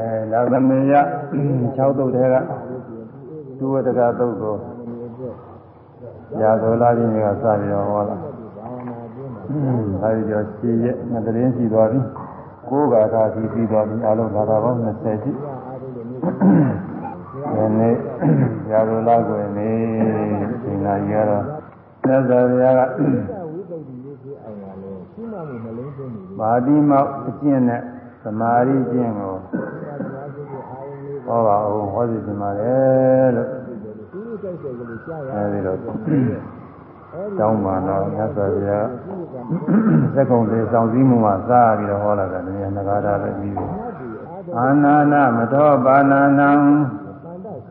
အဲလာသမယ6တုတ်ထဲကဒုဝတကတုတ်ကိုရာဇောလာရင်းကစပြီးတော့ဟောလာအဲဒီတော့ရှင်းရဲ့နှစ်တရင်ရှိသွားပြီကိုးဂါထာရှိပြီးသွားပြီအလုံးဂါထာပေါင်း20ရှိဒီနေ့ရာဇောလာကိုနေဒီနာကြီးကတော့သက်သာဗျာကပါတိမောက်အကျင့်နဲ့သမာဓိကျင့်ကို ဟောပါဦးဟောစီတင်ပါတယ်လို့အဲဒီတော့တောင်းပါတော့မြတ်စွာဘုရားသက္ကုံလေးဆောင်စည်းမှုမှာစားပြီးတော့ဟောလာတာတည်းငါးဓာတ်ပဲပြီးပြီအာနာနာမထောပါဏာနံ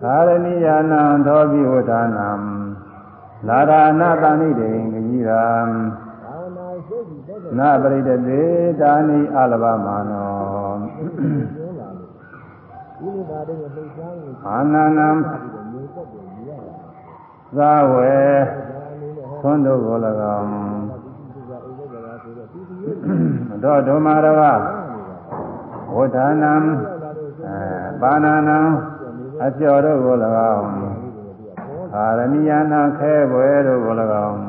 ကာရဏိယာနံသောပိဝဒနာလာရဏတဏိတေငကြီးရာနာပရိတတေတာနိအလဘမာနော အာနန္နံသာဝေသွန်းတို့ကို၎င်းတော့ဓမ္မရဝဝဋ္ဌာနံပါဏာနံအကျော်တို့ကို၎င်းအာရဏိယနာခဲဘွယ်တို့ကို၎င်း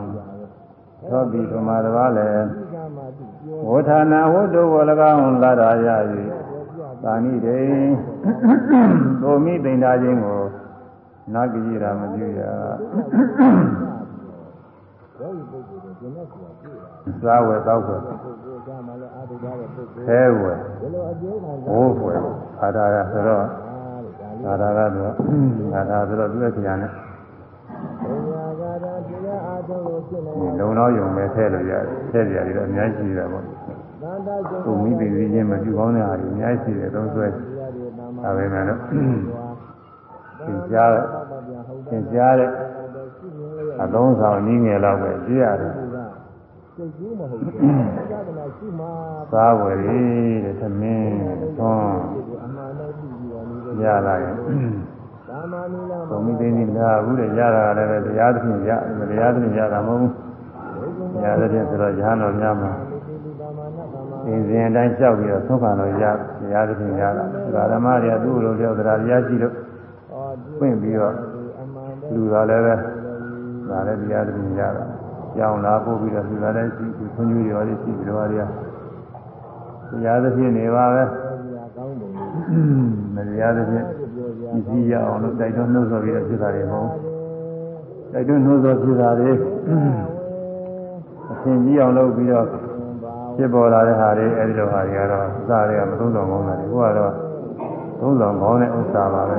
သောပိဓမ္မရဝလည်းဝဋ္ဌာနဝတ္တုကို၎င်းလာရရ၍ သာနိတေသိုမိသိင်္တာခြင်းကိုနာကြည်ရာမပြုရသာဝေသောက်ွယ်ခဲဝယ်ဘိုးဝယ်အာဒါရဆိုတော့အာဒါကတော့အာဒါဆိုတော့သူ့ရဲ့တရားနဲ့လုံတော့ယုံပဲဆဲလို့ရတယ်ဆဲကြရတယ်တော့အများကြီးရှိတာပေါ့ သူမိသိသိချင်းမပြုကောင်းတဲ့ဟာတွေအများကြီးရှိတယ်သုံးဆွဲဒါပဲမဲ့လို့သင်ကြားသင်ကြားတဲ့အလုံးဆောင်ကြီးငယ်လောက်ပဲကြည့်ရတယ်သာဝရီတဲ့သမင်းသွန်းရလာရင်ဘုံမိသိနေလားဘူးတဲ့ရတာလည်းပဲတရားသဖြင့်ရတရားသဖြင့်ရတာမဟုတ်ဘူးရတဲ့ဖြင့်ဆိုတော့ရဟန်းတော်များမှာသ င်စဉ်အတိုင်းလျှောက်ပြီးတော့သုံးခံလို့ရတရားသဖြင့်ရတာဒါဓမ္မတွေကသူ့လိုလျောက်တရားတရားရှိလို့ပြင့်ပြီးတော့လူတော်လည်းပဲဒါလည်းတရားသဖြင့်ရတာကြောင်းလာပို့ပြီးတော့လူတော်လည်းရှိသူဆွေးနွေးတွေလည်းရှိပြီးတော့တရားတရားသဖြင့်နေပါပဲမတရားသဖြင့်ပစ္စည်းရအောင်လို့တိုက်တွန်းနှုတ်ဆော်ပြီးတော့ဖြစ်တာတွေမဟုတ်တိုက်တွန်းနှုတ်ဆော်ဖြစ်တာတွေအရှင်ကြီးအောင်လုပ်ပြီးတော့ ဖြစ်ပေါ်လာတဲ့ဟာတွေအဲဒီလိုဟာတွေကတော့ဥစ္စာတွေကမသုံးဆောင်ကောင်းတာတွေဟိုကတော့သုံးဆောင်ကောင်းတဲ့ဥစ္စာပါပဲ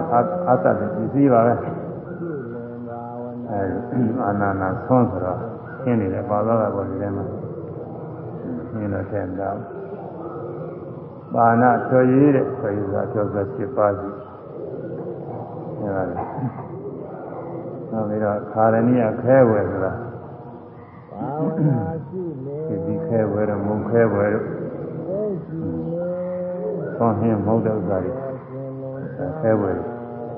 အသတ်တဲ့ပစ္စည်းပါပဲအဲဒီအာနာနာဆွန်းဆိုတော့ရှင်းနေတယ်ပါသွားတာပေါ်ဒီထဲမှာရှင်းတော့တဲ့တော့ပါဏဆွေရည်တဲ့ဆွေရည်ဆိုတာကျော်ဆက်7ပါးရှိအဲဒါလေနောက်ပြီးတော့ခါရဏိယခဲဝယ်ဆိုတာဘာဝနာရှိလေဒီ ခဲဝယ်တော့မုံခဲဝယ်တော့သွန်ဟင်းမဟုတ်တဲ့ဥစ္စာတွေခဲဝယ်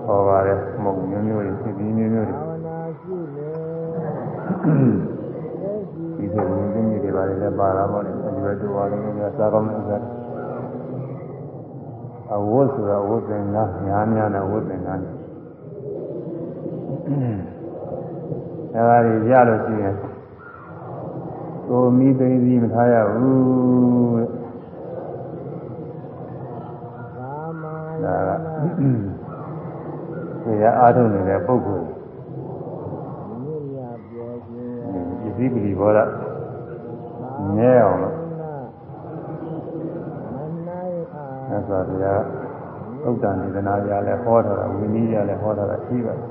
ဟောပါတယ်မုံမျိုးမျိုးတွေဒီမျိုးမျိုးတွေဒီလိုဝင်သိနေတယ်ပါလေလည်းပါတာပေါ့လေအဲဒီဘက်တူပါလို့များစားကောင်းတဲ့ဥစ္စာအဝတ်ဆိုတာဝတ်သင်္ကန်းများများနဲ့ဝတ်သင်္ကန်းအဲဒါကြီးရလို့ရှိရင် ကိုမိသိသိမထားရဘူးတဲ့ဒါကဒီအားထုတ်နေတဲ့ပုဂ္ဂိုလ်ပစ္စည်းပလီဘောရငဲအောင်လို့အဲဆိုတော့ဥဒ္ဒန်ဒေသနာရလည်းဟောထားတာဝိနည်းရလည်းဟောထားတာရှိပါတယ်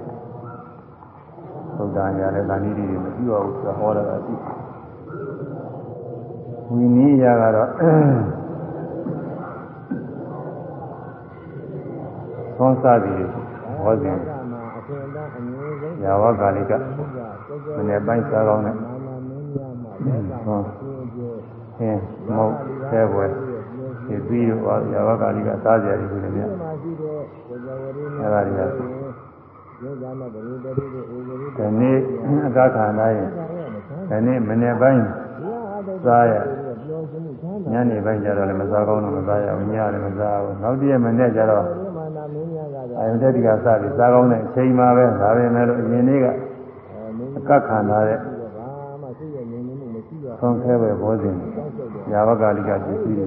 ဥဒ္ဒန်ရလည်းဗာဏိတိတွေမပြုရဘူးဆိုဟောထားတာရှိ ဝိနည်းရကတော့သွန်စားပြီးဟောစဉ်ယာဝကာလိကမနေ့ပိုင်းစားကောင်းတဲ့ဟောဟင်းမဟုတ်ဆဲပွဲဒီပြီးတော့ယာဝကာလိကစားကြရတယ်ခုလည်းမြတ်အဲ့ဒါတွေကဒီနေ့အကခန္ဓာရဲ့ဒီနေ့မနေ့ပိုင်းစားရ ညနေပိုင်းကျတော့လည်းမစားကောင်းတော့မစားရဘူးညလည်းမစားဘူးနောက်တည့်မနေ့ကျတော့အယုန်တက်တိကစပြီးစားကောင်းတဲ့အချိန်မှာပဲဒါပဲမဲ့လို့အရင်နေ့ကအကတ်ခံထားတဲ့ဆုံးခဲပဲဘောဇင်ရာဝကလိကပစ္စည်းတွေ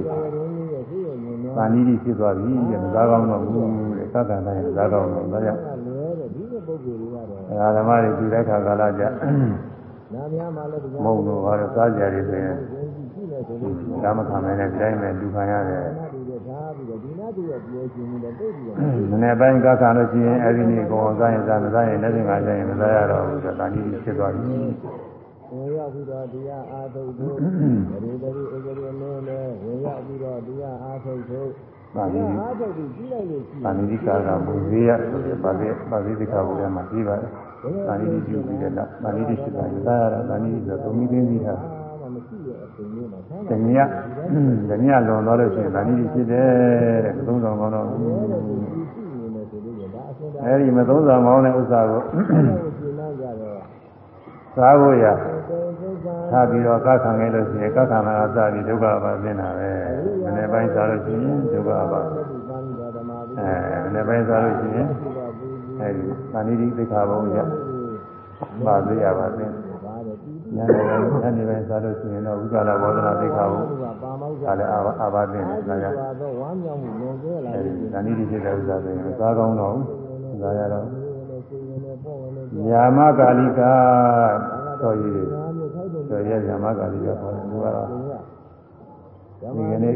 သာနီးကြီးဖြစ်သွားပြီတဲ့မစားကောင်းတော့ဘူးတဲ့ကတ်ခံထားရင်မစားကောင်းတော့ဒါကြောင့်ဓမ္မတွေဒီတဲ့ခါကာလကြမုံလို့ဘာလို့စားကြရည်ဆိုရင် ဒါမခံနိုင်တဲ့ဒီတိုင်းပဲလူခံရတယ်မနေ့ပိုင်းကခံလို့ရှိရင်အဲဒီနေ့ကိုယ်စားရင်စားမစားရင်လက်ရှင်ကကျရင်မစားရတော့ဘူးဆိုတာဒီဖြစ်သွားပြီဝင်ရောက်ပြီးတော့တရားအားထုတ်ဖို့ရေတရီဧကရီမင်းလည်းဝင်ရောက်ပြီးတော့တရားအားထုတ်ဖို့ပါဠိအားထုတ်ပြီးကြီးလိုက်လို့ရှိပါဠိဒီကာကဘုဇေယဆိုတဲ့ပါဠိပါဠိဒီကာဘုရားမှာပြီးပါတယ်ပါဠိဒီပြုပြီးတဲ့နောက်ပါဠိဒီရှိတာသာရတာပါဠိဒီဆိုသုံးမိသိသိတာ တညတညလွန်သွားလို့ရှိရင်ဗာဏိတိဖြစ်တယ်တဲ့မသုံးဆောင်ကောင်းတော့အဲဒီမသုံးဆောင်ကောင်းတဲ့ဥစ္စာကိုစားဖို့ရထားပြီးတော့ကခံခဲ့လို့ရှိရင်ကခံလာစပြီးဒုက္ခပါသိနေတာပဲမနေ့ပိုင်းစားလို့ရှိရင်ဒုက္ခပါအဲမနေ့ပိုင်းစားလို့ရှိရင်အဲဒီဗာဏိတိသိက္ခာဘုံရပါသိရပါသိ ညနေပိုင်းညနေပိုင်းစားလို့ရှိရင်တော့ဥက္ကလာဘောဓနာသိခါဘူးဒါလည်းအာအာဘာသိနေဒါကြောင့်အဲဒီဇာနိတိဖြစ်တဲ့ဥစ္စာဆိုရင်စားကောင်းတော့ဒါရတော့ယာမကာလိကာတော်ရည်တော်ရယာမကာလိကာပေါ်တယ်သူကတော့ဒီကနေ့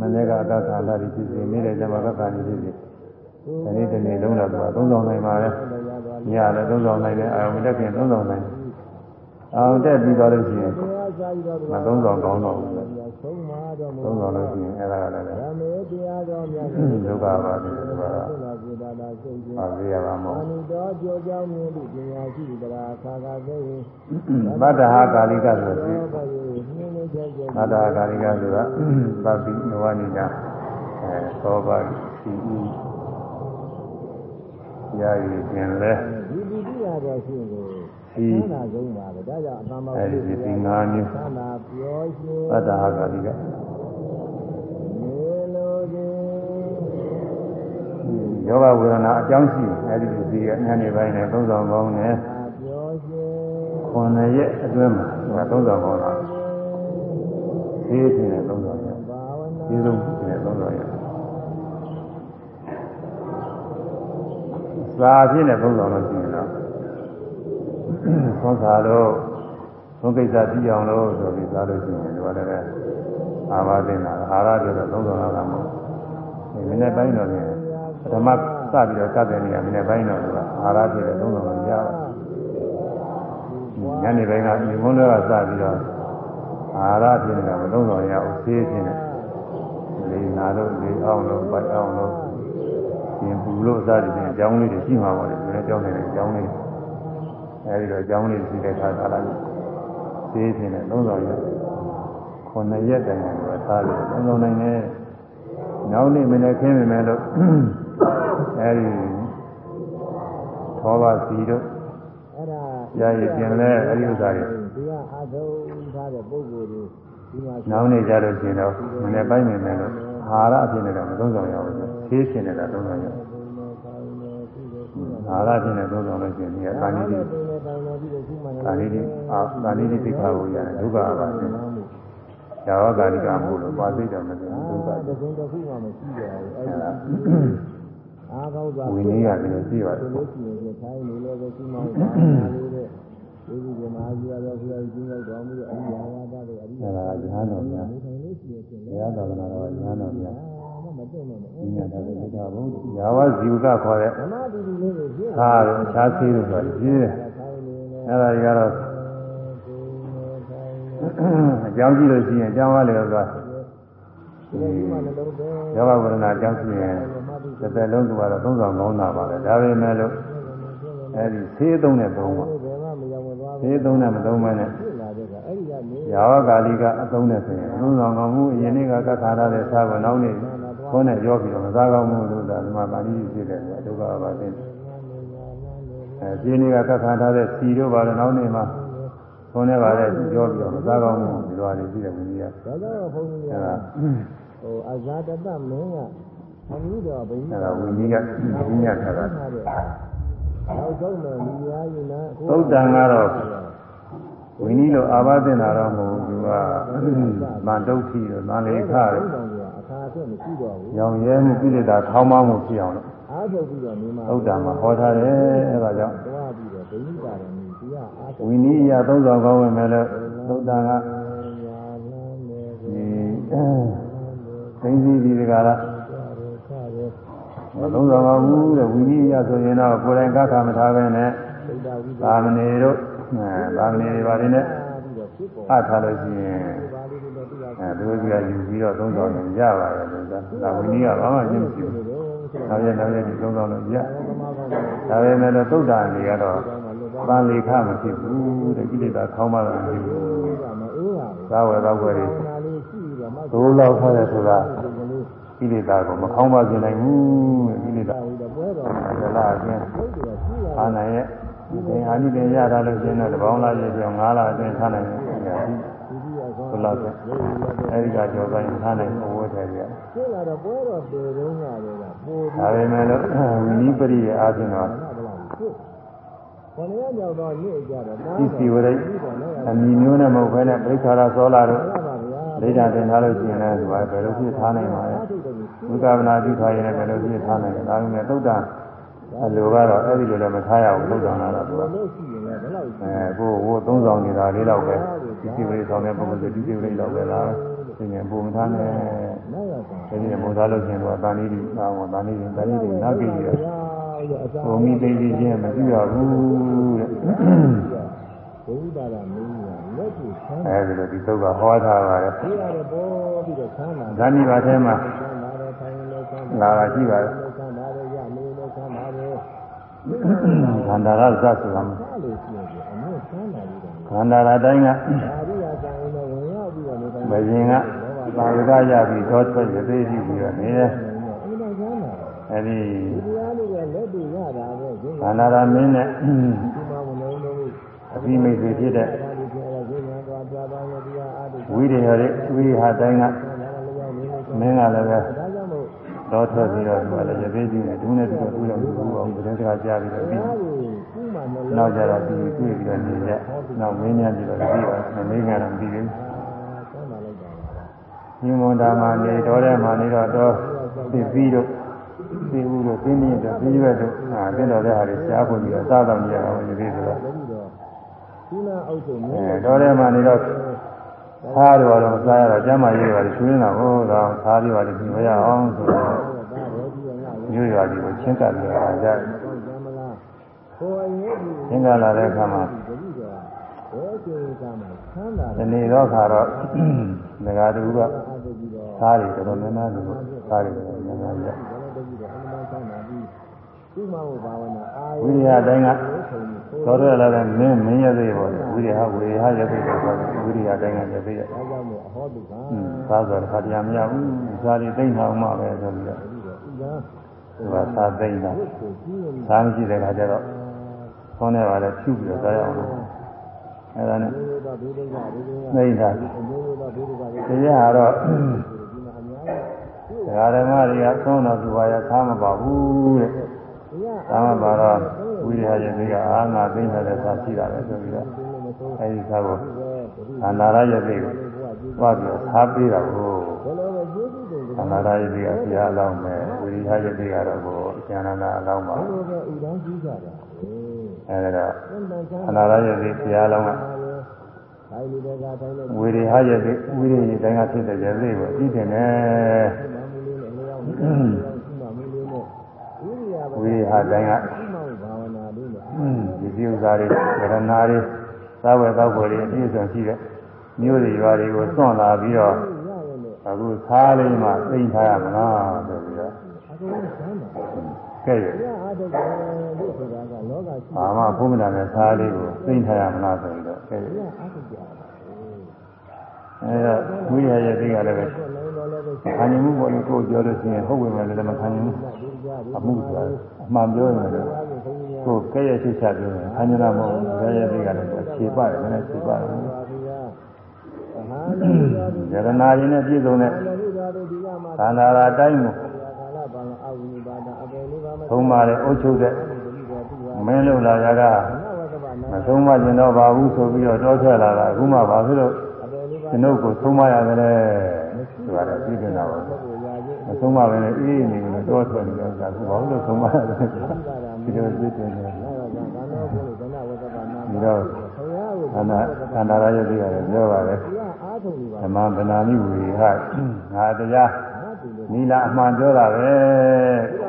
မနေ့ကအကခါလာပြီးဖြစ်စီနေတဲ့ဇမကခါနေဖြစ်စီဒီနေ့တနေ့လုံးတော့သူကသုံးဆောင်နိုင်ပါလေညလည်းသုံးဆောင်နိုင်တယ်အာရုံတက်ခင်သုံးဆောင်နိုင်တယ် အောင်တက်ပြီးသွားလို့ရှိရင်မသုံးဆောင်ကောင်းတော့ဘူးသုံးဆောင်လို့ရှိရင်အဲ့ဒါကလည်းဒုက္ခပါပဲဒီကပါသေးရပါမို့တော်ကြောကြောင်းမြင်လို့ပညာရှိသလားခါခါသေးဗတ္တဟာကာလိကဆိုပြီးဗတ္တဟာကာလိကဆိုတာသဗ္ဗိနဝနိဒအဲသောပါရှိဤရာရည်ခြင်းလဲဒီဒီရတော့ရှိ ရင်ဒီသာဆုံးပါပဲဒါကြောင့်အတ္တမဟုတ်အဲဒီဒီငါးမျိုးသန္တာပြောရှင်သတ္တဟာကတိကမေလိုခြင်းယောဂဝေဒနာအကြောင်းရှိအဲဒီဒီကညနေပိုင်းနဲ့သုံးဆောင်ကောင်းနဲ့ပြောရှင်ခွန်ရဲ့အတွင်းမှာသုံးဆောင်ကောင်းတာဒီအချိန်နဲ့သုံးဆောင်ရဒီဆုံးဒီနဲ့သုံးဆောင်ရစာအဖြစ်နဲ့သုံးဆောင်လို့ရှိရင် တော့သုံးစာတော့သုံးကိစ္စပြီးအောင်လို့ဆိုပြီးသားလို့ရှိရင်ဒီကလည်းအာမသိနာအာရပြောတော့သုံးဆောင်လာတာမဟုတ်ဒီမနေ့ပိုင်းတော့လည်းပထမစပြီးတော့ကပ်တဲ့နေရာမနေ့ပိုင်းတော့ကအာရဖြစ်တဲ့သုံးဆောင်လို့ရပါညနေပိုင်းကဒီမုန်းတွေကစပြီးတော့အာရဖြစ်နေတာမသုံးဆောင်ရအောင်ဆေးခြင်းနဲ့လေးနာလို့လေးအောင်လို့ပိုက်အောင်လို့ပြင်ပူလို့အစားဒီအကြောင်းလေးတွေရှိမှာပါလေဒီနေ့ကြောင်းနေတဲ့အကြောင်းလေး အဲဒီတော့အကြောင်းလေးရှိတဲ့ခါကာလကြီးသေးခြင်းနဲ့သုံးဆောင်ရခုနှစ်ရက်တိုင်တော့သားပြီးသုံးဆောင်နိုင်တယ်နောက်နေ့မနေ့ခင်းနေမယ်လို့အဲဒီသောဘာစီတို့အဲ့ဒါရာရည်ပြင်လဲအဲဒီဥစ္စာတွေဒီကအာထုံးထားတဲ့ပုဂ္ဂိုလ်တွေဒီမှာနောက်နေ့ကြလို့ရှင်တော့မနေ့ပိုင်းနေမယ်လို့အာဟာရအဖြစ်နဲ့တော့မသုံးဆောင်ရဘူးသေးခြင်းနဲ့တော့သုံးဆောင်ရအာရဖြစ်နေသုံးဆောင်လို့ရှိရင်ဒီကသာနိတိ သာနိတိအာသာနိတိသိခါကိုရတယ်ဒုက္ခပါပဲ။ဇာဝကာလိကမှုလို့ပါသိတယ်မသိဘူးဒုက္ခတခုတခုမှမရှိကြဘူး။အဲဒီအားကောင်းစွာဝိနည်းရတယ်ရှိပါတယ်။လို့ရှိရင်ထိုင်းနေလို့ပဲရှိမှပါလို့တဲ့ဒီဒီကမာကြီးရတော့ဘုရားကြီးရောက်တော်မူတဲ့အရိယာဝါဒတွေအရိယာဝါဒညာတော်များဘုရားတော်ကနာတော်ညာတော်များညာတော်ဒီကဘုရားဝဇီဝကခေါ်တဲ့ဓမ္မတူတူလေးကိုရှင်းဟာတော့အခြားသေးလို့ဆိုတော့ရှင်းတယ် အဲ့ဒါတွေကတော့အကြောင်းကြည့်လို့ရှိရင်အကြောင်းကလည်းဆိုယောဂဝရဏအကြောင်းရှိရင်တစ်သက်လုံးသူကတော့သုံးဆောင်ကောင်းတာပါပဲဒါပေမဲ့လို့အဲဒီသေးသုံးတဲ့သုံးပါသေးသုံးတဲ့မသုံးမနဲ့ရာဝကာလိကအသုံးနဲ့ဆိုရင်သုံးဆောင်ကောင်းမှုအရင်နေ့ကကခါရတဲ့စားကနောက်နေ့ခေါင်းနဲ့ရောပြီးတော့မစားကောင်းမှုလို့ဒါဒီမှာပါဠိဖြစ်တယ်ဒုက္ခပါသိ အဲဒီနေ့ကကခါထားတဲ့စီတို့ပါတော့နောက်နေ့မှာသုံးနေပါလေပြောပြီးတော့မစားကောင်းဘူးဒီလိုအနေရှိတယ်မင်းကြီးကဒါကြောင့်ဘုန်းကြီးကအဲ့ဒါဟိုအဇာတတမင်းကအမှုတော်ဘိန်းအဲ့ဒါဝိနည်းကဝိညာဉ်ခါတာနောက်ဆုံးတော့ဒီရားရင်နာသုတ်တန်ကတော့ဝိနည်းလိုအာဘသင်တာတော့မဟုတ်ဘူးသူကမန္တုတ်တိတော့မန္လေခါတယ်အခါအကျမရှိတော့ဘူးရောင်ရဲမှုကိလေသာထောင်းမမှုဖြစ်အောင်လို့ အားထုတ်ပြီးတော့နေမှာသုတ်တန်မှာဟောထားတယ်အဲ့ဒါကြောင့်သွားပြီးတော့ဘိန်းပါရမီတရားအားထုတ်ဝိနည်းအရာသုံးဆောင်ကောင်းဝင်မယ်လို့သုတ်တန်ကညာလမ်းနေကိုဒီသိသိဒီကရာကြားရခါရမသုံးဆောင်ပါဘူးတဲ့ဝိနည်းအရာဆိုရင်တော့ကိုယ်တိုင်ကခါမထားပဲနဲ့သိတာဝိသာမဏေတို့အဲသာမဏေတွေပါနေနဲ့ပြီးတော့ဖြစ်ပေါ်အထားလို့ရှိရင်ပါဠိလိုတော့တရားအဲသူတို့ကယူပြီးတော့သုံးဆောင်ရင်ရပါတယ်လို့သာဒါဝိနည်းကဘာမှကျင့်မရှိဘူး နောက်ရက်နောက်ရက်ဒီသုံးဆောင်လို့ရသမားကောင်းတယ်ဒါပေမဲ့လို့သုဒ္ဓံတွေကတော့ပန်းလေခမဖြစ်ဘူးတဲ့ကိလေသာခေါင်းမလာမရှိဘူးကမအေးပါဘူးသာဝေသောက်ွယ်တွေနာလေးရှိပြီးတော့မှဒိုးလောက်ထားတယ်ဆိုတာဒီကလေးကိလေသာကိုမခေါင်းပါစေနိုင်ဘူးတဲ့ကိလေသာတာပြီးတော့ပွဲတော်ဒလအချင်းဘုရားရှိရအာနိုင်ရဲ့ဒီအာနိသင်ရတာလို့ရှင်းတော့တပေါင်းလားရေပြောင်း၅လအတွင်းထားနိုင်တယ်။ဒါဒီဒီအကော ဘုလားဆိုအဲဒီကကြောပိုင်းထားနိုင်ဘဝထဲကြီးရှင်းလာတော့ပွဲတော်ပြေတုံးရတယ်ကပို့ပြီးဒါပေမဲ့လို့ဝိနည်းပရိရဲ့အားဖြင့်တော့ဘလားဖြစ်ခொနည်းမြောက်တော့ညစ်ကြတော့တာဤစီဝရိတ်အမီမျိုးနဲ့မဟုတ်ဘဲနဲ့ပြိခါရသောလာတို့ပါပါဗျာဒိဋ္ဌာတင်ထားလို့ရှိရင်လည်းဒီမှာဘယ်လိုဖြစ်ထားနိုင်မှာလဲဝိကဗနာပြုထားရင်လည်းဘယ်လိုဖြစ်ထားနိုင်လဲဒါပေမဲ့သုဒ္ဓအလိုကတော့အဲ့ဒီလိုလည်းမထားရဘူးသုဒ္ဓနာတော့သူက လို့ရှိရင်လည်းဘယ်လောက်ရှိအဲကိုဟိုသုံးဆောင်နေတာလေးတော့ပဲဒီစီဝရိတ်ဆောင်တဲ့ပုဂ္ဂိုလ်ဒီစီဝရိတ်တော့ပဲလားသင်ငယ်ပုံမထားနဲ့နောက်ရတာဒီနေ့ပုံထားလို့ရှိရင်တော့တာဏီဒီအာဝတာဏီဒီတာဏီဒီနောက်ကြည့်ရဗျာရဲ့အစာဘုံမိသိသိချင်းမကြည့်ရဘူးတဲ့ဘုရားလာမင်းကလက်ကိုဆန်းအဲဒီလိုဒီသုတ်ကဟောထားပါတယ်ဒီရတယ်ပေါ်ပြီးတော့ဆန်းလာဇာတိပါထဲမှာဆန်းလာတယ်ထိုင်လို့ဆန်းလာတာရှိပါတယ်ဆန်းလာတယ်ရမင်းလည်းဆန်းလာတယ်ခန္ဓာရဇတ်ဆိုတာ စားလို့ရှိရင်အမြင့်ဆန်းလာပြီးတော့ ခန္ဓာရတိုင်းကဒါရိယာကံနဲ့ဝင်ရောက်ပြီးတော့နေတိုင်းမရင်ကသာဝကရပြီးသောထွက်ရသေးရှိပြီးတော့နေတယ်အင်းတော့ဆန်းလာအဲဒီဒီတရားလေးကလက်တွေ့ရတာပဲဒီခန္ဓာရမင်းနဲ့မှာမလုံးလုံးအပြီးမိတ်ဆွေဖြစ်တဲ့ဒါဒီကျတော့ဈဉ္ညာသွားပြပါမယ်တရားအားထုတ်ဝိရိယရိဝိရိယတိုင်းကမင်းကလည်းပဲဒါကြောင့်မို့သောထွက်ပြီးတော့ဒီမှာလည်းရသေးရှိတယ်ဒုနဲ့ပြီးတော့တွေ့တော့ဘူးအောင်တည်းစကားကြားပြီးတော့ပြီးဒါကိုခုမှမလုံးနောက်ကြတော့ပြီးတွေ့ပြီးတော့နေကြ နောက်မင်းများပြီးတော့ပြီးတော့မင်းကတော့မပြီးဘူးဆန်းလာလိုက်တာပါညီမွန်တာမှာနေတော်တဲ့မှာနေတော့တော့သိပြီးတော့သိဦးတို့သိနေတော့ပြီးရွက်တို့အာသိတော်တဲ့ဟာတွေရှားဖို့ပြီးတော့စားတော့နေရအောင်ရသေးဆိုတော့တတိတော့ဒီနာအုပ်စုမြအဲတော်တဲ့မှာနေတော့သားတော်တော့စားရတော့ကျမ်းမာရေးပါတယ်ချွေးနေတာဟောတော့သားတွေပါတယ်ပြင်ရအောင်ဆိုတော့ဒါရောဒီရငါလည်းမြို့ရွာကြီးကိုချင်းကပ်ပြီးတော့ကြတယ်ကောင်းကြမလားကိုယ်ရဲ့ဒီချင်းကပ်လာတဲ့အခါမှာ တတိတော့ဘယ်ချိန်ကမှဆန်းလာ ဒီနေ့တော့ခါတော့ငကားတူကအားထုတ်ပြီးတော့သားတွေတော်တော်များများလို့သားတွေတော်တော်များများကြဘယ်လိုတတိတော့အမှန်တမ်းဆန်းလာပြီးဒီမှာဟိုဘာဝနာအာဝိရိယတိုင်းကတော်တော်လည်းပဲမင်းမင်းရသေးပေါ့ဝိရိယဝိရိယရသေးတယ်ဆိုတော့ဝိရိယတိုင်းကရသေးရဲ့ဒါကြောင့်မို့အဟောတုကอืมသာဆိုတော့ခါတရားမရဘူးဇာတိသိမ့်အောင်မှပဲဆိုပြီးတော့ဒီတော့ဥဒန်းဒီကသာသိမ့်တာကိုကြည့်ရင်သာမရှိတဲ့ခါကျတော့ခေါင်းထဲပါလဲဖြူပြီးတော့စားရအောင်လို့ အဲဒါနဲ့ဒီလိုတော့ဒီလိုကဒီလိုကသိမ့်တာအမျိုးမျိုးတော့ဒီလိုကဒီတရားကတော့မှာအများကြီးဒကာဓမ္မတွေကသုံးတော်သူပါရသားမပါဘူးတဲ့ဒီကသားမပါတော့ဝိရိယရဲ့တွေကအာငါသိမ့်တဲ့သာရှိတာပဲဆိုပြီးတော့ဒီလိုမဆုံးအဲဒီသာကိုပဲဒီအန္တရာရဲ့တွေကိုသွားပြီးတော့သားပေးတာကိုဘယ်လိုပဲကျေးဇူးတင်ကြအန္တရာရဲ့တွေကဆရာအလောင်းပဲဝိရိယရဲ့တွေကတော့ကိုအကျဉ်းနာအလောင်းပါဘယ်လိုပဲဥဒန်းကြီးကြတာဟေး အဲဒါတော့အမှန်တမ်းအန္တရာရဲ့တွေဆရာအလောင်းကတိုင်းလူတွေကတိုင်းလို့ဝိရိယရဲ့တွေဝိရိယရဲ့တိုင်းကဖြစ်တဲ့ရဲ့တွေကိုအကြည့်တင်တယ်မမှုလေးနဲ့လျောင်းမှုလေးနဲ့ရှိမှမှုလေးနဲ့ဝိရိယပဲဝိရိယတိုင်းကရှိမှဘာဝနာလေးနဲ့ဒီပြုစားတွေဗရဏာတွေသာဝေသောက်ွယ်တွေအပြည့်စုံရှိတဲ့မြို့တွေရွာတွေကိုစွန့်လာပြီးတော့ရရနဲ့အခုသားလေးမှသိမ့်ထားရမလားဆိုပြီးတော့ အကုန်လုံးဆမ်းတာကဲ့ရဘုရားအားထုတ်တယ်လို့ဆိုတာကလောကရှိဘာမှဘုမနာနဲ့သားလေးကိုသိမ့်ထားရမလားဆိုပြီးတော့ကဲ့ရဘုရားအားထုတ်ကြတာအဲဒါဝိရိယရဲ့သိကလည်းပဲကိုယ်လုံးတော်လည်းပဲရှိခံယူမှုပေါ်လို့ကိုယ်ပြောလို့ရှိရင်ဟုတ်ဝင်မယ်လည်းမခံယူဘူးတာဒီကြားဒီအမှုဆိုတာအမှန်ပြောရင်လည်းကိုယ်ကဲ့ရဲ့ချစ်ချပြောရင်ခံယူတာမဟုတ်ဘူးဝိရိယရဲ့သိကလည်းပဲခြေပါတယ်နည်းနည်းခြေပါတယ်ပါဗျာအဟာနုသာတုယရနာရင်းနဲ့ပြည့်စုံတဲ့အနုသာတုဒီလမှာခန္ဓာရာတိုင်းကို ကာလပါလအဝိနိပါဒအ ပေနိဗ္ဗာန်သုံးပါတဲ့အုပ်ချုပ်တဲ့တိတော်သူဟာမင်းလုံလာရကနဝကပနာမဆုံးမကျင်တော့ပါဘူးဆိုပြီးတော့တောထွက်လာတာအခုမှဘာဖြစ်လို့အပေနိဗ္ဗာန်ကျွန်ုပ်ကိုဆုံးမရတယ်လဲဆိုတာလည်းပြည့်နေတာပါကိုရာခြင်းမဆုံးမပဲနဲ့အေးနေလို့တောထွက်နေတာကဘာလို့ဆုံးမရလဲဒီလိုပြည့်တယ်နေနဝကဘာနောကိုလို့ဇနဝကပနာဒီတော့ဆရာကိုခန္ဓာခန္ဓာရရဲ့ပြီးရတယ်ပြောပါတယ်သူကအားထုတ်နေပါဓမ္မဗနာမိဝေဟငါတရားငါတူလို့နီလာအမှန်ပြောတာပဲဒီကဘာသာမှာ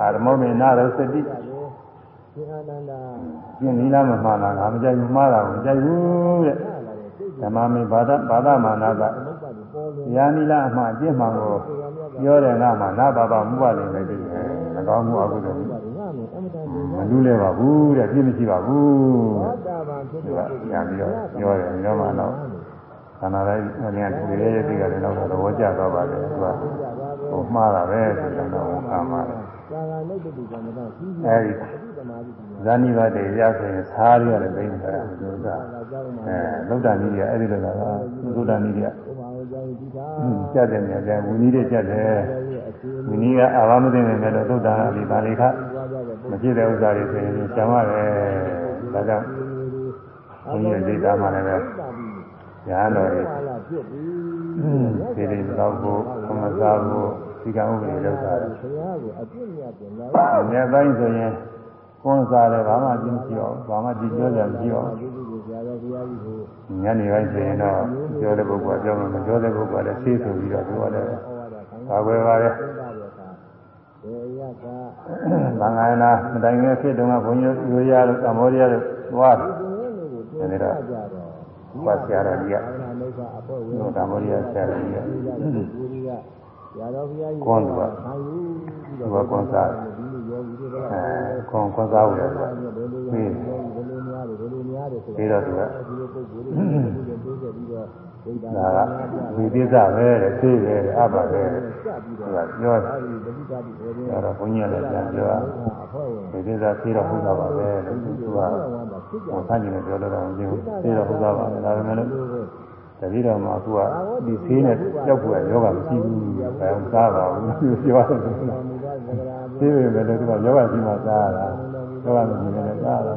အာရမောမေနာရောစတိတယ်ရှင်အာနန္ဒာပြင်းနီလာမမှန်တာငါမကြိုက်ဘူးမှားတာကိုမကြိုက်ဘူးတဲ့လာတယ်စိတ်ဓမ္မမေဘာသာဘာသာမာနာကကမုပ္ပါဒ်ပေါ်လွင်ယာနီလာအမှန်အကျင့်မှန်ကိုပြောတယ်ငါမှနာဘာဘာမှုပါလိမ့်မယ်တည်းမကောင်းမှုအကုသိုလ်ပါဒ်ငါမယ်အမတန်ဒီမလူးလဲပါဘူးတဲ့ပြည့်မရှိပါဘူးဘာသာဘာဖြစ်သူတဲ့ကညာပြီးတော့ပြောတယ်ဒီတော့မှတော့ခန္ဓာတိုင်းအလျံဒီရဲ့ရဲ့ဒီကလည်းတော့သဘောကျတော့ပါတယ်သူကဟိုမှားတာပဲဆိုတော့ဟောကမှာတယ် သာဂာနုတ္တိကမ္မတာကြီးကြီးအဲဒီအတိတမာတိကြီးဇာနိဘတ်တွေရဆိုရင်စားရရတယ်သိနေတာသူကသာကြောင်းမှာအဲလုဒ္ဒနည်းကြီးအဲ့ဒီလိုကသုဒ္ဓနည်းကြီးဥပါဝကြောင်းဒီသာကြက်တယ်မြန်တယ်ဝီနည်းတွေကြက်တယ်ရဲ့အခြေဝီနည်းကအာဘမသိနေတယ်လို့သုဒ္ဓအလီပါဠိခပွားကြတဲ့ပုမဖြစ်တဲ့ဥစ္စာတွေဆိုရင်ကျန်ရတယ်ဒါကြောင့်ဘုန်းကြီးဒိဋ္ဌာမှလည်းပဲညာတော်တွေပါလာဖြစ်ပြီဒီလိုတော့ကိုဘုမစားဖို့ ဒီကံဥပဒေလောက်တာတယ်ဆရာကိုအပြစ်မြတ်တင်လာ။မြတ်ပိုင်းဆိုရင်ကွန်စားတယ်ဘာမှပြင်းမရှိအောင်ဘာမှဒီပြောကြမရှိအောင်ဒီလိုကိုဆရာတော်ဘုရားကြီးကိုညနေပိုင်းဆိုရင်တော့ပြောတဲ့ပုဂ္ဂိုလ်ကပြောမှမပြောတဲ့ပုဂ္ဂိုလ်ကလည်းဆေးဆိုပြီးတော့ပြောတယ်ဩဝါဒခံ။ဘာပဲပါလဲသင်တာတဲ့အခါဘေယက။ဘာငါနာမတိုင်ငယ်ဖြစ်တုန်းကဘုန်းကြီးရိုးရလို့ကမ္ဘောဒီးယားလို့သွားတယ်ဒီနေ့ကိုသင်ကြတော့။ဘာဆရာတော်ကြီးကသာသနာ့မိစ္ဆာအဖွဲ့ဝင်ကမ္ဘောဒီးယားဆရာတော်ကြီးကဒီ ကကိုကြီးကရာတော်ဘုရားကြီးကွန်သူကခံယူပြီးသူကကွန်စားဒီလိုယောဂီတွေကအဲခွန်ခွန်စားဖို့လည်းသူကဘယ်လိုလဲဘယ်လိုများတယ်ဘယ်လိုများတယ်ဆိုပြီးတော့သူကဒီလိုပုဂ္ဂိုလ်တွေတိုးတက်ပြီးတော့ဒိဋ္ဌာဒါကဝိသေသပဲတဲ့ဆေးပဲတဲ့အဘပဲတဲ့စပြီးသူတော့ကပြောတယ်အဲဒီပဋိသတိတွေ။အဲတော့ဘုန်းကြီးကလည်းပြန်ပြောတာအဖွဲ့ဝင်ဝိသေသဆေးတော့ဟုတ်တာပါပဲလို့သူကဟိုဆန်းကျင်နေပြောလို့တော့မကြည့်ဘူးသိတော့ဟုတ်သားပါဒါပေမဲ့လို့ တတိတော်မှာအခုကဒီသေးနဲ့ကြောက်ဖို့ယောဂမရှိဘူးဘယ်အောင်စားပါဘူးပြောရတယ်သိပေမဲ့လည်းသူကယောဂရှိမှစားရတာယောဂမရှိရင်လည်းစားရတာ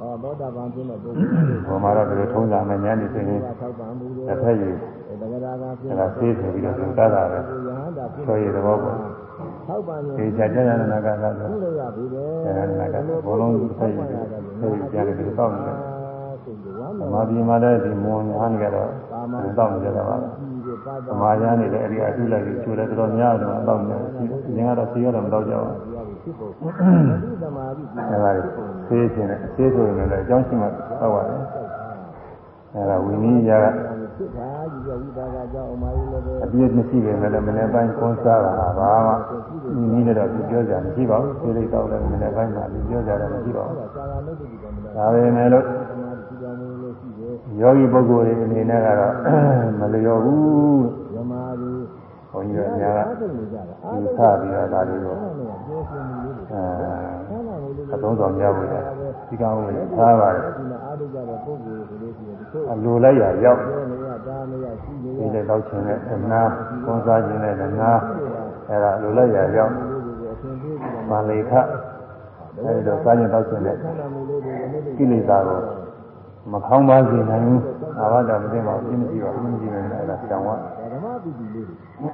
အော်သောတာပန်ဖြစ်တဲ့ပုဂ္ဂိုလ်ဘုံမှာတော့ဒီလိုထုံးစံမယ်ညနေဆိုရင်ထောက်ပံ့မှုတွေတစ်ဖက်ရည်တဂရာကဖြစ်ဒါကဆေးဆိုပြီးတော့သူစားတာပဲယဟန္တာဖြစ်ဆိုရည်သဘောပေါ့ထောက်ပံ့ရင်ဒီချာချာနာကသာဆိုပြုလို့ရပြီလေအဲနာကဘုံလုံးတစ်ဖက်ရည်ဆေးပြန်ပြီးတော့တောက်နေတယ်ဆိုပြီးဝ မ်းသတော်မာဓိမှာလည်းဒီမွန်ညာနေကြတော့တောက်နေကြတာပါပဲကြီးကိုပါသပါမာဓိနဲ့လည်းအဲဒီအထုလိုက်ပြီးကျိုးလည်းတော်တော်များတယ်တော့နေတယ်။ဒီကတော့ဆေးရတော့မတော့ကြဘူးဖြစ်ဖို့ဒီသမာဓိ။ပြုအဲဒါဆေးခြင်းနဲ့ဆေးဆိုရင်လည်းအကြောင်းရှိမှတော့ပါတယ်။အဲဒါဝိနည်းရာကဖြစ်တာကြီးကဝိပါကကြောင့်အမကြီးလည်းပဲအပြည့်မရှိပေမဲ့လည်းမနေ့ပိုင်းကွန်စားတာဘာမှဒီနည်းနဲ့တော့ပြောကြမရှိပါဘူး။ဆေးလိုက်တော့လည်းမနေ့ပိုင်းမှာပြောကြတယ်မရှိပါဘူးသာသာလို့ဒီကံမလား။ဒါပေမဲ့လို့ ယ်ယောဂီပုဂ္ဂိုလ်တွေအနေနဲ့ကတော့မလျော်ဘူးဓမ္မာရီ။ဘုန်းကြီးတို့အများကအားထုတ်နေကြတာအားဒီထုတ်စပြီးတော့ဒါလေးကိုတယ်ပြောရှင်းမှုလေးတွေအဲဆန်းလာလို့လေးအသုံးဆောင်ကြဖို့လေဒီကောင်ကိုထားပါတယ်ဒီမှာအားထုတ်ကြတဲ့ပုဂ္ဂိုလ်တွေလို့ရှိရင်ဒီလိုအလိုလိုက်ရရောက်ပြောနေရတာမရရှိနေရဒီလေတော့ခြင်းနဲ့ဓနာကွန်စားခြင်းနဲ့ဓနာအဲ့ဒါလိုလိုက်ရရောက်လေးတွေကိုအရှင်ပြေးပြီးတော့ဗာလေခအဲ့ဒီတော့စားခြင်းတော့ခြင်းနဲ့ဆန်းလာမှုလေးတွေကိုလည်းကိလေသာကို မခေါင်းပါစေနိုင်ဘူးအာဝတ္တမသိပါဘူးပြင်းမရှိပါဘူးပြင်းမရှိမယ်အဲ့ဒါကြောင်ဝဓမ္မပီတိလေးတွေ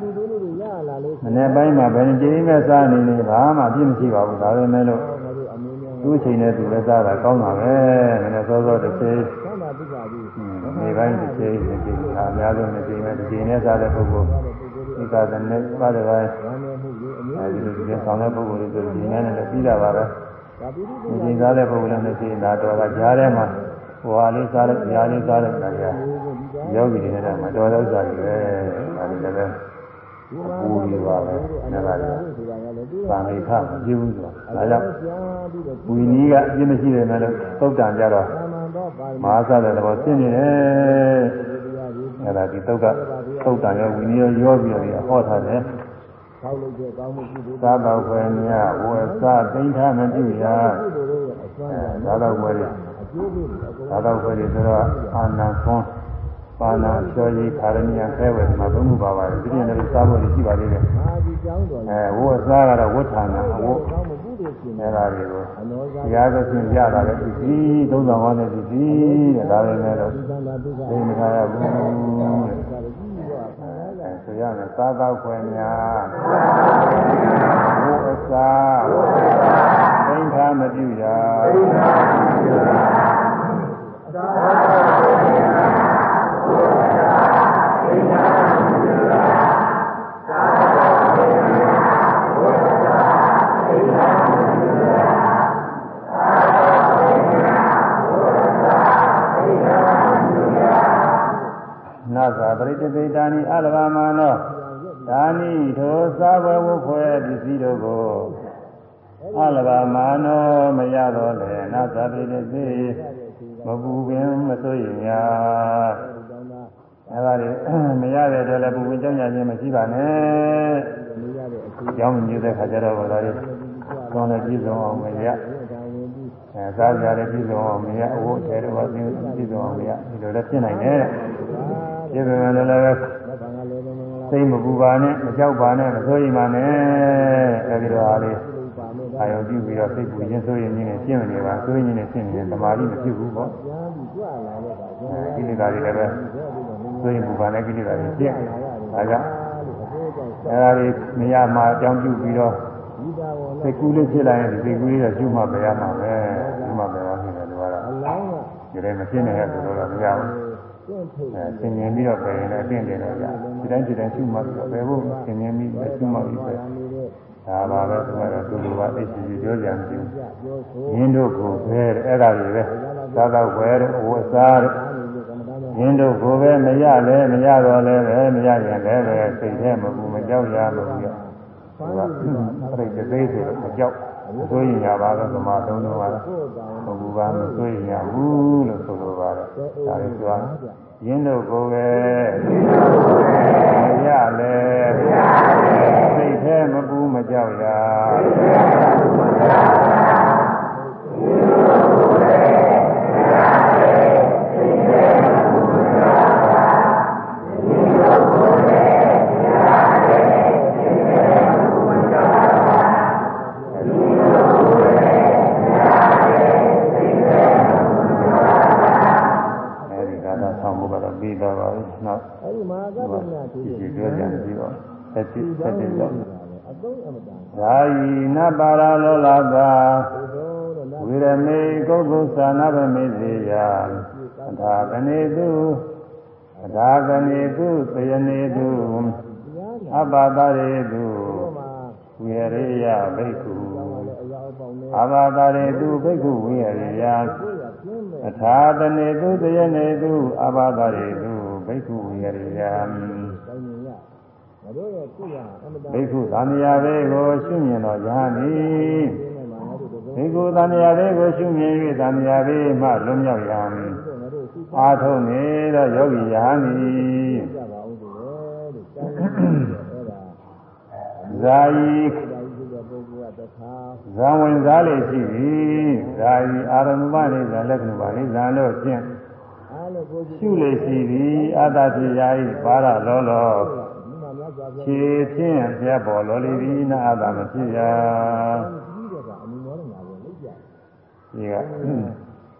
ဒီလိုလေးတွေရလာလို့မနေ့ပိုင်းမှာဘယ်ကြိမ်မဲ့စားနေနေဘာမှပြင်းမရှိပါဘူးဒါပဲမဲ့လို့ငါတို့အမင်းများသူ့ချိန်နဲ့သူလည်းစားတာကောင်းတာပဲမနေ့စောစောတစ်ချိန်သံသာဒုက္ခကြီးနေပိုင်းတစ်ချိန်တစ်ချိန်အများဆုံးတစ်ချိန်ပဲတစ်ချိန်နဲ့စားတဲ့ပုဂ္ဂိုလ်ဒီကတည်းကပါတယ်ပိုင်းဝမ်းနေမှုကြီးအမျိုးအဲဒီလိုဒီဆောင်တဲ့ပုဂ္ဂိုလ်တွေဆိုဒီနဲ့လည်းပြီးတာပါပဲ ဒါပိဋိဒီချိန်စားတဲ့ပုဂ္ဂိုလ်လည်းမရှိတာတော့ကကြားထဲမှာဟွာလေးစားတဲ့ကြားလေးစားတဲ့ခါကျယောဂီတွေနဲ့မတော်တဲ့ဥစ္စာတွေပဲအဲဒီလည်းပဲအပူကြီးပါပဲနည်းပါလေဆိုတာကလည်းသူဗာမိခမကြည့်ဘူးဆိုတာဒါကြောင့်ပြန်ပြီးတော့ဝီနီးကအပြစ်မရှိတယ်မဲ့လို့သုတ်တန်ကြတော့သာမန်သောပါရမီမဟာသတဲ့ဘောရှင်းနေတယ်တရားကြီးအဲဒါဒီသုတ်ကသုတ်တန်ရောဝီနီးရောရောပြီးတော့ဟောထားတယ် ထောက်လို့တဲ့ကောင်းမှုပြုလို့သာတော့ခွဲမြဝေစသိမ့်ထားမပြုရာကုသိုလ်တို့ရဲ့အစွမ်းကြောင့်သာတော့ခွဲတွေအကျိုးပေးတယ်အကုန်သာတော့ခွဲတွေဆိုတော့အာနာခွန်းပါဏာကျော်ကြီးခါရဏီယခဲဝယ်ဒီမှာသုံးခုပါပါတယ်ဒီပြင်လည်းစားဖို့ရှိပါသေးတယ်မာဒီကြောင်းတော်အဲဝေစားကတော့ဝဋ္ဌာနာဝတ်ကောင်းမှုပြုလို့ရှိရင်အဲဒါတွေကိုအနောဇာတရားသဖြင့်ပြတာလည်းဒီပြီးသုံးဆောင်ဟောတဲ့ဒီပြီးတဲ့ဒါလည်းလည်းတော့ဒီသန္တာဒုက္ခသိမခါရဘူး ဆိုရမယ်စားတော့ခွဲများဝေအစားသိမ့်ထားမပြုရာနာသာပရိတ္တိတာနိအလဘာမနောဒါနိထိုသာဝဝခွဲပစ္စည်းတို့ကိုအလ ဘာမနောမရတော့လေနာသာပရိတ္တိမပူပင်မစိုးရင်ညာတောင်းတာအဲဒါတွေမရတဲ့အတွက်လည်းပူပင်ကြောင်းကြခြင်းမရှိပါနဲ့နေရတဲ့အချိန်ကြောင်းမြည်တဲ့ခါကျတော့ဘာသာရေးကောင်းတဲ့ပြည်စုံအောင်မရဒါဝင်ပြီးအဲစားကြတဲ့ပြည်စုံအောင်မရအဝတ်ထဲတော့ပြည်စုံအောင်မရဒီလိုလည်းဖြစ်နိုင်တယ်ပြည့်စုံတယ်လည်းလက်ခံကလည်းမင်္ဂလာစိတ်မပူပါနဲ့မကြောက်ပါနဲ့မဆိုးရင်ပါနဲ့အဲဒီတော့အားလေးပြုပါမယ် အာယုံပြုပြီးတော့စိတ်ပူရင်ဆိုးရင်ကြီးနဲ့ရှင်းနေပါဆိုးရင်ကြီးနဲ့ရှင်းနေရင်သမာဓိမဖြစ်ဘူးပေါ့ပြန်ပြီးကြွလာတဲ့အခါကျအဲကိလေသာတွေလည်းပဲဆိုးရင်ပူပါနဲ့ကိလေသာတွေပြည့်ဒါကြောင့်အဲဒါတွေမရမှာအကြောင်းပြုပြီးတော့ဒီတာဝေါ်စိတ်ကူးလေးဖြစ်လာရင်ဒီစိတ်ကူးလေးတော့ရှုမှပဲရမှာပဲရှုမှပဲရမှာပဲဒီကတော့အလောင်းကဒီထဲမဖြစ်နေတဲ့ဆိုတော့မရဘူးကျင့်ထုတ်အဲဆင်ញင်ပြီးတော့ပဲရင်လည်းအသိတယ်တော့ကြာဒီတိုင်းဒီတိုင်းရှုမှပြီးတော့ပဲဖို့ဆင်ញင်ပြီးပဲရှုမှပြီးပဲနေတဲ့ ဒါပါပဲသူကတော့သူလိုပါသိချင်ပြောကြံကြည့်ကြပြောဆိုရင်းတို့ကိုပဲအဲ့ဒါတွေပဲသာသာဝဲတဲ့ဝတ်စားတဲ့ဒါနေကမ္မဋ္ဌာန်းရင်းတို့ကိုပဲမရလဲမရတော့လဲပဲမရရင်လည်းပဲစိတ်ထဲမပူမကြောက်ရလို့ပြီးတော့သူကပြိတ္တိသေးဆိုတော့မကြောက်ဆိုရင်ရပါပဲသမာသုံးတော့ပါကိုယ်တောင်ဘုရားမဆိုရင်ရဘူးလို့ဆိုလိုပါတယ်ဒါလေးဆို ရင်းတို့ကိုပဲမရလဲစိတ်ထဲမပူမကြောက်ရအဲဒီကသာဆောင်ဖို့ကတော့ပြီးတော့ပါပြီနောက် အဲ့ဒီမဟာကပ္ပနာသူ ဒီ တွေ ပြောကြပြီးတော့ သက်တိသက်တိတော့အသုံးအမတန်ဓာယီနပါရလောလသာဒီတော့တော့နတ်ဝိရမေကုက္ကုသာနာဗမေစေယအထာကနေတုအထာကနေတုသယနေတုတရားနာအပါတရေတုတော့မှာဝိရေယဘိက္ခုလည်းအရာအပေါင်းနဲ့အပါတရေတုဘိက္ခုဝိရေယကိုယ်ရပြင်းမဲ့အထာတနေတုသယနေတုအပါတရေတုဘိက္ခုဝိရေယ ဘိက္ခုသံဃာဘေကိုရှုမြင်တော်ယဟန်သည်ပြင်းမဲ့မှာငါတို့တို့ဘိက္ခုသံဃာဘေကိုရှုမြင်၍သံဃာဘေမှလွတ်မြောက်ရန်ငါတို့ရှိအာထုံနေသောယောဂီယဟန်သည်ကြပါဦးဆိုလေလို့တိုင်းအဲ့ဒါဇာယီဒါကြီးတဲ့ပုဂ္ဂိုလ်ကတခါဇံဝင်စားလေရှိသည်ဇာယီအာရမဏိဇာလက္ခဏာပါဠိဇံလို့ဖြင့်အားလည်းကိုယ်ကြည့်ရှုလေရှိသည်အတ္တဖြစ်ရာဤပါရလောလောဒီမှာမြတ်စွာဘုရား ခြေဖြင့်ပြတ်ပေါ်လောလီသည်နာအတ္တမဖြစ်ရာကြီးတဲ့ကအမိမောရငါကိုလိုက်ကြဒီက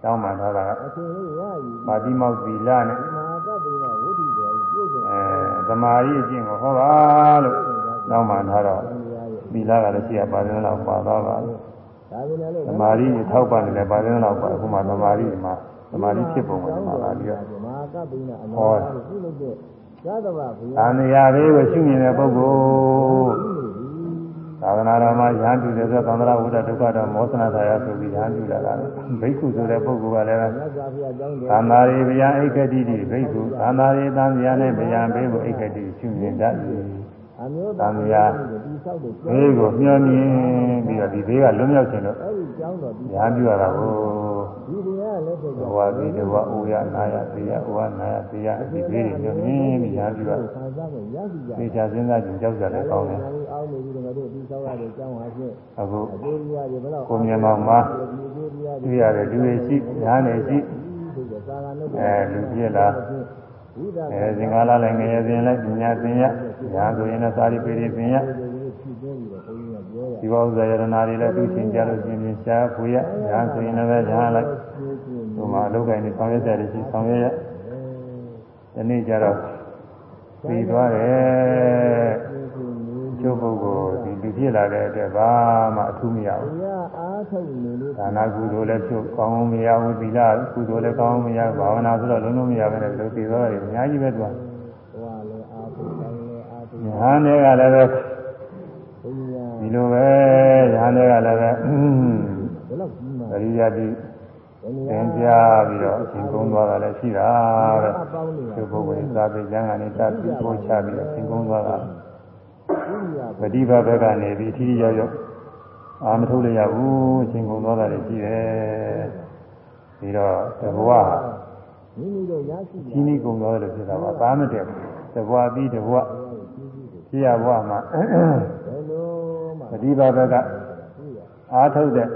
တောင်းမှထားတာကအရှင်လေးရယူပါတိမောက်သီလနဲ့ဒီမှာကတ္တိကဝိဓိတော်ကိုပြုတ်ကြတယ်အဲသမာဓိအကျင့်ကိုဟောပါလို့တောင်းမှထားတော့တရားရဲ့သီလကလည်းရှိရပါသေးတော့ပါသွားပါလို့ဒါပေမဲ့လို့သမာဓိထောက်ပံ့တယ်ပါသေးတော့ပါအခုမှသမာဓိမှာသမာဓိဖြစ်ပုံကမှာပါပြီးတော့မဟာကပ္ပိနအနာဂတ်ပြုလုပ်တဲ့သာ သနာဘုသာရားနေရာလေးကိုရှုမြင်တဲ့ပုဂ္ဂိုလ်သာသနာတော်မှာရဟန်းပြုတယ်ဆိုသံဃာဝိဒ္ဓဒုက္ခတော်မောသနာသာယဆိုပြီးရဟန်းပြုလာတာဘိက္ခုဆိုတဲ့ပုဂ္ဂိုလ်ကလည်းမြတ်စွာဘုရားကြောင်းတယ်သံဃာရီဗျာအိက္ခတိတိဘိက္ခုသံဃာရီသံဃာနဲ့ဗျာဘေးကိုအိက္ခတိရှုမြင်တတ်သည် အအမျိုးသံဃာဒီဆောက်တဲ့ဘေးကိုမျှောမြင်ပြီးတော့ဒီဘေးကလွတ်မြောက်ခြင်းလို့အဲ့ဒီကျောင်းတော်ဒီညာပြုရတာကိုဒီတရားလက်ထက်ကဘဝပြီးတဘဝအိုရနာရသေရဥဝနာရသေရဒီဘေးတွေမျှောမြင်ပြီးညာပြုရခံစားဖို့ရရှိကြသေချာစဉ်းစားကြည့်ကြောက်ကြလည်းကောင်းတယ်အောင်းနေပြီးတော့ငါတို့ဒီဆောက်ရတဲ့ကျောင်းဟာဖြင့်အခုအကျိုးတရားတွေဘယ်တော့ကိုမြင်မောင်မှာဒီအကျိုးတရားတွေတွေ့ရတယ်လူတွေရှိညာနေရှိဒီကသာဂနုအဲလူပြည့်လားဝိဒာ အဲသင်္ကာလလည်းငရဲစဉ်လည်းပညာသင်ရညာဆိုရင်လည်းသာရိပေရိသင်ရဖြည့်ပေးပြီးတော့ဘုန်းကြီးကပြောရဒီဘောဇာယရနာတွေလည်းသူချင်းကြလို့ချင်းချင်းရှားဖွေရညာဆိုရင်လည်းပဲညာလိုက်ဒီမှာအလုပ်ကိုင်းနေဆောင်ရွက်ကြတယ်ရှိဆောင်ရွက်ရဒီနေ့ကျတော့ပြီးသွားတယ် ကျုပ်ပုဂ္ဂိုလ်ဒီလူဖြစ်လာတဲ့အတွက်ဘာမှအထူးမရဘူးဘုရားအားထုတ်နေလို့ဒါနာကုသိုလ်လည်းချုပ်ကောင်းမရဘူးသီလကုသိုလ်လည်းကောင်းမရဘာဝနာဆိုတော့လုံးလုံးမရဘဲနဲ့လို့သိသွားတယ်အများကြီးပဲသူကဟောလည်းအားထုတ်တိုင်းလည်းအားထုတ်ညာနဲ့ကလည်းပဲဘုရားဒီလိုပဲညာနဲ့ကလည်းပဲအင်းဘယ်လောက်ကြီးမှပရိယတိဘယ်နေသရာင်ကြပြီးတော့အရှင်ကုန်းသွားတာလည်းရှိတာပဲအပေါင်းနေတာဒီပုဂ္ဂိုလ်သာပေကျမ်းကနေတတ်ပြီးပို့ချပြီးတော့အရှင်ကုန်းသွားတာဘုရား ပฏิဘာဘက်ကနေပြီးအထီးရောက်ရောက်အာမထုတ်လိုက်ရဘူးအရှင်ကုန်းသွားတာလည်းရှိတယ်ပြီးတော့တဘဝ မိမိတို့ရရှိ ကြီးနီးကုန်းသွားတယ်လို့ဖြစ်တာပါသားမတည့်ဘူးတဘဝပြီးတဘဝဖြစ်ရဘဝမှာ ဘယ်လိုမှ ပฏิဘာဘက်ကအာထုတ်တဲ့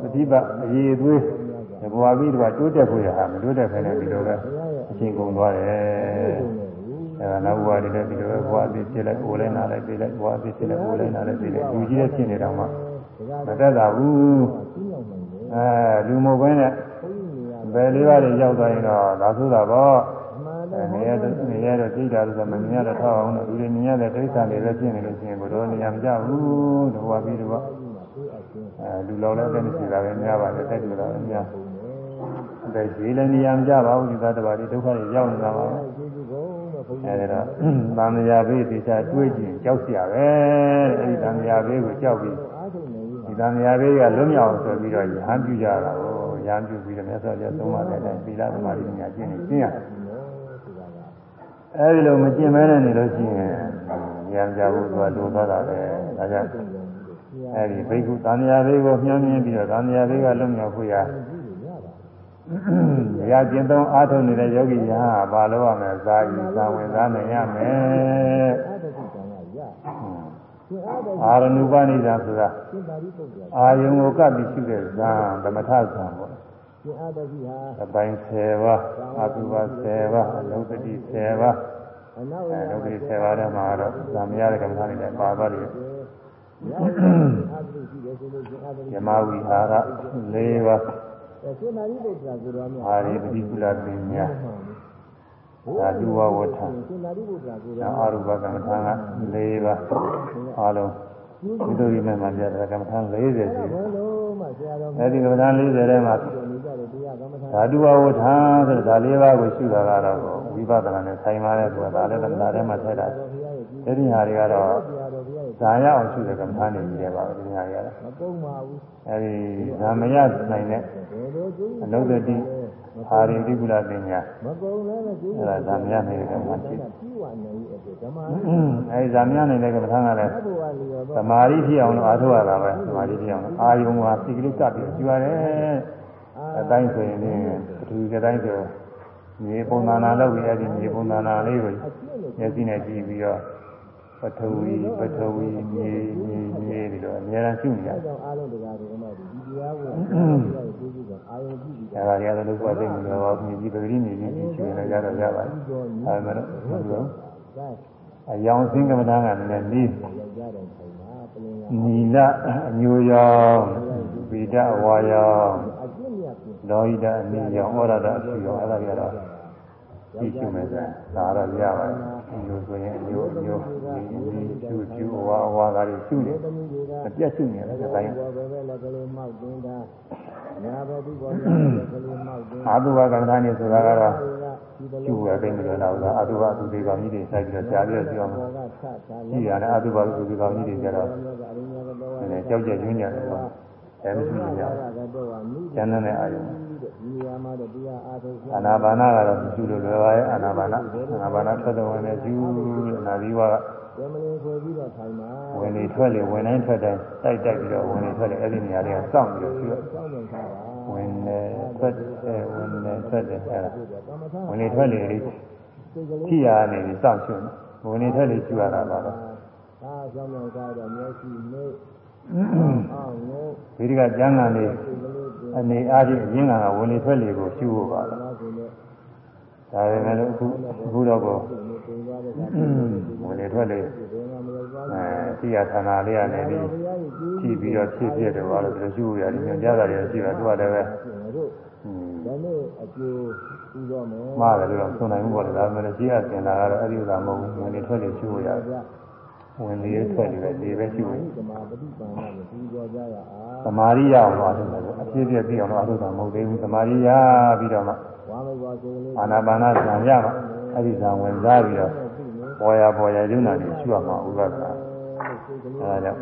ပฏิဘာအရေးအသွေးတဘဝပြီးတဘဝတိုးတက်ဖို့ရဟာမတိုးတက်ခဲနဲ့ဒီလိုပဲအရှင်ကုန်းသွားတယ် အဲဒါနောက်ဘဝတွေလည်းဒီလိုပဲဘဝအသေးဖြစ်လိုက်အိုလိုက်နာလိုက်ပြေးလိုက်ဘဝအသေးဖြစ်လိုက်အိုလိုက်နာလိုက်ပြေးလိုက်လူကြီးတဲ့ဖြစ်နေတော့မှမတက်တာဘူးပြီးအောင်နိုင်တယ်အဲလူမဟုတ်ဘဲနဲ့ဘုရားနေရာဘယ်လေးပါးတွေရောက်သွားရင်တော့ဒါဆိုတာပေါ့မှန်တအဲယ်နေရာတော့နေရာတော့ကြိတ်တာလို့ဆိုမမြင်ရတော့ထောက်အောင်တော့လူတွေမြင်ရတဲ့ဒိဋ္ဌာန်တွေလည်းဖြစ်နေလို့ရှိရင်ဘုရောနေရာမကြဘူးတဘဝပြီးတဘဝအဲလူလောလည်းလည်းမရှိတာပဲများပါလေတိုက်တူတာလည်းများအဲဒီလည်းနေရာမကြပါဘူးဒီသားတစ်ပါးဒီဒုက္ခတွေရောက်နေတာပါပဲကျေးဇူးကုန်တော့ဘု အဲဒါတော့သံဃာဘေးဒေသတွေးကြည့်ကြောက်စရာပဲအဲဒီသံဃာဘေးကိုကြောက်ပြီးဒီသံဃာဘေးကလွတ်မြောက်ဆိုပြီးတော့ရဟန်းပြုကြတာကိုရဟန်းပြုပြီးတော့မြတ်စွာဘုရားသုံးပါးတဲ့အတိုင်းသီလသမာဓိပညာကျင့်နေကျင့်ရအဲဒီလိုမကျင့်မဲနဲ့နေလို့ရှိရင်ဉာဏ်ကြဖို့ဆိုတာလိုသွားတာပဲဒါကြောင့်အဲဒီဘိက္ခုသံဃာဘေးကိုမျှောင်းမြင်ပြီးတော့သံဃာဘေးကလွတ်မြောက်ဖို့ရ ရာကျင့်သုံးအားထုတ်နေတဲ့ယောဂီယဟန်ဟာဘာလို့ရမလဲဇာယီသာဝင်စားနိုင်ရမယ်အားထုတ်ကံကရရှင်အားထုတ်အာရဏုပနိဒာဆိုတာရှင်သာရိပုတ္တရာအာယုံကိုကပ်ပြီးရှုတဲ့ဇာသမထဇာပေါ့ရှင်အားထုတ်ဟာအပိုင်း10ပါးအတုပါ10ပါးအလုံးတတိ10ပါးအနောက်အဲရလုံးတတိ10ပါးထဲမှာတော့ဇာမရတဲ့ကမ္ဘာတွေလည်းပါသွားတယ်အားထုတ်ရှိတယ်ဆိုလို့ရှင်အားထုတ်ယမဝိဟာရ4ပါး ရှင်သာရိပုတ္တရာကိုတော်မြတ်အာရိပတိကုလပညာသာဓုဝဝဋ္ဌရှင်သာရိပုတ္တရာကိုနာတော်အာရုပကမ္မထာက4ပါးအားလုံးဒီလိုဒီမဲ့မှာပြတဲ့ကမ္မထာ40ရှိတယ်ဘယ်လိုမှဆရာတော်အဲဒီကမ္မထာ40ထဲမှာနေကြတဲ့တရားကမ္မထာဓာတုဝဝဋ္ဌဆိုတဲ့ဒါ၄ပါးကိုရှုတာကတော့ဝိပဿနာနဲ့ဆိုင်ပါတယ်ဆိုတာဒါလည်းသမဏထဲမှာထည့်တာဘုရားရဲ့ဒီအဲဒီဟာတွေကတော့ဆရာတော်ဘုရားရဲ့ ဇာရအောင်ရှုတဲ့ကမ္မထာနေကြီးတယ်ပါပဲဒီဟာတွေကတော့မပုံပါဘူးအဲဒီဇာမရနိုင်တဲ့ဘယ်လိုကျိုးအနုတ္တိအာရိတိကုလပညာမပုံလည်းမကျိုးအဲဒါဇာမရနိုင်တဲ့ကမ္မထာရှိတယ်ပြီးဝနိုင်ရဲ့အတွက်ဓမ္မအဲဒီဇာမရနိုင်တဲ့ကမ္မထာကလည်းဘုရားလျော်သတော့မာဓိဖြစ်အောင်လို့အားထုတ်ရတာပဲသမာဓိဖြစ်အောင်လို့အာယုံဟာစိတ်ကလေးကပ်ပြီးရှုရတယ်အတိုင်းဆိုရင်လည်းပထဝီကတိုင်းဆိုမြေပုံသဏ္ဍာန်လောက်ပြီးအဲဒီမြေပုံသဏ္ဍာန်လေးကိုအကျင့်လို့မျက်စိနဲ့ကြည့်ပြီးတော့ ပထဝီပထဝီမြေမြေမြေဒီလိုအများအားရှုနေရအဲတယ်ကြောင့်အားလုံးတရားတွေမှဒီတရားကိုဘုရားရဲ့ကျေးဇူးကအာယုံကြည့်ပြီး။အဲဒါကြီးကတော့လို့ပြောသိနေတော့မြေကြီးပဂရိမြေကြီးရှုနေကြတော့ကြပါလား။အဲဒါတော့ဘုရားဒါအယောင်စင်းကမ္မဋ္ဌာန်းကလည်းနီးယောက်ျားတော်ဆိုင်မှာပလင်ရနီလအညိုရောင်ဗိဒအဝါရောင်အကျင့်မြတ်ပြင်လောဟိတအနိရောင်ဩရဒအဖြူရောင်အဲဒါကြီးကတော့ ကြည့်ရှုမယ်ဆိုတာဒါတော့ရပါတယ်။အညိုဆိုရင်အညိုအညိုဒီဒီရှုရှုအဝါအဝါကလေးရှုနေသမီးတွေကအပြတ်ရှုနေတယ်အတိုင်းဘောပဲပဲလက်ကလေးမောက်တင်တာညာဘက်ဒီဘောလက်ကလေးမောက်တင်အာသုဘကမ္မဋ္ဌာန်းနေဆိုတာကတော့ဒီဘကျူရသိမလို့လားအာသုဘအသုသေးကောင်ကြီးတွေစိုက်ပြီးတော့ရှားပြီးတော့ပြောင်းဘောကဆတ်တာကြည့်ရတယ်အာသုဘအသုသေးကောင်ကြီးတွေကျတော့အရိညာကတော့နည်းနည်းကြောက်ကြရွံ့ကြတယ်ပေါ့အဲမရှိဘူးကြာကတော့ဝါမိကျန်တဲ့အာယုံ အားထုတ်အာနာပါနာကတော့ရှုလို့လွယ်ပါရဲ့အာနာပါနာအာနာပါနာထွက်တဲ့ဝင်နဲ့ရှုနာသီဝကဇမလင်ဆိုပြီးတော့ထိုင်ပါဝင်လေထွက်လေဝင်တိုင်းထွက်တိုင်းတိုက်တိုက်ပြီးတော့ဝင်လေထွက်လေအဲ့ဒီနေရာလေးကစောင့်ပြီးတော့ရှုရစောင့်နေထားပါဝင်လေထွက်တယ်ဝင်လေထွက်တယ်အဲ့ဒါကမ္မထာဝင်လေထွက်လေလေးစိတ်ကလေးကြည့်ရနေပြီးစောင့်ရှုနေဝင်လေထွက်လေရှုရတာပါတော့ဒါကြောင့်လည်းကားတော့မျက်စိနှုတ်အောင်ငုတ်ဒီဒီကကျမ်းဂန်လေးစိတ်ကလေးကို အနေအားဖြင့်အရင်းကဝင်လေထွက်လေကိုရှုဖို့ပါတော့နားကိုလည်းဒါပေမဲ့လို့အခုအခုတော့ကိုဒီလိုပုံသွားတဲ့ကဝင်လေထွက်လေဒီကမရောက်သွားအဲသိရဌာနလေးကနေပြီးဘုရားကြီးကြည့်ကြည့်ပြီးတော့ဖြစ်ဖြစ်တယ်ဘာလို့ဒီလိုရှုရတယ်ညွှန်ကြားတာတွေရှိတာသူကလည်းပဲတို့อืมဒါနဲ့အကျိုးပြီးတော့မယ်မှားတယ်လို့တော့ဆိုနိုင်ဘူးပေါ့လေဒါပေမဲ့ရှိရစင်တာကတော့အဲ့ဒီဥစ္စာမဟုတ်ဘူးဝင်လေထွက်လေရှုရတယ် ဝင်လေထွက်လေပဲဒီပဲရှုရဒီမှာပฏิပန်ကမပြီးတော့ကြရအာသမာရိယအောင်လို့အထုတယ်အဖြစ်ပြပြီးအောင်လို့အထုတာမဟုတ်သေးဘူးသမာရိယပြီးတော့မှဝါမဘွားကိုလေးအာနာပါနဇံရမှအဲ့ဒီဇံဝင်စားပြီးတော့ပေါ်ရပေါ်ရယုံနာနေရှုရမှာဥပဒနာအဲဒါကြောင့်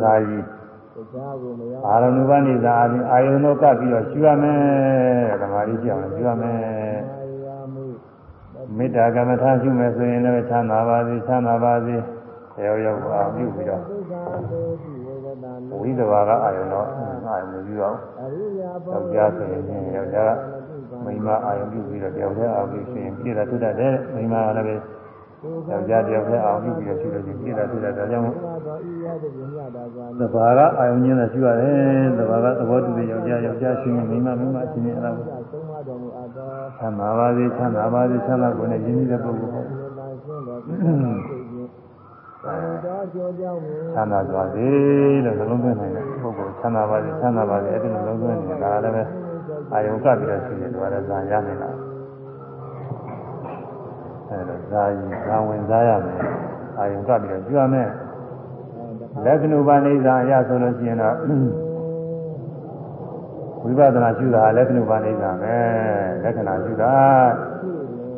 ဇာယီတရားကိုမရအာရုံဥပနိဇာအပြင်အာယုံတို့ကပ်ပြီးတော့ရှုရမယ်သမာဓိရှိအောင်ရှုရမယ်ယာမှုမေတ္တာကမ္မထာရှုမယ်ဆိုရင်လည်းချမ်းသာပါစေချမ်းသာပါစေ ရောက်ရောက်အောင်ပြုပြီးတော့ဒုက္ခတေတိဝေဒနာဝိသဘာကအာယုံတော့အာယုံပြုအောင်အရိယာဘောယောက်ျားဆိုရင်ချင်းယောက်ျားကမိန်းမအာယုံပြုပြီးတော့တယောက်တည်းအာယုံပြုရှင်ပြည့်တာထွက်တတ်တယ်မိန်းမကလည်းပဲယောက်ျားတယောက်တည်းအာယုံပြုပြီးတော့ရှုလို့ချင်းပြည့်တာထွက်တတ်တယ်ဒါကြောင့်မို့သာသောဤရတဲ့ညတာကသဘာကအာယုံချင်းနဲ့ရှုရတယ်သဘာကသဘောတူတဲ့ယောက်ျားယောက်ျားရှင်မိန်းမမိန်းမရှင်နေအဲ့ဒါကိုသုံးပါတော်မူအပ်သောချမ်းသာပါစေချမ်းသာပါစေချမ်းသာကိုယ်နဲ့ရင်းနှီးတဲ့ပုဂ္ဂိုလ် ချမ်းသာပါစေလို့နှလုံးသွင်းနိုင်တဲ့ပုဂ္ဂိုလ်ချမ်းသာပါစေချမ်းသာပါစေအဲ့ဒီနှလုံးသွင်းနေတာလည်းပဲအာယုံကပ်ပြီးတော့ရှိနေတယ်ဒါလည်းဇာရနေတာအဲ့တော့ဇာယီဇာဝင်စားရမယ်အာယုံကပ်ပြီးတော့ကျွရမယ်လက္ခဏုပနိဇာအရဆိုလို့ရှိရင်တော့ဝိပဿနာရှုတာလက္ခဏုပနိဇာပဲလက္ခဏာရှုတာ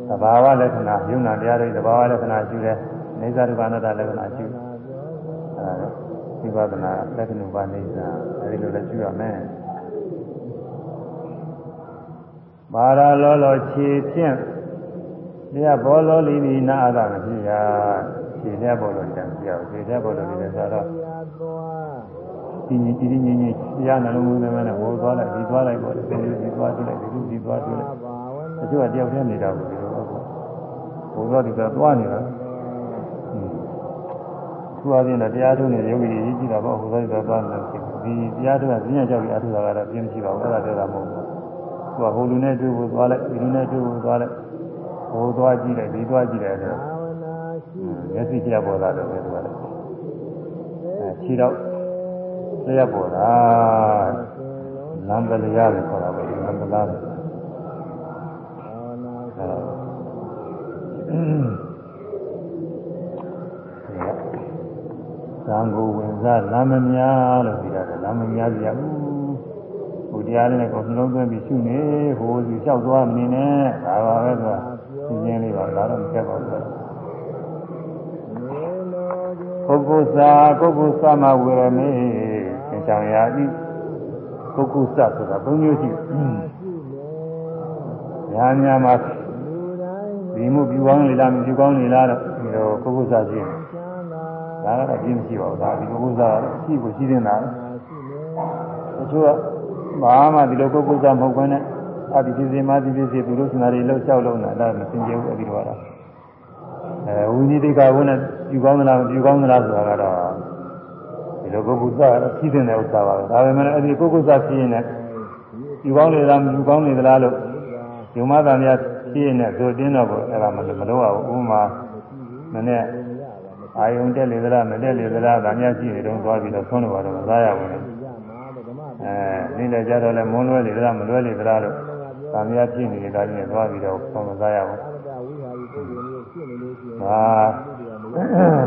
သဘာဝလက္ခဏာယုံနာတရားတွေသဘာဝလက္ခဏာရှုတယ် နေဇာတုပါဏတလက္ခဏာရှုတယ်အဲဒါဝိပဿနာလက္ခဏုပနိဇာအဲဒီလိုလည်းရှုရမယ်ပါရလောလောခြေဖြင့်တရားဘောလောလီနီနာအတာမဖြစ်ရခြေနဲ့ဘောလောလီတံပြရခြေနဲ့ဘောလောလီလည်းဆိုတော့ရာသွားဒီညီဒီညီညီတရားနှလုံးသွင်းမယ်နဲ့ဟိုသွားလိုက်ဒီသွားလိုက်ပေါ့ဒီလိုဒီသွားတွေ့လိုက်ဒီလိုဒီသွားတွေ့လိုက်ဘာဝတနာချို့ကတယောက်တည်းနေတာကိုဒီလိုဟုတ်ပေါ့ဟိုသွားဒီသွားသွားနေတာ သူအချင်းတော့တရားထုံးနေယောဂီကြီးကြည့်တာပေါ့ဟိုသွားဒီသွားသွားနေတယ်ဒီတရားထုံးကဈဉ္ညာကြောက်ပြီးအထုတာကတော့ပြင်းမရှိပါဘူးအဲ့ဒါပြောတာမဟုတ်ဘူးသူကဟိုလူနဲ့တွေ့ဖို့သွားလိုက်ဒီလူနဲ့တွေ့ဖို့သွားလိုက်ဟိုသွားကြည့်လိုက်ဒီသွားကြည့်လိုက်ဆိုဘာဝနာရှိမျက်စိပြပေါ်လာတယ်ပဲသူကလည်းအဲခြေတော့လျက်ပေါ်တာလမ်းပလျားလို့ခေါ်တာပဲလမ်းပလားလို့ ဘာဝနာ အဲ သံဃာဝင်စားလမ်းမများလို့ပြောရတယ်လမ်းမများကြဘူးဟိုတရားလေးနဲ့ကိုယ်နှလုံးသွင်းပြီးရှုနေဟိုစီလျှောက်သွားမနေနဲ့ဒါပါပဲသူကရှင်းရှင်းလေးပါဒါတော့မဆက်ပါဘူးမေလိုဒီပုဂ္ဂုစာပုဂ္ဂုသမဝေရမေသင်္ချောင်ရာဤပုဂ္ဂုစဆိုတာသုံးမျိုးရှိတယ်ရှိလေ။ညာညာမှာလူတိုင်းဒီမှုပြူကောင်းလေလားမပြူကောင်းလေလားတော့ဒီလိုပုဂ္ဂုစရှိတယ်ချမ်းသာ။ ဒါကတော့ပြင်းမရှိပါဘူး။ဒါဒီပုဂ္ဂုစရှိကိုရှိနေတာရှိလေ။တချို့ကဘာမှဒီလိုပုဂ္ဂုစမဟုတ်ဘဲနဲ့အဒီဖြစ်စီမဒီဖြစ်စီသူတို့စနာတွေလှုပ်လျှောက်လုံးတာဒါမစင်ကြဘူးအပြီးတော့အဲဝိနည်းတိကဘုနဲ့ပြူကောင်းသလားမပြူကောင်းသလားဆိုတာကတော့ဒီလိုပုဂ္ဂုစကတော့ရှိတဲ့ဥစ္စာပါပဲ။ဒါပေမဲ့အဲ့ဒီပုဂ္ဂုစဖြစ်ရင်လည်းပြူကောင်းလေလားမပြူကောင်းလေသလားလို့ယုံမသားများဖြစ်ရင်လည်းသို့တင်းတော့ကိုအဲ့ဒါမမလို့ရဘူး။ဥပမာနည်းနည်း အာယုံတက်လေသလားမတက်လေသလားဒါများရှိနေတော့သွားပြီးတော့ဆုံးလို့တော့မသားရဘူးလေရမှာဓမ္မအဲနေ့လည်းကြတော့လဲမွန်းလွဲလေသလားမလွဲလေသလားလို့ဒါများဖြစ်နေတယ်ဒါကြီးနဲ့သွားပြီးတော့ဆုံးမသားရဘူးသာတဝိဟာရီပုဂ္ဂိုလ်မျိုးဖြစ်နေလို့ရှိရင်ဟာ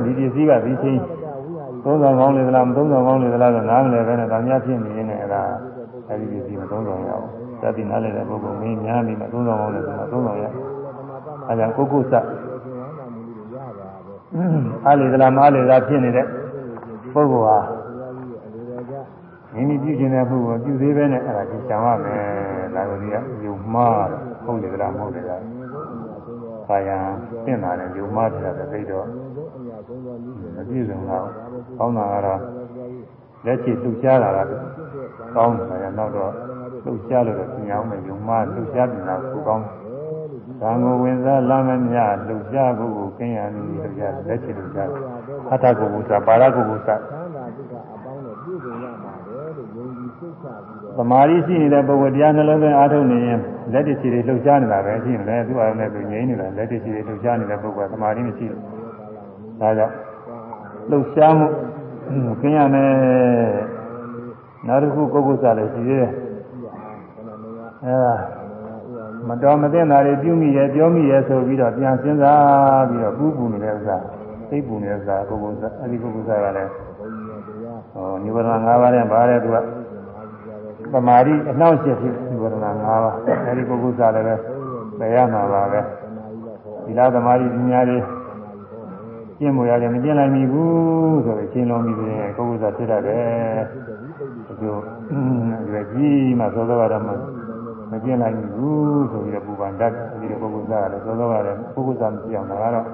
ဒီပစ္စည်းကဒီချင်းသာဝိဟာရီသုံးဆောင်ကောင်းလေသလားမသုံးဆောင်ကောင်းလေသလားတော့နားမလဲပဲနဲ့ဒါများဖြစ်နေရင်လည်းအဲ့ဒါအဲဒီပစ္စည်းမသုံးဆောင်ရဘူးသတိနားလဲတဲ့ပုဂ္ဂိုလ်မင်းများပြီးမှသုံးဆောင်ကောင်းလေဆိုတော့သုံးဆောင်ရဓမ္မပမအဲဒါကိုကုသ ရှင်ဝန္တာမူလို့ရပါပဲ အားလေသလားမအားလေသလားဖြစ်နေတဲ့ပုဂ္ဂိုလ်ဟာဘုရားကြီးရဲ့အလိုတော်ကြမိမိပြုခြင်းတဲ့မှုကိုပြုသေးပဲနဲ့အဲ့ဒါဒီရှောင်ရမယ်ဒါကိုဒီကယုံမှားတယ်ဟုတ်တယ်ကလားမဟုတ်တယ်လားခါယံသင်တာနဲ့ယုံမှားတယ်တဲ့သိတော့မပြည့်စုံတော့ကောင်းတာကတော့လက်ချီလှူရှားတာကကောင်းတယ်နောက်တော့လှူရှားလို့တော့ပြင်အောင်မယ်ယုံမှားလှူရှားပြင်တာကိုကောင်းသံ ဃောဝင်စားလမ်းမမြလှူရှားကိုကိုကင်းရမည်လှူရှားလက်ချီလှူရှားအတ္တကိုဘုရားပါရကိုဘုရားသံဃာဒုက္ခအပေါင်းနဲ့ပြည့်စုံရပါတယ်လို့ယုံကြည်စိတ်ချပြီးတော့သမာဓိရှိနေတဲ့ပုဂ္ဂိုလ်တရားနှလုံးသွင်းအားထုတ်နေရင်လက်တချီတွေလှုပ်ရှားနေတာပဲရှိနေတယ်သူ့အားနဲ့သူငြိမ်းနေတာလက်တချီတွေလှုပ်ရှားနေတဲ့ပုဂ္ဂိုလ်ကသမာဓိမရှိဘူးဒါကြောင့်လှုပ်ရှားမှုကင်းရမယ်နောက်တစ်ခုပုဂ္ဂိုလ်စားလည်းရှိသေးတယ်အဲဒါ မတော်မသင့်တာတွေပြုမိရဲ့ပြောမိရဲ့ဆိုပြီးတော့ပြန်စဉ်းစားပြီးတော့ပူးပူနေတဲ့ဥစ္စာသိပူနေတဲ့ဥစ္စာပုဂ္ဂိုလ်စားအဲဒီပုဂ္ဂိုလ်စားကလည်းဟောနိဗ္ဗာန်၅ပါးနဲ့ပါတယ်သူကသမာဓိအနှောင့်အယှက်ဖြစ်ဝေဒနာ၅ပါးအဲဒီပုဂ္ဂိုလ်စားလည်းပဲပယ်ရမှာပါပဲဒီလားသမာဓိပညာတွေကျင့်မို့ရတယ်မကျင့်နိုင်မိဘူးဆိုရင်ကျင့်လုံးပြီးရင်ပုဂ္ဂိုလ်စားဖြစ်တတ်တယ်ဒီလိုရွယ်ကြီးမှသောသောကတော့ မကျင့်နိုင်ဘူးဆိုပြီးတော့ပူပန်တတ်ဒီလိုပုဂ္ဂိုလ်စားရတယ်သောသောကလည်းပုဂ္ဂိုလ်စားမပြောင်းတာကတော့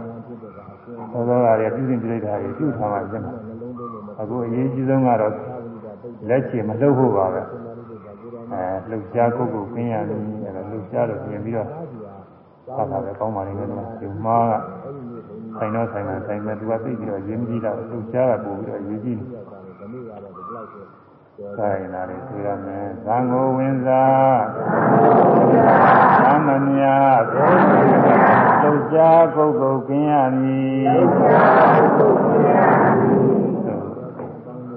သောသောကလည်းပြုစဉ်ပြိဋ္ဌာတွေပြုထားမှကျင့်မှာအခုအရေးကြီးဆုံးကတော့လက်ချေမလှုပ်ဖို့ပါပဲအဲလှုပ်ရှားကိုယ်ကိုကျင်းရမည်အဲလှုပ်ရှားတော့ပြင်ပြီးတော့သာသာပဲကောင်းပါလိမ့်မယ်ဒီမှာကဆိုင်တော့ဆိုင်မှာဆိုင်မဲ့သူကသိပြီးတော့ရင်းကြီးတာလှုပ်ရှားတာပို့ပြီးတော့ရင်းကြီးတယ် ဆိုင်လာတယ်တွေ့ရမယ်သံဃောဝင်စားသမမြတ်လှုပ်ရှားကိုယ်ကိုကျင်းရမည်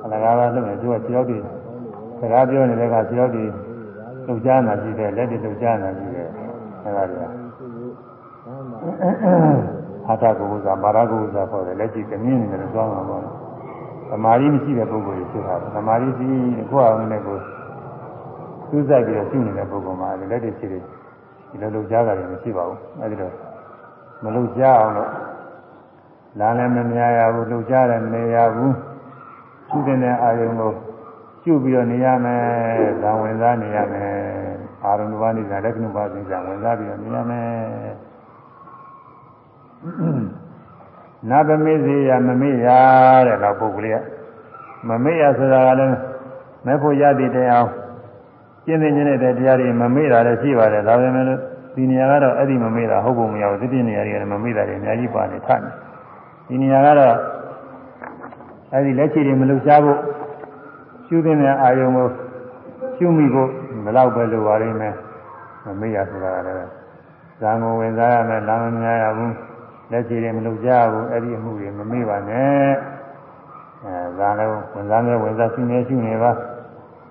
အလကားလားလုပ်ရင်သူကကြောက်တယ်စကားပြောနေတဲ့ကကြောက်တယ်လှုပ်ရှားနေတာရှိတယ်လက်တွေလှုပ်ရှားနေတာရှိတယ်အဲဒါတွေကဟာတာကုသမာရကုသခေါ်တယ်လက်ရှိကမြင့်နေတယ်သွားမှာပေါ့ သမာဓိမရှိတဲ့ပုဂ္ဂိုလ်ကြီးဖြစ်တာသမာဓိရှိကိုယ့်အောင်နဲ့ကိုစူးစိုက်ပြီးတော့ရှိနေတဲ့ပုဂ္ဂိုလ်မှာလက်တွေရှိတယ်ဒီလိုလှုပ်ရှားတာလည်းမရှိပါဘူးအဲဒီတော့မလှုပ်ရှားအောင်လို့လမ်းလည်းမမြင်ရဘူးလှုပ်ရှားလည်းမနေရဘူးရှိတဲ့အာယုံကိုကျုပ်ပြီးတော့နေရမယ်။ဇာဝင်စားနေရမယ်။အာရုံတစ်ပါးနေတာလက္ခဏာပါးစဉ်ဇာဝင်စားပြီးတော့နေရမယ်။ နဗမေဇေယမမေ့ရတဲ့တော့ပုဂ္ဂလိကမမေ့ရဆိုတာကလည်းမဲ့ဖို့ရတည်တဲ့အောင်ကျင့်တဲ့ကျင့်တဲ့တရားတွေမမေ့တာလည်းရှိပါတယ်။ဒါပေမဲ့ဒီနေရာကတော့အဲ့ဒီမမေ့တာဟုတ်ပုံမရဘူး။ဒီပြည့်နေရာတွေကမမေ့တာတွေအများကြီးပါနေထတယ်။ဒီနေရာကတော့အဲဒီလက်ချီတွေမလှူရှားဖို့ရှုတဲ့အာယုံကိုရှုမိဖို့မလောက်ပဲလိုပါလိမ့်မယ်မမေ့ရဆိုတာလည်းဇာငုံဝင်စားရမယ်လမ်းမများရဘူး လက်ချီတွေမလှူရှားဘူးအဲ့ဒီအမှုတွေမမေ့ပါနဲ့အဲဇာလည်းဝင်စားမယ်ဝင်စားရှုနေရှုနေပါ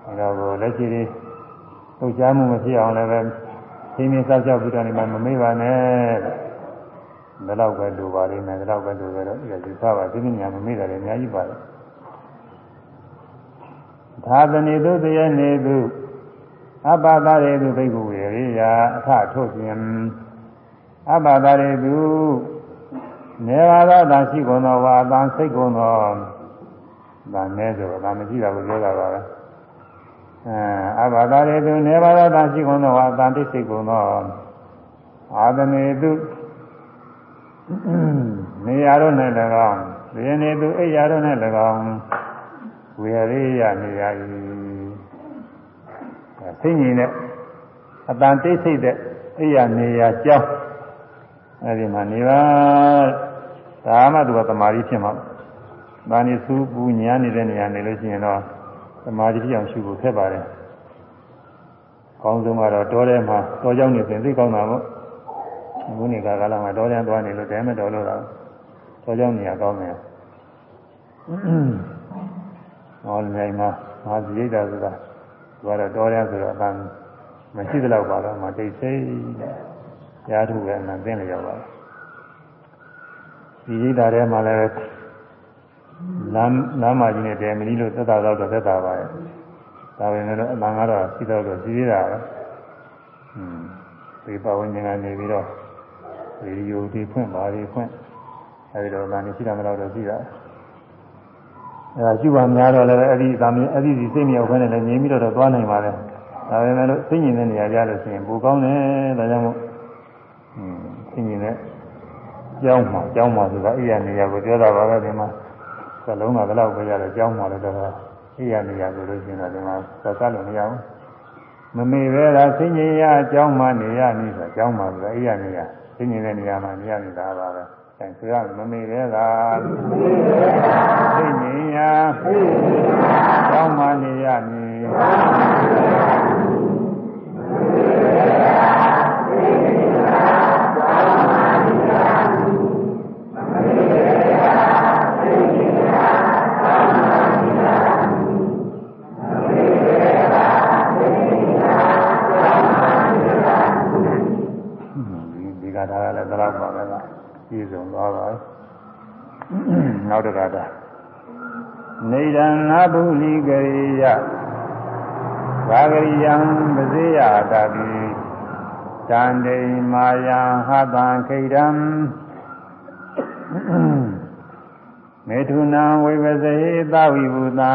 အဲတော့လက်ချီတွေလှူရှားမှုမဖြစ်အောင်လည်းပဲသင်္င်းစောက်ကြောက်ပြီးတော့နေမှာမမေ့ပါနဲ့ဒါတော့ပဲလိုပါလိမ့်မယ်ဒါတော့ပဲလိုပဲတော့ဒီလိုသာပါဒီနေ့ညမမေ့တယ်လည်းအများကြီးပါတယ်သာသနေသူတည်းနေသူအပ္ပတာရေသူဘိက္ခုဝေရိယာအထထုတ်ခြင်းအပ္ပတာရေသူ နေပါသောတန်ရှိကုန်သောဝါတန်စိတ်ကုန်သောဒါနဲ့ဆိုတော့ဒါမရှိတာကိုပြောတာပါပဲအဲအပ္ပတာရေသူနေပါသောတန်ရှိကုန်သောဝါတန်တိစိတ်ကုန်သောအာသနေသူနေရာတို့၌၎င်းဝိနေသူအိယာတို့၌၎င်းဝေရိယနေရာ၏သိဉ္ဇင်းနဲ့အတန်တိတ်ဆိတ်တဲ့အိယာနေရာကြောင်းအဲဒီမှာနေပါ ဒါမှသူကသမာဓိဖြစ်မှာဒါနေစူးပူညာနေတဲ့နေရာနေလို့ရှိရင်တော့သမာဓိဖြစ်အောင်ရှုဖို့ခက်ပါတယ်။ကောင်းဆုံးကတော့တောထဲမှာတောကြောင်းနေပြင်သိကောင်းတာပေါ့။အခုနေကကာလမှာတောထဲသွားနေလို့တဲမတော်လို့တော့တောကြောင်းနေရာကောင်းတယ်။ဟောနေမှာငါစိတ်ဓာတ်ဆိုတာသူကတော့တောထဲဆိုတော့အတန်မရှိသလောက်ပါတော့မတိတ်ဆိတ်ရာထုပဲအမှန်သိနေရောက်ပါလား။ ဒီစိတ်ဓာတ်ထဲမှာလည်းလမ်းလမ်းမကြီးနဲ့တဲမကြီးလို့သက်သာတော့သက်သာပါရဲ့။ဒါပေမဲ့အမှန်ကတော့ရှိတော့တော့ရှိသေးတာပဲ။อืมဒီပဝဉ္ဇဉ်ကနေပြီးတော့ရေဒီယိုတွေဖွင့်ပါတွေဖွင့်အဲဒီတော့ဒါနေရှိတာမလို့တော့ရှိတာ အဲဒါရှိပါများတော့လည်းအဲ့ဒီသာမင်းအဲ့ဒီဒီစိတ်မြောက်ခွင့်နဲ့လည်းငြိမ်းပြီးတော့သွားနိုင်ပါလေဒါပေမဲ့လို့စိတ်ညင်တဲ့နေရာကြလို့ရှိရင်ပိုကောင်းတယ်ဒါကြောင့်မို့อืมစိတ်ညင်တဲ့ ကြောင်းမှာကြောင်းမှာဆိုတာအိယာနေရာကိုပြောတာပါပဲဒီမှာသလုံးကဘယ်လောက်ပဲရတယ်ကြောင်းမှာလည်းတော့အိယာနေရာဆိုလို့ရှိရင်တော့ဒီမှာသတ်လို့မရဘူးမမေပဲလားစိတ်ညင်ရအကြောင်းမှနေရနေဆိုအကြောင်းမှဆိုတာအိယာနေရာစိတ်ညင်တဲ့နေရာမှာနေရနေတာပါပဲအဲဆိုရမမေပဲလားစိတ်ညင်ရအကြောင်းမှနေရနေဒီကထာက လည်းသလောက်ပါပဲကပြည့်စုံသွားပါနောက်တစ်ခါတာနေရဏဘုလိကရိယသာဂရိယံပစေယတာတိတန္တိမာယံဟတံခိတံမေထုနံဝိပစေသဝိဘူတံ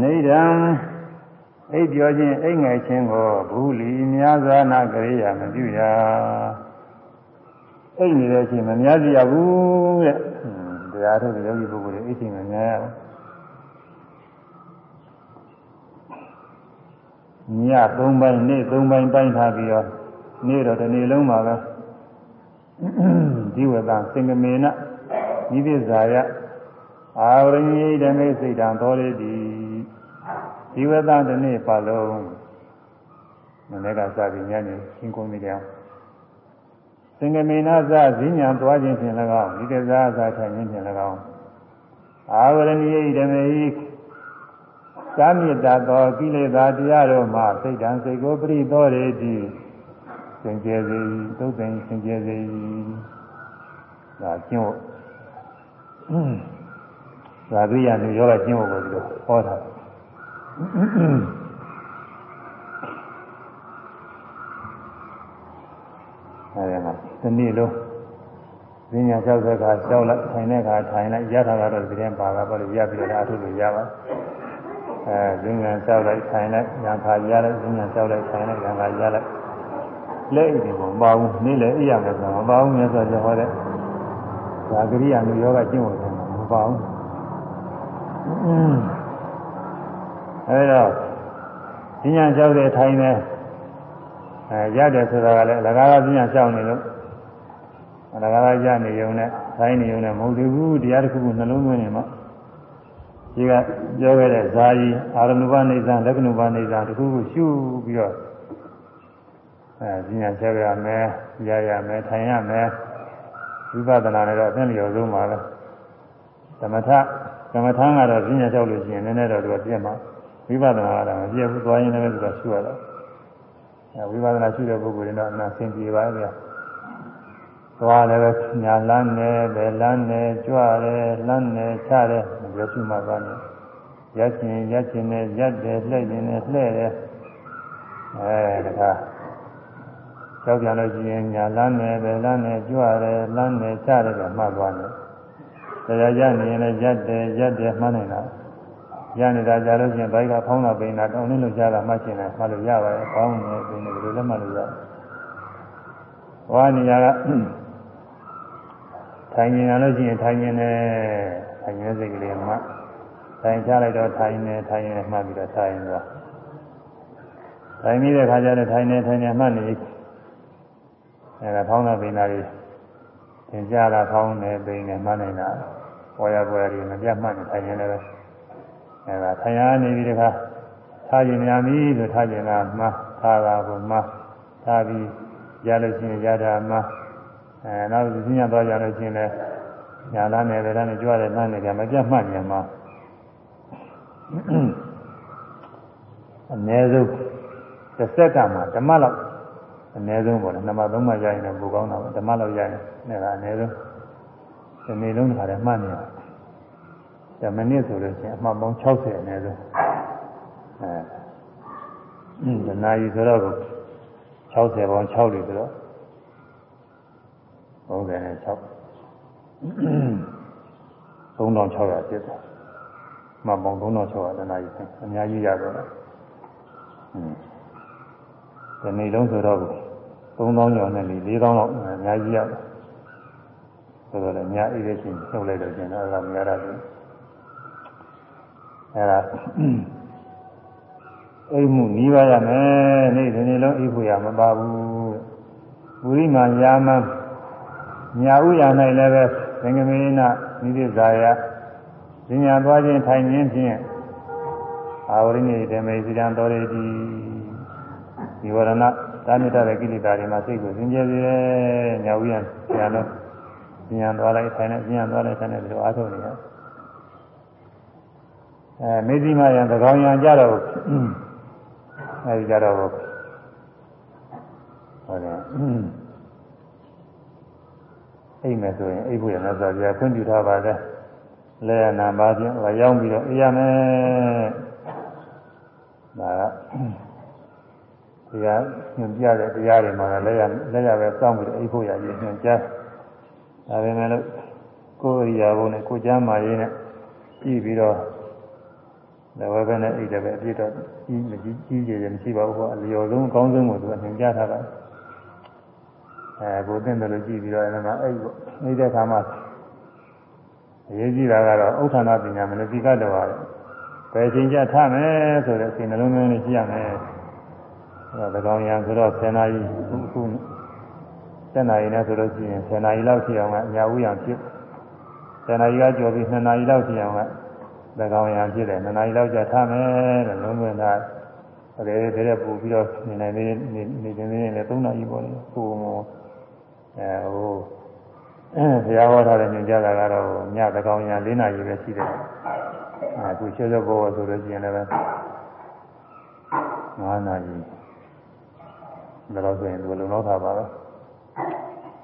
နေရံ အိပ်ပြောခြင်းအိပ်ငယ်ခြင်းကိုဘူးလီများစွာနာကရိယာမပြုရအိပ်နေတဲ့အချိန်မများစီရဘူးတဲ့တရားထုတ်တဲ့ယောဂီပုဂ္ဂိုလ်တွေအိပ်ချိန်မများရဘူးည၃ပိုင်းနေ့၃ပိုင်းပိုင်းထားပြီးတော့နေ့တော့တစ်နေ့လုံးပါပဲဒီဝတသင်္ကမေနနိသဇာယအာဝရဏိဓမေစိတ်တံသောလေတိ ဒီဝတတနေ့ပါလုံးမနေ့ကစပြီးညနေရှင်းကုန်ပြီကြောင်သင်္ကမေနသဈဉ္ညာသွားခြင်းဖြင့်၎င်းဒီကစားသာထိုင်ခြင်းဖြင့်၎င်းအာဝရဏိဓမေဟိသာမြစ်တာသောကိလေသာတရားတို့မှစိတ်တံစိတ်ကိုပရိသောရေတိစင်ကြယ်စေသုတ်သိမ်စင်ကြယ်စေဒါကျင့်ဝတ်သာဓုရလူယောဂကျင့်ဝတ်ကိုဒီလိုဟောတာ အဲဒီမှာဒီနေ့လုံးဈဉ္ညာလျှောက်တဲ့အခါလျှောက်လိုက်ထိုင်တဲ့အခါထိုင်လိုက်ရတာကတော့ဒီရင်ပါတာပေါ့လေရပြီးတော့အထုလို့ရပါအဲဈဉ္ညာလျှောက်လိုက်ထိုင်လိုက်ညာခါရလိုက်ဈဉ္ညာလျှောက်လိုက်ထိုင်လိုက်ညာခါရလိုက်လက်အိမ်ကိုမပါဘူးနေ့လည်းအိပ်ရမယ်ဆိုတော့မပါဘူးမြတ်စွာဘုရားဟောတဲ့ဒါကရိယာလူယောဂကျင့်ဝတ်တယ်မပါဘူး အဲဒါပညာလျှောက်တဲ့ထိုင်နေအဲရတယ်ဆိုတာကလည်းအလကားကပညာလျှောက်နေလို့အလကားကရနေုံနဲ့ထိုင်နေုံနဲ့မဟုတ်သေးဘူးတရားတစ်ခုခုနှလုံးသွင်းနေမှာဒီကပြောခဲ့တဲ့ဇာယီအာရဏုပနိစ္စလက္ခဏုပနိစ္စတစ်ခုခုရှုပြီးတော့အဲပညာလျှောက်ရမယ်ရရမယ်ထိုင်ရမယ်ဝိပဿနာနဲ့တော့အသင်လျော်ဆုံးပါပဲသမထကမ္မထမ်းကတော့ပညာလျှောက်လို့ရှိရင်နည်းနည်းတော့သူကပြည့်မှာ ဝိပဿနာကတော့မပြည့်ဘူးသွားရင်လည်းသူကရှုရတော့အဲဝိပဿနာရှုတဲ့ပုဂ္ဂိုလ်တွေတော့အနာဆင်ပြေပါရဲ့ဗျာသွားလည်းပဲညာလန်းနဲ့ပဲလန်းနဲ့ကြွရဲလန်းနဲ့ချရဲမပြောရှုမှသွားနေရက်ချင်ရက်ချင်နဲ့ရက်တယ်လှည့်ချင်နဲ့လှည့်တယ်အဲတခါကြောက်ကြလို့ရှိရင်ညာလန်းနဲ့ပဲလန်းနဲ့ကြွရဲလန်းနဲ့ချရဲတော့မှတ်သွားတယ်တရားကြနေရင်လည်းရက်တယ်ရက်တယ်မှတ်နေတာ ရနေတာကြလို့ချင်းဘိုက်ကဖောင်းတာပိန်တာတောင်းနေလို့ကြားတာမှတ်ချင်တယ်မှတ်လို့ရပါတယ်ဖောင်းနေပိန်နေဘယ်လိုလဲမှတ်လို့ရတယ်။ဝါနေရာကထိုင်နေရလို့ချင်းထိုင်နေတယ်ထိုင်နေစိတ်ကလေးမှထိုင်ချလိုက်တော့ထိုင်နေထိုင်နေမှတ်ပြီးတော့ထိုင်သွားထိုင်နေတဲ့ခါကျတော့ထိုင်နေထိုင်နေမှတ်နေအဲဒါဖောင်းတာပိန်တာတွေသင်ကြတာဖောင်းနေပိန်နေမှတ်နေတာပေါ်ရပေါ်ရတွေမပြတ်မှတ်နေထိုင်နေလည်း အဲဒါထိုင်ရနေပြီးတခါထားခြင်းများပြီလို့ထားခြင်းကမှထားတာကိုမှထားပြီးရလို့ရှိရင်ရတာမှအဲနောက်ဒီညသွားကြလို့ရှိရင်လည်းညာလားနဲ့လည်းနဲ့ကြွတဲ့နှမ်းနေကြမပြတ်မှတ်နေမှာအနည်းဆုံးတစ်စက္ကန့်မှာဓမ္မလောက်အနည်းဆုံးပေါ့လေနှစ်မသုံးမရရင်လည်းပိုကောင်းတာပေါ့ဓမ္မလောက်ရရင်လည်းအနည်းဆုံးဒီနေ့လုံးခါတယ်မှတ်နေရတယ် ဒါမနစ်ဆိုလို့ရှိရင်အမှပေါင်း60အနည်းဆုံးအဲဒါနာရီဆိုတော့60ပေါင်း6လို့ဆိုတော့36 3600ဖြစ်တယ်မှပေါင်း3600တနာကြီးအများကြီးရတော့တယ်ဒီနေ့လုံးဆိုတော့3000ကျော်နဲ့4000လောက်အများကြီးရတယ်ဆိုတော့လည်းညအိတဲ့ချင်းနှုတ်လိုက်တော့ကျင်တော့အဲ့ဒါမရတာဘူး အဲ့ဒါအိမ်မှုနီးပါရမယ်နေ့ဒီနေ့လုံးအိပ်ဖို့ရမပါဘူးဝိရိမာယာမညာဥရ၌လည်းပဲသင်္ကမေနနိတိဇာယဉာဏ်သွားခြင်းထိုင်ခြင်းဖြင့်အာဝရိနိဓမေစီရန်တော်ရည်ဒီဒီဝရဏသာမြတ်တဲ့ကိလေသာတွေမှာစိတ်ကိုစင်ကြယ်စေတယ်ညာဥရဆရာတော်ဉာဏ်သွားလိုက်ထိုင်လိုက်ဉာဏ်သွားလိုက်ထိုင်လိုက်ဒီလိုအားထုတ်နေရ အဲမေဇိမယံသကောင်းယံကြတော့အဲဒီကြတော့ဟုတ်တယ်အိမ်မယ်ဆိုရင်အိပ်ဖို့ရမယ်ဆိုကြခွင့်ပြုထားပါတယ်လဲရနာပါခြင်းဟောရောက်ပြီးတော့အေးရမယ်ဒါကဒီကညွန်ပြတဲ့တရားတွေမှာလည်းရလက်ရပဲစောင့်ပြီးတော့အိပ်ဖို့ရည်ညွန်ကြားဒါပေမဲ့လို့ကိုယ်ရိယာဘုံနဲ့ကိုယ်ကျမ်းမာရေးနဲ့ကြည့်ပြီးတော့ လည်းဝဲပဲနဲ့အိတ်တယ်ပဲအပြည့်တော့ကြီးမကြီးကြီးကြီးတယ်မရှိပါဘူးဟောအလျော်ဆုံးအကောင်းဆုံးကိုသူကညွန်ကြားထားတာအဲကိုသိတယ်လို့ကြည့်ပြီးတော့အဲ့မှာအဲ့ပေါ့နေတဲ့အခါမှာအရေးကြီးတာကတော့ဥထာဏပညာမနတိကတော့ရတယ်ဘယ်ချိန်ကျထမယ်ဆိုတဲ့စိတ်နှလုံးသွင်းလေးရှိရမယ်အဲဒါကောင်ရံဆိုတော့10နာရီခုခု10နာရီနဲ့ဆိုလို့ရှိရင်10နာရီလောက်ရှိအောင်ကအညာဥယံဖြစ်10နာရီကကျော်ပြီး2နာရီလောက်ရှိအောင်က သကောင်ရံဖြစ်တယ်2နာရီလောက်ကြာထားမယ်တဲ့လုံးဝတာအဲဒါတည်းပူပြီးတော့နေနိုင်နေနေနေနေလည်း3နာရီပေါ့လေပူမောအဲဟိုဘုရားဟောထားတဲ့ညွှန်ကြားတာကတော့ညသကောင်ရံ4နာရီပဲရှိတယ်အခုရှေ့စောဘောဆိုလို့ရှိရင်လည်း9နာရီဒါတော့ဆိုရင်ဒီလိုလောက်တာပါပဲ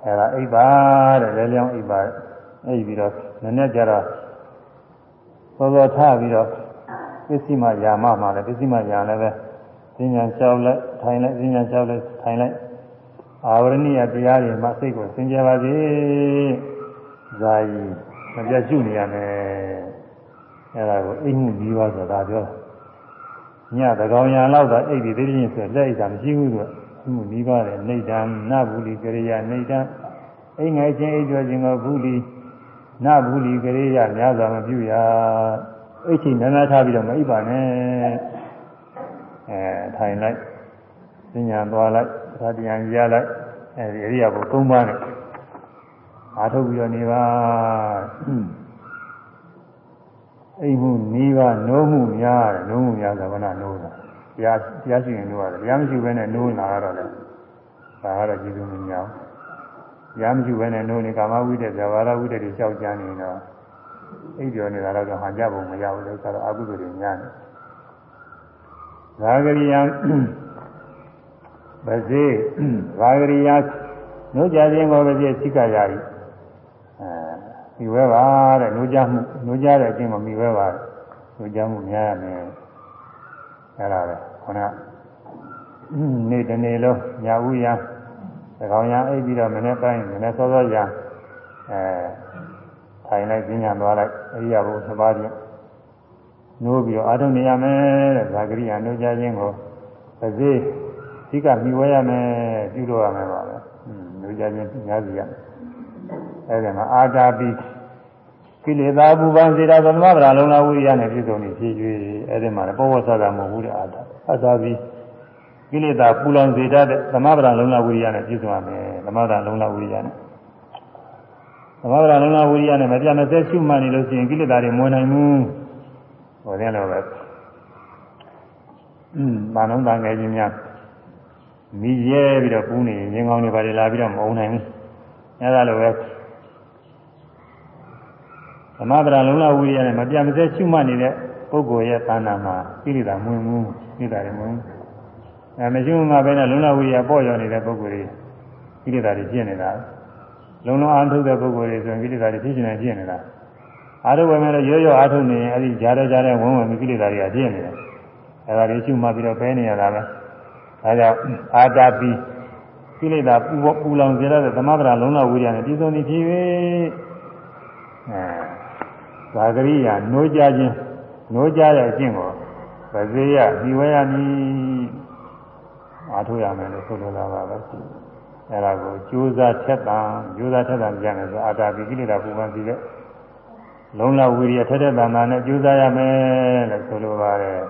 အဲဒါအိပ်ပါတဲ့လဲလျောင်းအိပ်ပါအိပ်ပြီးတော့နည်းနည်းကြတော့ စောစောထားပြီးတော့ပစ္စည်းမယာမမှာလည်းပစ္စည်းမယာလည်းပဲဉာဏ်လျှောက်လိုက်ထိုင်လိုက်ဉာဏ်လျှောက်လိုက်ထိုင်လိုက်အာဝရဏိယတရားတွေမှာစိတ်ကိုစင်ကြပါစေဇာယီမပြတ်ရှုနေရမယ်အဲဒါကိုအိမ်မှုပြီးသွားဆိုတာပြောတာညသကောင်ရံလောက်သာအိပ်ပြီးသိချင်းဆိုလက်အိပ်တာမရှိဘူးသူကအိမ်မှုပြီးပါတယ်နေတံနဘူးလီကရိယာနေတံအိမ်ငယ်ချင်းအိပ်ကျော်ခြင်းကိုဘူးလီ နဘူးလီကရိယာများစွာမပြုရအိတ်ချိန်နာနာထားပြီးတော့မအိပ်ပါနဲ့အဲထိုင်လိုက်ဉာဏ်သွားလိုက်သာတရားရလိုက်အဲဒီအရိယာဘုသုံးပါးနဲ့အားထုတ်ပြီးတော့နေပါအိမ်မှုနီးပါနိုးမှုများတယ်နိုးမှုများဆိုကနာနိုးတာတရားတရားရှိရင်နိုးရတယ်တရားမရှိဘဲနဲ့နိုးလာတော့လည်းဒါကတော့ကျေးဇူးမများဘူးတ ရားမရှိဘဲနဲ့နိုးနေကာမဝိတ္တဇဝရဝိတ္တတွေကြောက်ကြနေတော့အိပ်ပြောနေတာတော့ဟန်ကြပုံမရဘူးလို့ဆိုတော့အကုသိုလ်တွေများနေသာဂရိယဗစေသာဂရိယနှုတ်ကြခြင်းကိုဗစေသိက္ခာရာဤအဲမိဝဲပါတဲ့နှုတ်ကြမှုနှုတ်ကြတဲ့အချင်းမမိဝဲပါနှုတ်ကြမှုများရမယ်အဲ့ဒါပဲခொနနေ့တနေ့လုံးညာဥရသ ကောင်ရအိပ်ပြီးတော့မနေ့ပိုင်းမနေ့စောစောရအဲထိုင်လိုက်ပြညာသွားလိုက်အရိယာဘုသဘာချင်းနိုးပြီးတော့အာထုံနေရမယ်တဲ့ဇာဂရိယာနှုတ်ကြခြင်းကိုဗစေဒီကမြှဝဲရမယ်ပြုလို့ရမယ်ပါပဲ။လူကြချင်းများစီရမယ်။အဲဒီမှာအာတာပိကိလေသာဘူပန်စေတာသမဗရာလုံးလာဝိရိယနဲ့ပြည့်စုံနေဖြည့်ကျွေးအဲဒီမှာဘောဝဆတာမဟုတ်ဘူးတဲ့အာတာ။အာတာပိ ကိလေသာပူလောင်စေတတ်တဲ့သမဗရာလုံးလာဝိရိယနဲ့ပြည့်စုံရမယ်။သမဗရာလုံးလာဝိရိယနဲ့သမဗရာလုံးလာဝိရိယနဲ့မပြတ်မစဲရှုမှတ်နေလို့ရှိရင်ကိလေသာတွေမဝင်နိုင်ဘူး။ဟောတယ်လို့ပဲ။อืมမာနုံတန်ငယ်ချင်းများမိရဲပြီးတော့ပူးနေရင်ကောင်းနေပါလေလာပြီးတော့မအောင်နိုင်ဘူးအဲဒါလိုပဲသမဗရာလုံးလာဝိရိယနဲ့မပြတ်မစဲရှုမှတ်နေတဲ့ပုဂ္ဂိုလ်ရဲ့သာနာမှာကိလေသာမဝင်ဘူးကိလေသာတွေမဝင်ဘူး အဲမရှိမှပဲနဲ့လုံးလာဝိရိယပေါ့ရောနေတဲ့ပုဂ္ဂိုလ်တွေကိလေသာတွေဖြစ်နေတာလုံးလုံးအားထုတ်တဲ့ပုဂ္ဂိုလ်တွေဆိုရင်ကိလေသာတွေဖြစ်နေဖြစ်နေတာအားထုတ်ဝင်မဲ့ရောရောအားထုတ်နေရင်အဲဒီကြားတဲ့ကြားတဲ့ဝင်ဝင်ကိလေသာတွေကဖြစ်နေတယ်အဲဒါတွေရှုမှတ်ပြီးတော့ပဲနေရတာပဲဒါကြောင့်အာတာပိကိလေသာပူပူလောင်စေတဲ့သမထရာလုံးလဝိရိယနဲ့ပြည်စုံနေဖြစ်၍အဲသာဂရိယာနိုးကြခြင်းနိုးကြတဲ့အကျင့်ကိုပဇေယပြီးဝဲရမည် အားထုတ်ရမယ်လို့ဆိုလိုတာပါပဲအဲ့ဒါကိုကြိုးစားထက်တန်ကြိုးစားထက်တန်ကြမယ်ဆိုအာတာပိကိလေသာပူပန်ပြီးတဲ့လုံးလဝီရိယထက်ထက်တန်တန်နဲ့ကြိုးစားရမယ်လို့ဆိုလိုပါတယ်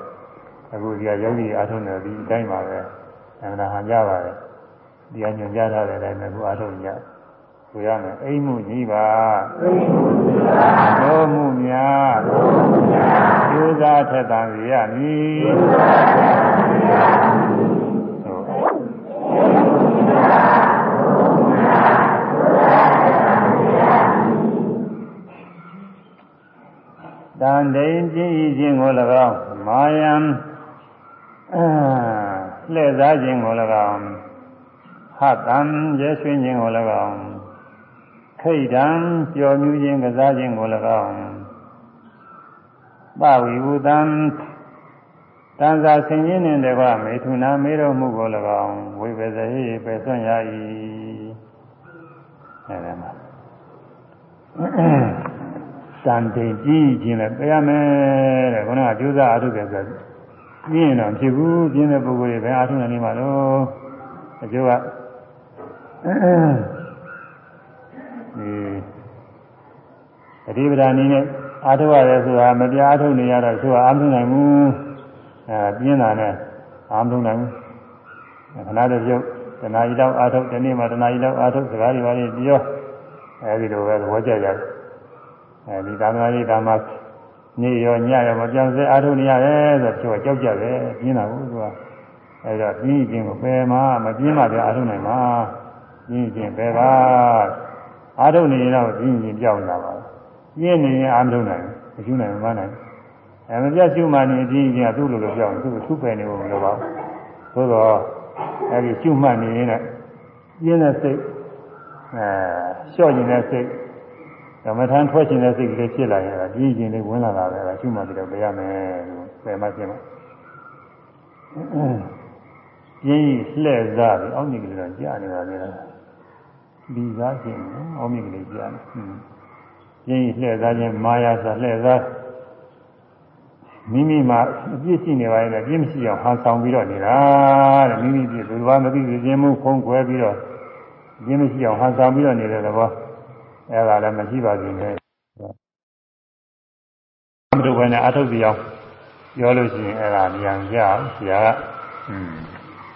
အခုဒီကယောဂီအားထုတ်နေပြီးအတိုင်းပါပဲအမှန်ဟန်ကြပါတယ်ဒီအညွန်ကြားထားတဲ့အတိုင်းပဲအခုအားထုတ်ကြဆိုရမယ်အိမ်မှုကြီးပါအိမ်မှုကြီးပါသောမှုများသောမှုများကြိုးစားထက်တန်ရမည်ကြိုးစားထက်တန်ရမည်တန်တိန်ပြည့်ခြင်းကို၎င်းမာယံ လှည့်စားခြင်းကို၎င်းဟတံရဲဆွင်းခြင်းကို၎င်းခိတ်တံပျော်မြူးခြင်းကစားခြင်းကို၎င်းပဝိဝုတံတန်စာဆင်ခြင်းနှင့်တကွမေထုနာမေတော်မှုကို၎င်းဝိပဇဟိပယ်ဆွံ့ရ၏အဲဒါမှာ တန်တိန်ကြီးခြင်းလည်းပြရမယ်တဲ့ခေါင်းကကျိုးစားအားထုတ်တယ်ဆိုပြင်းရင်တော့ဖြစ်ဘူးပြင်းတဲ့ပုဂ္ဂိုလ်တွေဘယ်အားထုတ်နိုင်မှာလို့အကျိုးကဒီအဓိပ္ပာယ်နည်းနဲ့အားထုတ်ရတယ်ဆိုတာမပြအားထုတ်နေရတော့သူကအားမထုတ်နိုင်ဘူးအဲပြင်းတာနဲ့အားမထုတ်နိုင်ဘူးခဏတည်းပြုတ်တဏှာကြီးတော့အားထုတ်ဒီနေ့မှတဏှာကြီးတော့အားထုတ်စကားတွေပါလေပြောအဲဒီလိုပဲသဘောကျကြတယ် အဲဒီသာသနာ့ရေးဓမ္မနေ့ရောညရောမပြောင်းစဲအားထုတ်နေရတယ်ဆိုတော့ကြောက်ကြတယ်ပြင်းတာဘူးသူကအဲဒါပြင်းခြင်းကိုပယ်မှာမပြင်းမှပြအားထုတ်နိုင်မှာပြင်းခြင်းပယ်ပါအားထုတ်နေရင်တော့ပြင်းခြင်းပြောင်းလာပါပြင်းနေရင်အားမထုတ်နိုင်ဘူးမကျူးနိုင်မနိုင်အဲမပြတ်ကျူးမှနေပြင်းခြင်းကသူ့လိုလိုပြောင်းသူ့သူ့ပယ်နေဖို့မလိုပါဘူးသို့တော့အဲဒီကျူးမှနေရင်လည်းပြင်းတဲ့စိတ်အဲလျှော့ခြင်းတဲ့စိတ် ကမ္မထမ်းထွက်ခြင်းတဲ့စိတ်ကလေးဖြစ်လာရင်ဒီခြင်းလေးဝင်လာတာပဲရှုမှတ်ပြီးတော့ပြရမယ်လို့ပယ်မှရှင်းမှာပြင်းလှဲ့စားပြီးအောက်မြစ်ကလေးတော့ကြာနေတာလေဒီစားခြင်းအောက်မြစ်ကလေးကြာနေပြင်းလှဲ့စားခြင်းမာယာစားလှဲ့စားမိမိမှာအပြစ်ရှိနေပါရဲ့ပြင်းမရှိအောင်ဟန်ဆောင်ပြီးတော့နေတာတဲ့မိမိပြစ်ဘယ်လိုမှမသိခြင်းမှုဖုံးကွယ်ပြီးတော့ပြင်းမရှိအောင်ဟန်ဆောင်ပြီးတော့နေတဲ့သဘော အဲ့ဒါလည်းမရှိပါဘူးလေမတို့ဘယ်နဲ့အထုတ်တရားပြောလို့ရှိရင်အဲ့ဒါမြန်ကြဆရာကอืม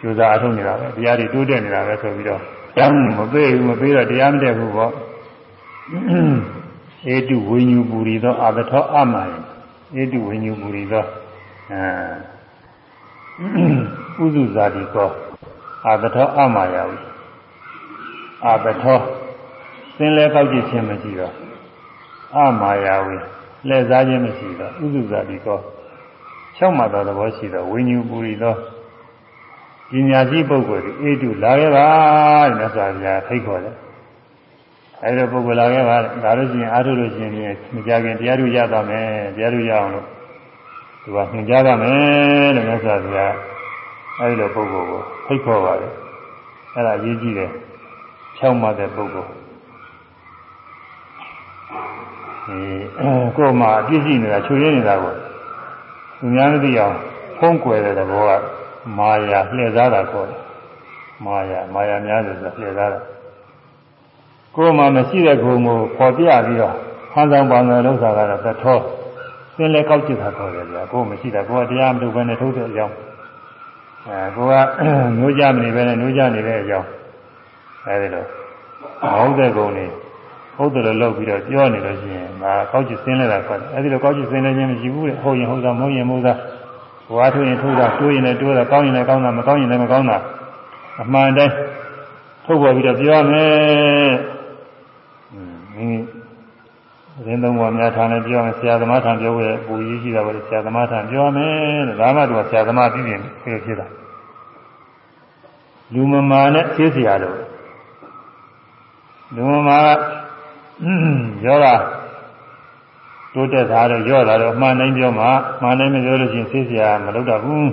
ကြိုးစားအထုတ်နေတာပဲတရားတွေတိုးတက်နေတာပဲဆိုပြီးတော့တရားမပေးဘူးမပေးတော့တရားမတက်ဘူးပေါ့ဧတုဝိညူပူရီသောအာသထောအမယဧတုဝိညူပူရီသောအဲဥစုဇာတိကောအာသထောအမယဝိအာသထော သင်လဲကောက်ကြည့်ခြင်းမရှိတော့အမာယာဝေလှည့်စားခြင်းမရှိတော့ဥစုဇာတိကော၆မှတ်သောသဘောရှိတော့ဝိညူပူရီသောပညာရှိပုဂ္ဂိုလ်ဒီအေတုလာခဲ့ပါတဲ့မြတ်စွာဘုရားဖိတ်ခေါ်တယ်အဲဒီပုဂ္ဂိုလ်လာခဲ့ပါဒါလို့ရှိရင်အားထုတ်လို့ရှိရင်မကြခင်တရားတို့ရသွားမယ်တရားတို့ရအောင်လို့သူကညွှန်ကြားရမယ်လို့မြတ်စွာဘုရားအဲဒီလိုပုဂ္ဂိုလ်ကိုဖိတ်ခေါ်ပါတယ်အဲဒါအရေးကြီးတယ်၆မှတ်တဲ့ပုဂ္ဂိုလ် ကိုယ်မှာအပြစ်ရှိနေတာချွေရင်းနေတာကိုသူများမသိအောင်ဖုံးကွယ်တဲ့သဘောကမာယာလှည့်စားတာခေါ်တယ်မာယာမာယာများတယ်ဆိုလှည့်စားတာကိုယ်မှာမရှိတဲ့ကိုယ်ကိုပေါ်ပြပြီးတော့ဟန်ဆောင်ပါမယ်လို့ဆိုတာကတော့သထောသင်လဲကောက်ကျစ်တာခေါ်တယ်ဗျာကိုယ်မရှိတာကိုယ်ကတရားမလုပ်ဘဲနဲ့ထုတ်တဲ့အကြောင်းအဲကိုယ်ကမျိုးကြမနေဘဲနဲ့မျိုးကြနေတဲ့အကြောင်းအဲဒီလိုမဟုတ်တဲ့ကုံတွေ ဟုတ်တယ်လို့လောက်ပြီးတော့ပြောနေလို့ရှိရင်ငါကောက်ချစ်ဆင်းလဲတာပဲအဲ့ဒီလိုကောက်ချစ်ဆင်းလဲခြင်းမရှိဘူးတဲ့ဟုတ်ရင်ဟုတ်တာမဟုတ်ရင်မဟုတ်တာဘွားထုတ်ရင်ထုတ်တာတွေးရင်လည်းတွေးတာကောင်းရင်လည်းကောင်းတာမကောင်းရင်လည်းမကောင်းတာအမှန်တိုင်းထုတ်ပေါ်ပြီးတော့ပြောရမယ်ဟင်းရင်းသုံးပါးများထံလည်းပြောရမယ်ဆရာသမားထံပြောရပူရေးရှိတာပဲဆရာသမားထံပြောရမယ်တဲ့ဒါမှသူကဆရာသမားပြည့်ပြင်ဖြစ်ဖြစ်တာလူမမာနဲ့ဖြည့်စရာတော့လူမမာက ယောဂတိုးတက်တာတော့ရော့တာတော့အမှန်တိုင်းပြောမှာမှန်တိုင်းမပြောလို့ရှိရင်ဆေးစရာမလုပ်တော့ဘူး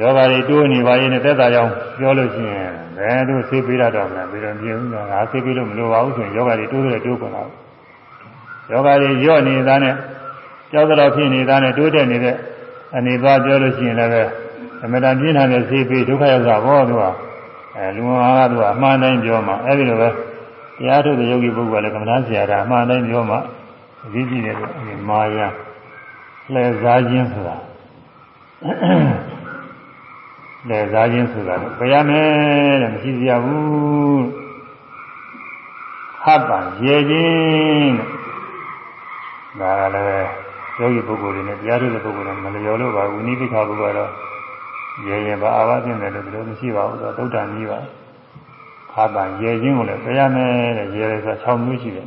ယောဂတွေတိုးနေပါရင်တက်တာကြောင့်ပြောလို့ရှိရင်လည်းတို့ဆေးပေးရတော့မယ်ပြီးတော့ပြင်းတော့ငါဆေးပေးလို့မလိုပါဘူးဆိုရင်ယောဂတွေတိုးတယ်တိုးကုန်တာယောဂတွေရော့နေတာနဲ့ကြောက်တော့ဖြစ်နေတာနဲ့တိုးတက်နေတဲ့အနေသွားပြောလို့ရှိရင်လည်းအမတန်ပြင်းထန်တဲ့ဆေးပေးဒုက္ခရောက်တာဘောသူကအဲလူမမာကသူကအမှန်တိုင်းပြောမှာအဲဒီလိုပဲ တရားထုတ်တဲ့ယောဂီပုဂ္ဂိုလ်ကလည်းကမ္မဋ္ဌာန်းဆရာကအမှန်တိုင်းပြောမှအကြည့်ကြည့်တယ်မာယာလှည့်စားခြင်းဆိုတာလှည့်စားခြင်းဆိုတာပြရမယ်တဲ့မရှိစရာဘူးဟပ်ပါရေခြင်းတဲ့ဒါကလည်းယောဂီပုဂ္ဂိုလ်တွေနဲ့တရားထုတ်တဲ့ပုဂ္ဂိုလ်တွေမလျော်လို့ပါဘူးနိဗ္ဗာန်ပုဂ္ဂိုလ်ကတော့ရေရင်ပါအာဝပြင်းတယ်လို့ဒီလိုမရှိပါဘူးတော့သုဒ္ဓနည်းပါ ဟပ်ပါရေခြင်းကိုလည်းပြရမယ်တဲ့ရေရဲဆိုတာ6မျိုးရှိတယ်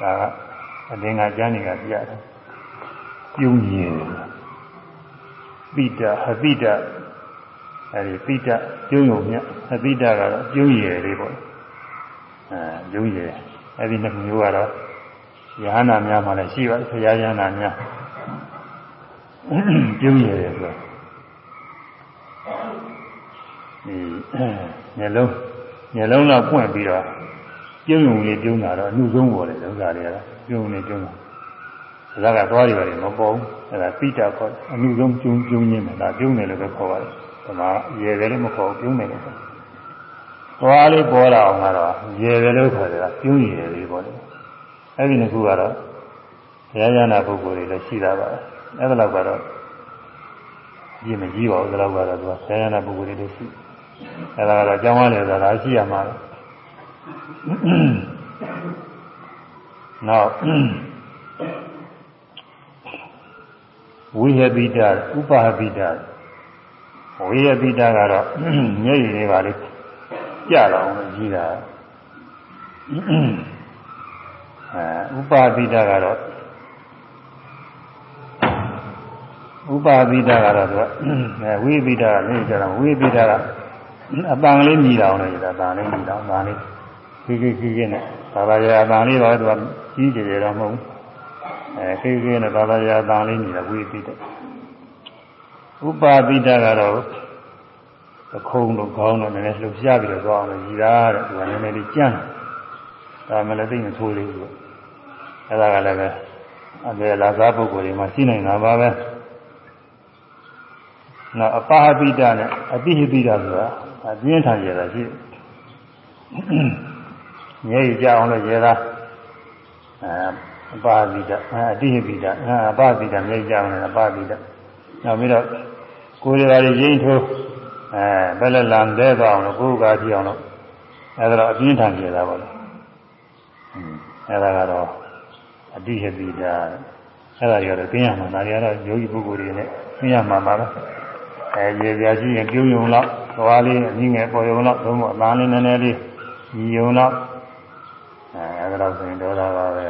ဒါကအသင်္ကကျမ်းတွေကပြရတယ်ပြုံးရည်ပိတဟပိတအဲဒီပိတပြုံးုံမြတ်ဟပိတကတော့ပြုံးရည်လေးပေါ့အဲပြုံးရည်အဲဒီနှစ်မျိုးကတော့ယဟနာများမှလည်းရှိပါတယ်ဆရာယဟနာများပြုံးရည်ဆိုဒီမျက်လုံး မျက်လုံးတော့ပွင့်ပြီးတော့ပြုံးုံလေးပြုံးတာတော့အမှုဆုံးပေါ်တယ်ဥစ္စာတွေကတော့ပြုံးနေပြုံးတာဒါကသွားတွေပါတယ်မပေါ်ဘူးအဲဒါပိတာခေါ်အမှုဆုံးပြုံးပြုံးရင်းတယ်ဒါပြုံးတယ်လို့ပဲခေါ်ပါတယ်ဒီမှာရေတယ်လို့မခေါ်ဘူးပြုံးတယ်လို့ခေါ်သွားလေးပေါ်လာအောင်ကတော့ရေတယ်လို့ခေါ်တယ်ကပြုံးရည်လေးပေါ်တယ်အဲ့ဒီနှစ်ခုကတော့ဘုရားရဟနာပုဂ္ဂိုလ်တွေလည်းရှိတာပါအဲ့ဒါတော့ကတော့ကြီးမကြီးပါဘူးဒါတော့ကတော့သူကဘုရားရဟနာပုဂ္ဂိုလ်တွေလည်းရှိ အဲ့ဒါကတော့အကြောင်းအားလည်းဆိုတာရှိရမှာနောက်ဝိဟပိတဥပဟပိတဝိဟပိတကတော့မျက်ရည်လေးပါလေးကြတော့အောင်ကြီးတာအဲဥပပိတကတော့ဥပပိတကတော့သူကအဲဝိပိတကနေကြတော့ဝိပိတက အပံလေးမြည်တာအောင်လေဒါအပံလေးမြည်တာအပံလေးခိခိခိခိနဲ့ဘာသာရာအပံလေးတော့သူကကြီးကြတယ်တော့မဟုတ်ဘူးအဲခိခိနဲ့ဘာသာရာအပံလေးမြည်တာဝိပိတဥပပိတကတော့အခုံတို့ခေါင်းတို့နည်းနည်းလှုပ်ရှားပြီးတော့သွားအောင်ကြီးတာတဲ့သူကနည်းနည်းလေးကြမ်းဒါမှလည်းသိမဆိုးသေးဘူးအဲ့ဒါကလည်းပဲအပေလာစားပုဂ္ဂိုလ်တွေမှာရှိနေတာပါပဲ နောက်အပါဟပိတနဲ့အပိဟိပိတဆိုတာအပြင်းထန်ရတာရှိငြိကြအောင်လို့ရတာအပါဟိပိတအတိဟိပိတအပါဟိပိတငြိကြအောင်လည်းအပါဟိပိတနောက်ပြီးတော့ကိုယ်တွေပါရင်းထိုးအဲဘယ်လက်လံလဲသွားအောင်လို့ကိုယ်ကားကြည့်အောင်လို့အဲဒါတော့အပြင်းထန်ကြတာပါလို့အဲဒါကတော့အတိဟပိတာအဲဒါတွေကတော့သိရမှာဒါတွေကတော့ယောဂီပုဂ္ဂိုလ်တွေနဲ့သိရမှာပါပဲ အဲရေပြာရှိရင်ပြုံးယုံတော့သွားလေးအနည်းငယ်ပေါ်ယုံတော့သုံးဖို့အသားလေးနည်းနည်းလေးညီယုံတော့အဲအဲဒါတော့ဆိုရင်တော့တာပါပဲ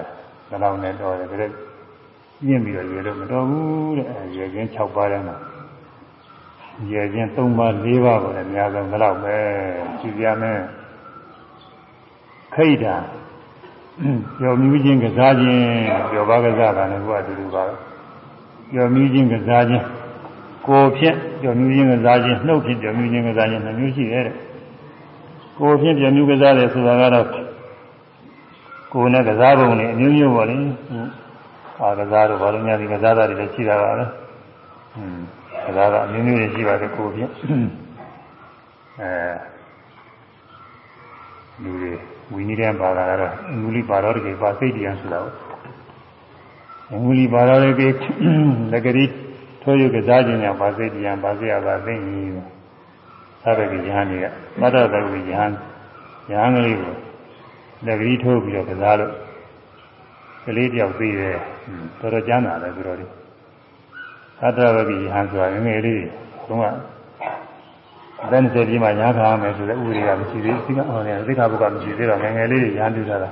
ဒါတော့နဲ့တော့တယ်ဒါလည်းပြင်းပြီးတော့ရေလို့မတော်ဘူးတဲ့အဲရေချင်း6ပါးတဲ့မှာရေချင်း3ပါး4ပါးကိုလည်းအများဆုံးဒါတော့ပဲကြည့်ပြမယ်ခိတ်တာကျော်မြူးခြင်းကစားခြင်းကျော်ပါကစားတာလည်းဘုရားတူတူပါပဲကျော်မြူးခြင်းကစားခြင်းကိုယ်ဖြင့် ကျော်မြူးခြင်းကစားခြင်းနှုတ်ဖြင့်ကျော်မြူးခြင်းကစားခြင်းနှမျိုးရှိတယ်တဲ့ကိုယ်ဖြင့်ကျော်မြူးကစားတယ်ဆိုတာကတော့ကိုယ်နဲ့ကစားပုံနဲ့အမျိုးမျိုးပါလေအာကစားတော့ဘာလို့များဒီကစားတာတွေလည်းရှိတာပါပဲဟွန်းကစားတာအမျိုးမျိုးတွေရှိပါတယ်ကိုယ်ဖြင့်အဲလူတွေဝိနည်းတဲ့ဘာသာကတော့အင်္ဂလိပ်ဘာတော်တွေပါစိတ်တရားဆိုတာကိုအင်္ဂလိပ်ဘာတော်တွေလက်ကလေး ထိုးရကစားခြင်းနဲ့ပါစိတ်တရားပါစိရပါသိနေသာဝတိယဟန်တွေကမတ္တသဝိယဟန်ယဟန်ကလေးကိုလက်ကလေးထိုးပြီးတော့ကစားလို့ကလေးတယောက်သေးတယ်တော်တော်ကျမ်းသာတယ်သူတော်တွေသတ္တဝတိယဟန်ဆိုတာငငယ်လေးတုန်းကအသက်20ပြည့်မှညားခါမယ်ဆိုတဲ့ဥပဒေကမရှိသေးဘူးဒီကဟောတယ်သိက္ခာပုဒ်ကမရှိသေးတော့ငယ်ငယ်လေးတွေရန်ပြထားတာ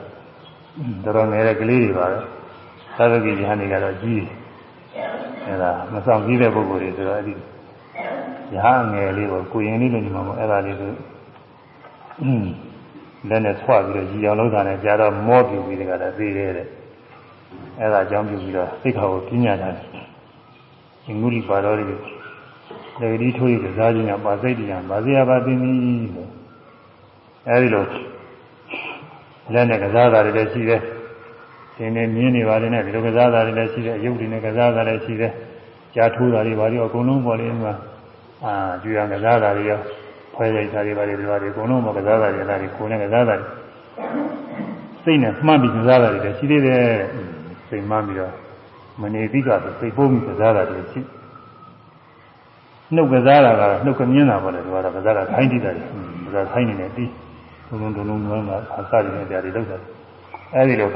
တော်တော်ငယ်တဲ့ကလေးတွေပါပဲသာဝတိယဟန်တွေကတော့ကြီး အဲဒါမဆောင်ကြီးတဲ့ပုဂ္ဂိုလ်တွေဆိုတော့အဲ့ဒီရဟငယ်လေးကိုကိုရင်လေးလို့ညီမှာပေါ့အဲ့ဒါလေးဆိုလက်နဲ့ဆွပြီးတော့ကြည်အောင်လုပ်တာနဲ့ကြာတော့မောပြူပြီးတကလည်းသေးတယ်တဲ့အဲ့ဒါအကြောင်းပြုပြီးတော့သိက္ခာကိုပြညာတယ်အင်္ဂုလိပါတော်တွေလေဒီထိုးရကစားခြင်းကပါစိတ်တရားပါစေရပါသိမည်လို့အဲဒီလိုလက်နဲ့ကစားတာတွေလည်းရှိတယ် တင်းနေမြင်းနေပါတယ်နဲ့ဒီလိုကစားတာတွေလည်းရှိတယ်အယုတ်တွေနဲ့ကစားတာလည်းရှိတယ်ကြာထိုးတာတွေဘာတွေအကုန်လုံးပေါ်လေးမှာအာကျွေးရကစားတာတွေရောဖွဲရိုက်တာတွေဘာတွေဒီဘာတွေအကုန်လုံးပေါ်ကစားတာတွေလားကိုယ်နဲ့ကစားတာတွေစိတ်နဲ့မှတ်ပြီးကစားတာတွေလည်းရှိသေးတယ်စိတ်မှတ်ပြီးတော့မနေပြီးတော့စိတ်ပုံးပြီးကစားတာတွေရှိနှုတ်ကစားတာကနှုတ်ကမြင်းတာပေါ့လေဒီကတော့ကစားတာခိုင်းတိတာတွေကစားခိုင်းနေတယ်ပြီးလုံးလုံးလုံးလုံးမှာအစရည်နဲ့တရားတွေလောက်တာအဲဒီလို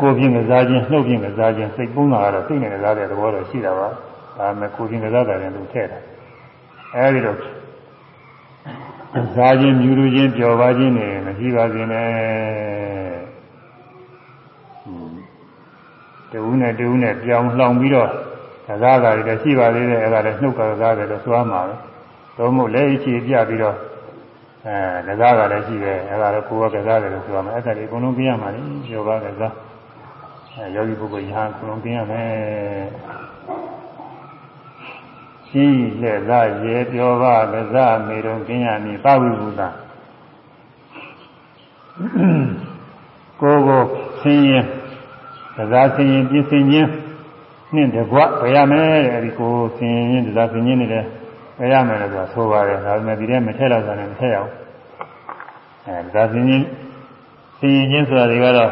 ကိုပြင်းကစားခြင်းနှုတ်ပြင်းကစားခြင်းစိတ်ပုံးတာကတော့စိတ်နဲ့ကစားတဲ့သဘောတော့ရှိတာပါဒါပေမဲ့ကိုပြင်းကစားတာလည်းသူထည့်တာအဲဒီလိုစားခြင်းမြူလူခြင်းပျော်ပါခြင်းနေမရှိပါစေနဲ့တူနဲ့တူနဲ့ပြောင်းလှောင်ပြီးတော့ကစားတာတွေလည်းရှိပါသေးတယ်အဲဒါလည်းနှုတ်ကစားတယ်လို့ဆိုရမှာပဲသို့မဟုတ်လက်အခြေပြပြီးတော့ အဲကစားတာလည်းရှိတယ်အဲဒါလည်းကိုယ်ကကစားတယ်လို့ဆိုရမှာအဲ့ဒါတွေအကုန်လုံးပြရမှာလေပြောပါကစားအဲယောဂီပုဂ္ဂိုလ်ညာအကုန်လုံးပြရမယ်ရှိလက်သာရေပြောပါကစားမေတုံကင်းရမည်ပဝိဘုသာကိုယ်ကိုဆင်းရဲကစားဆင်းရဲပြင်းစင်ခြင်းနှင့်တကွဘယ်ရမယ်တဲ့အဲဒီကိုဆင်းရဲကစားဆင်းရဲနေတ ယ်ဘယ်ရမယ်လို့ဆိုပါတယ်ဒါပေမဲ့ဒီထဲမထည့်တော့တာလည်းမထည့်ရအောင်အဲဒါဆင်းချင်းဆင်းချင်းဆိုတာတွေကတော့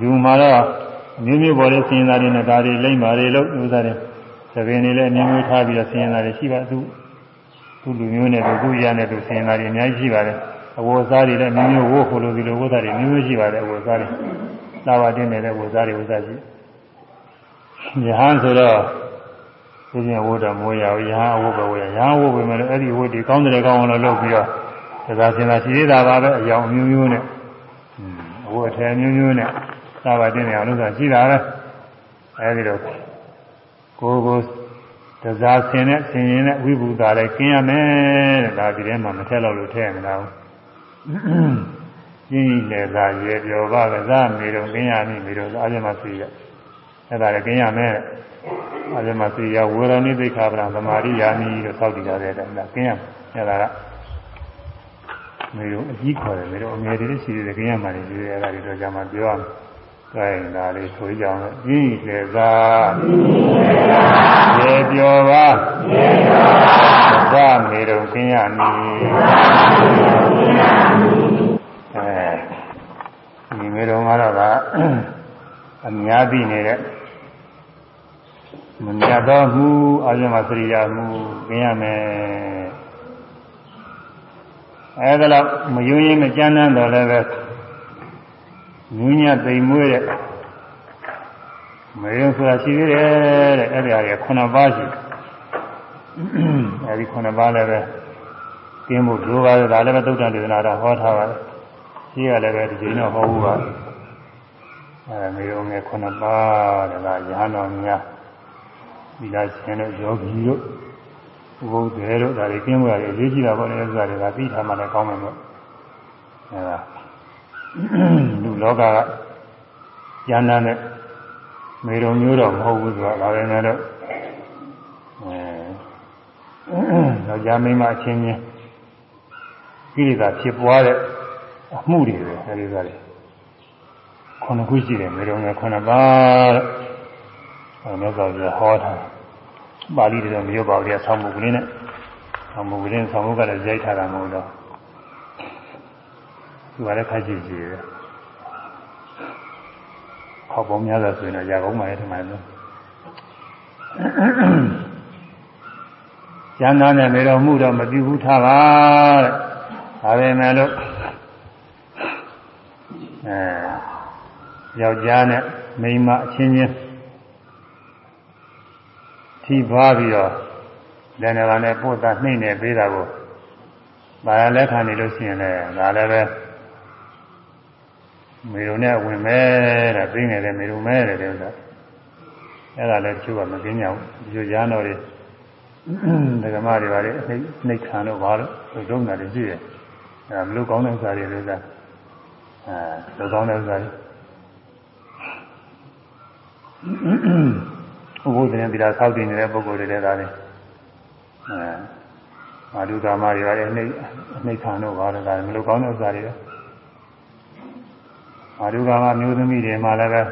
လူမှာတော့မျိုးမျိုးပေါ်တဲ့ဆင်းရဲတွေနဲ့ဒါတွေလိမ့်ပါလေလို့ဥစ္စာတွေသဘင်တွေလည်းအမျိုးမျိုးထားပြီးတော့ဆင်းရဲတွေရှိပါသူသူလူမျိုးနဲ့သူရနဲ့သူဆင်းရဲတွေအများကြီးရှိပါတယ်အဝတ်စားတွေလည်းမျိုးမျိုးဝတ်ဖို့လို့ဒီလိုဝတ်စားတွေမျိုးမျိုးရှိပါတယ်အဝတ်စားတွေသာဝတင်နေတဲ့ဝတ်စားတွေဝတ်စားရှိယဟန်ဆိုတော့ဒီ ပြင်ဝတ်တော်မိုးရအောင်ယဟန်အဝတ်ပဲဝတ်ရယဟန်ဝတ်ပဲမယ်လို့အဲ့ဒီဝတ်ဒီကောင်းတယ်ကောင်းအောင်လို့လုပ်ပြီးတော့ဒါသာစင်သာရှိသေးတာပါပဲအယောင်မျိုးမျိုးနဲ့အဝတ်အထည်မျိုးမျိုးနဲ့သာဝတင်နေအောင်လို့ဆိုတာရှိတာပဲအဲ့ဒီတော့ကိုယ်ကိုတစားဆင်နဲ့ဆင်ရင်နဲ့ဝိဘူတာလည်းကျင်းရမယ်တဲ့ဒါဒီထဲမှာမထက်တော့လို့ထည့်ရမလားဘူးကြီးလေသာရေပြောပါကစားမေတော့ကျင်းရမည်မေတော့အားရမစီရအဲ့ဒါလည်းကျင်းရမယ် အားရမစီရဝေရဏိသိခာပရသမာရိယာမိလို့သောက်တည်ကြတဲ့အဲ့ဒါကျင်းရအဲ့ဒါကမေတော့အကြီးခေါ်တယ်မေတော့အငယ်တွေရှိတယ်ကျင်းရမှာလေဒီအဲ့ဒါတွေတော့ကြာမှပြောရမယ်အဲဒါလေးဆိုကြအောင်ကြီးလေသာရေပြောပါရေပြောပါသာမေတော်ကျင်းရမည်အဲဒီမေတော်ကတော့ကအများသိနေတဲ့ မမြတ်သောမှုအာဇမစရိယာမှုကျင်းရမယ်အဲဒါတော့မယုံရင်မကြမ်းတမ်းတော့လည်းပဲနူးညံ့သိမ်မွေးတဲ့မေယုံဆိုတာရှိသေးတယ်တဲ့အဲ့ဒီအရာခုနှစ်ပါးရှိအဲဒီခုနှစ်ပါးလည်းပဲကျင်းဖို့လိုပါတယ်ဒါလည်းပဲသုတ္တဒေသနာတော့ဟောထားပါတယ်ရှိရလည်းပဲဒီချိန်တော့ဟောဘူးပါအဲမေယုံငယ်ခုနှစ်ပါးတဲ့ကရဟန်းတော်များ ဒီလားရှင်တို့ယောဂီတို့ဘုရားတို့ဒါတွေကျင်းဖို့ရတယ်အရေးကြီးတာပေါ့လေဆိုတာတွေကသိထားမှလည်းကောင်းမယ်လို့အဲဒါလူလောကကဉာဏ်နဲ့မေရုံမျိုးတော့မဟုတ်ဘူးဆိုတာဒါပဲနဲ့တော့အဲယောက်ျားမိန်းမအချင်းချင်းကိလေသာဖြစ်ပွားတဲ့အမှုတွေပဲအဲဒီကလေးခုနှစ်ခုရှိတယ်မေရုံနဲ့ခုနှစ်ပါးအဲ မြတ်စွာဘုရားဟောတာပါဠိတွေတော့မရွတ်ပါဘူးလေဆောင်းမှုကလေးနဲ့ဆောင်းမှုကလေးဆောင်းမှုကလည်းရိုက်ထားတာမဟုတ်တော့သူကလည်းခက်ကြည့်ကြည့်တယ်ခေါက်ပေါင်းများစွာဆိုရင်တော့ရာကောင်းပါရဲ့ထင်ပါတယ်ကျမ်းသားနဲ့မေတော်မှုတော့မပြုဘူးထားပါတဲ့ဒါပေမဲ့လို့အဲယောက်ျားနဲ့မိန်းမအချင်းချင်း ထိပါပြီးတော့လည်းနေပါနဲ့ပို့တာနှိမ့်နေပေးတာကိုဗာရလက်ခံနေလို့ရှိရင်လည်းဒါလည်းပဲမေရုံနဲ့ဝင်မဲတဲ့သိနေတယ်မေရုံမဲတဲ့တဲ့ဥစ္စာအဲ့ဒါလည်းသူကမသိညာဘူးဒီလိုရဟန်းတော်တွေဒကမတွေပါလေနှိနှိခံတော့ဘာလို့ဒုံနာတွေကြည့်ရအဲ့ဒါမလို့ကောင်းတဲ့ဥစ္စာတွေလို့ကအဲလောကောင်းတဲ့ဥစ္စာတွေ ဥပုသ်တင်ပြီးတာဆောက်တည်နေတဲ့ပုဂ္ဂိုလ်တွေလည်းဒါလေအဲမာဓုကာမတွေပါလေနှိနှိခံတော့ဘာလို့ဒါမလို့ကောင်းတဲ့ဥစ္စာတွေပဲမာဓုကာမမျိုးသမီးတွေမှာလည်းပဲ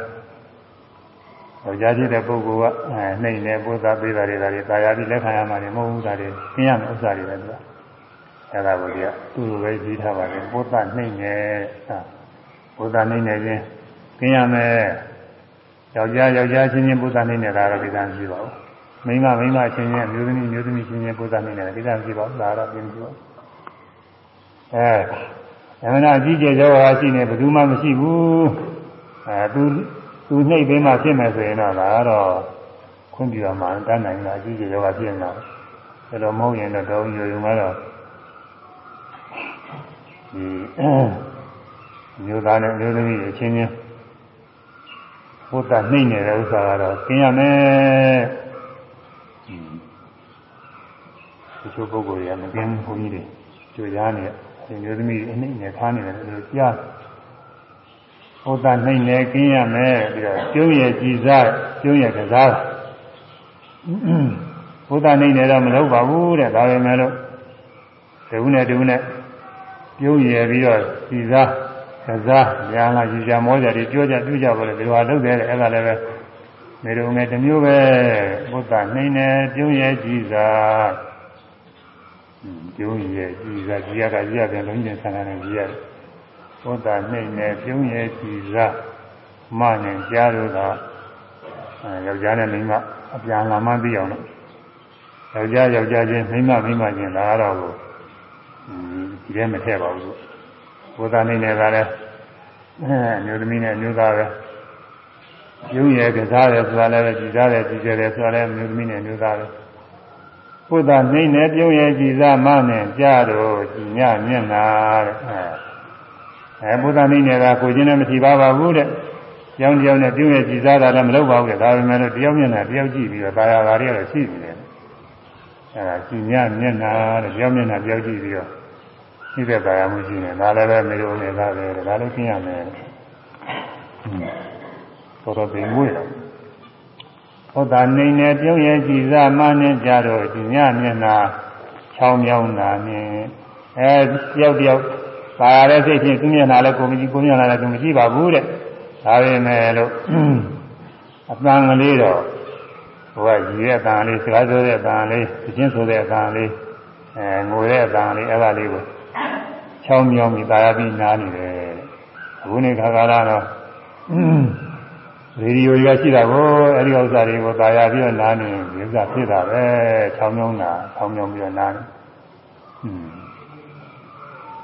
ဟောကြားကြည့်တဲ့ပုဂ္ဂိုလ်ကအဲနှိမ့်နေပို့သားပေးတာတွေဒါတွေတာယာပြီးလက်ခံရမှာတွေမဟုတ်ဘူးဒါတွေသိရမယ့်ဥစ္စာတွေပဲသူကအဲဒါကိုဒီကသူ့လိုပဲကြီးထားပါတယ်ပို့သားနှိမ့်နေဟာပို့သားနှိမ့်နေခြင်းသိရမယ် ယောက်ျားယောက်ျားချင်းချင်းပို့သားနှိမ့်နေတာတော့ဒီကံရှိပါဘူးမိန်းမမိန်းမချင်းချင်းမျိုးသမီးမျိုးသမီးချင်းချင်းပို့သားနှိမ့်နေတာဒီကံရှိပါဘူးဒါတော့ပြင်ပြီးတော့အဲအမှန်အကြီးကျယ်ကြောဟာရှိနေဘယ်သူမှမရှိဘူးအဲသူသူနှိပ်ပေးမှဖြစ်မယ်ဆိုရင်တော့ဒါကတော့ခွင့်ပြုရမှာတန်းနိုင်တာအကြီးကျယ်ကြောဟာဖြစ်နေတာဒါတော့မဟုတ်ရင်တော့တောင်းရုံရုံကတော့ဒီမျိုးသားနဲ့မျိုးသမီးတွေချင်းချင်း ဘုဒ္ဓနှိမ့်နေတဲ့ဥစ္စာကတော့ကျင်ရမယ်ဒီချို့ပုဂ္ဂိုလ်တွေကမကျင်ဘုန်းကြီးတွေကြွရားနေဒီမျိုးသမီးတွေအနှိမ့်နဲ့ထားနေတယ်လို့ကြားဘုဒ္ဓနှိမ့်နေကျင်ရမယ်ပြီးတော့ကျုံးရဲ့ကြည်စားကျုံးရဲ့ကစားဘုဒ္ဓနှိမ့်နေတော့မလုပ်ပါဘူးတဲ့ဒါပဲမဲ့လို့တဝုနဲ့တဝုနဲ့ပြုံးရပြီးတော့ကြည်စား ကစားညာလာယူကြမောကြတွေပြောကြပြုကြပါလေဒီလိုအလုပ်တယ်အဲ့ဒါလည်းပဲနေတော့ငယ်တစ်မျိုးပဲဘုဒ္ဓနှိမ့်နေပြုံးရဲ့ကြည်စားပြုံးရဲ့ကြည်စားကြည်ရကကြည်ရပြန်လုံးချင်းဆန္ဒနဲ့ကြည်ရတယ်ဘုဒ္ဓနှိမ့်နေပြုံးရဲ့ကြည်စားမနဲ့ကြားလို့ကယောက်ျားနဲ့မိန်းမအပြန်လာမှသိအောင်လို့ယောက်ျားယောက်ျားချင်းမိန်းမမိန်းမချင်းဒါကတော့ဒီထဲမထည့်ပါဘူး ဘုရားနေနဲ့ကလည်းအမျိုးသမီးနဲ့အမျိုးသားပဲယုံရယ်ကစားတယ်ဆိုတာလည်းပဲကြည်စားတယ်ကြည်ကြတယ်ဆိုတာလည်းအမျိုးသမီးနဲ့အမျိုးသားပဲဘုရားနေနဲ့ပြုံးရယ်ကြည်စားမနဲ့ကြတော့ကြည်ညမျက်နာတဲ့အဲဘုရားနေနဲ့ကကိုချင်းနဲ့မထိပါပါဘူးတဲ့ကြောင်းကြောင်းနဲ့ပြုံးရယ်ကြည်စားတာလည်းမလုပ်ပါဘူးတဲ့ဒါပေမဲ့တယောက်မျက်နှာတယောက်ကြည့်ပြီးတော့ဒါရတာတွေတော့ရှိနေတယ်အဲကြည်ညမျက်နာတဲ့တယောက်မျက်နှာတယောက်ကြည့်ပြီးတော့ ရှိတဲ့ကာယမှုရှိနေဒါလည်းပဲမေလိုနေတာပဲဒါလည်းသိရမယ်တော်တော်ပြင်မွေးတယ်ဟောတာနေနေပြုံးရဲ့ကြည်စားမနဲ့ကြတော့ဒီညမျက်နာချောင်းမြောင်းတာနဲ့အဲတယောက်တယောက်ပါရတဲ့စိတ်ချင်းသူမျက်နာလည်းကိုမကြည့်ကိုမျက်နာလည်းသူမရှိပါဘူးတဲ့ဒါပေမဲ့လို့အတန်ကလေးတော့ဟိုကရည်ရဲ့အတန်လေးစကားပြောတဲ့အတန်လေးသချင်းဆိုတဲ့အတန်လေးအဲငိုတဲ့အတန်လေးအဲ့ဒါလေးကို ချောင်းမြောင်းပြီးသာယာပြီးနားနေတယ်အခုနေခါကာလတော့ရေဒီယိုရရှိတာကိုအဲဒီဥစ္စာတွေကိုသာယာပြီးတော့နားနေရဥစ္စာဖြစ်တာပဲချောင်းမြောင်းတာချောင်းမြောင်းပြီးတော့နားနေ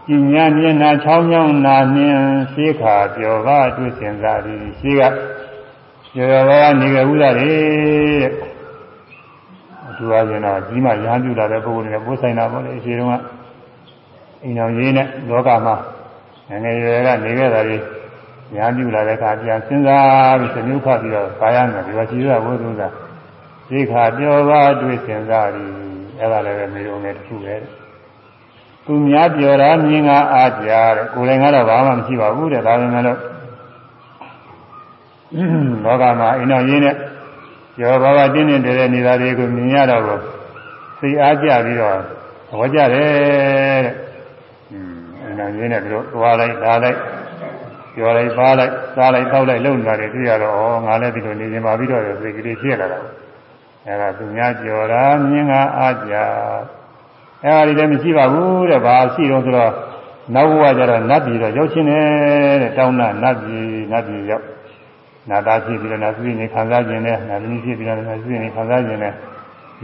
ပညာမျက်နှာချောင်းချောင်းနာနှင်းရှိခါပြောပါတွေ့စင်စားသည်ရှိကပြောရပါနေကြဥဒရေအထူးအားဖြင့်တော့ကြီးမှရဟန်းပြုလာတဲ့ပုဂ္ဂိုလ်တွေပို့ဆိုင်တာပေါ့လေအရှိတုန်းက အိမ်တော်ရေးနဲ့လောကမှာငငယ်ရွယ်ကနေခဲ့တာတွေညာပြုလာတဲ့အခါပြန်စဉ်းစားပြီးသမျိုးခတ်ပြီးတော့ပါရမယ်ဒီလိုရှိရဘုသူကသိခါပြောပါတွေ့စဉ်းစားပြီးအဲ့ဒါလည်းပဲမေရုံနဲ့တခုပဲသူများပြောတာမြင်ကအားကြားတဲ့ကိုယ်လည်းကတော့ဘာမှမရှိပါဘူးတဲ့ဒါပေမဲ့လို့လောကမှာအိမ်တော်ရေးနဲ့ကျော်ဘာဘာတင်းတင်းတဲနေတာတွေကိုမြင်ရတော့ကိုသိအားကြပြီးတော့ဟောကြတယ်တဲ့ နာရင်းနဲ့တို့သွားလိုက်လာလိုက်ပြောလိုက်ပါလိုက်စားလိုက်တောက်လိုက်လုံလာတယ်တွေ့ရတော့ဩငါလည်းဒီလိုနေရင်ပါပြီးတော့စိတ်ကလေးဖြစ်လာတာအဲဒါသူများကြော်တာမြင်ကအားကြအဲဒါဒီလည်းမရှိပါဘူးတဲ့ဘာရှိတော့ဆိုတော့နောက်ဘဝကျတော့နတ်ပြည်တော့ရောက်ချင်းတယ်တဲ့တောင်းတာနတ်ပြည်နတ်ပြည်ရောက်နာသားဖြစ်ပြီးတော့နတ်ပြည်နေခံစားခြင်းနဲ့နတ်ပြည်ဖြစ်ပြီးတော့နတ်ပြည်နေခံစားခြင်းနဲ့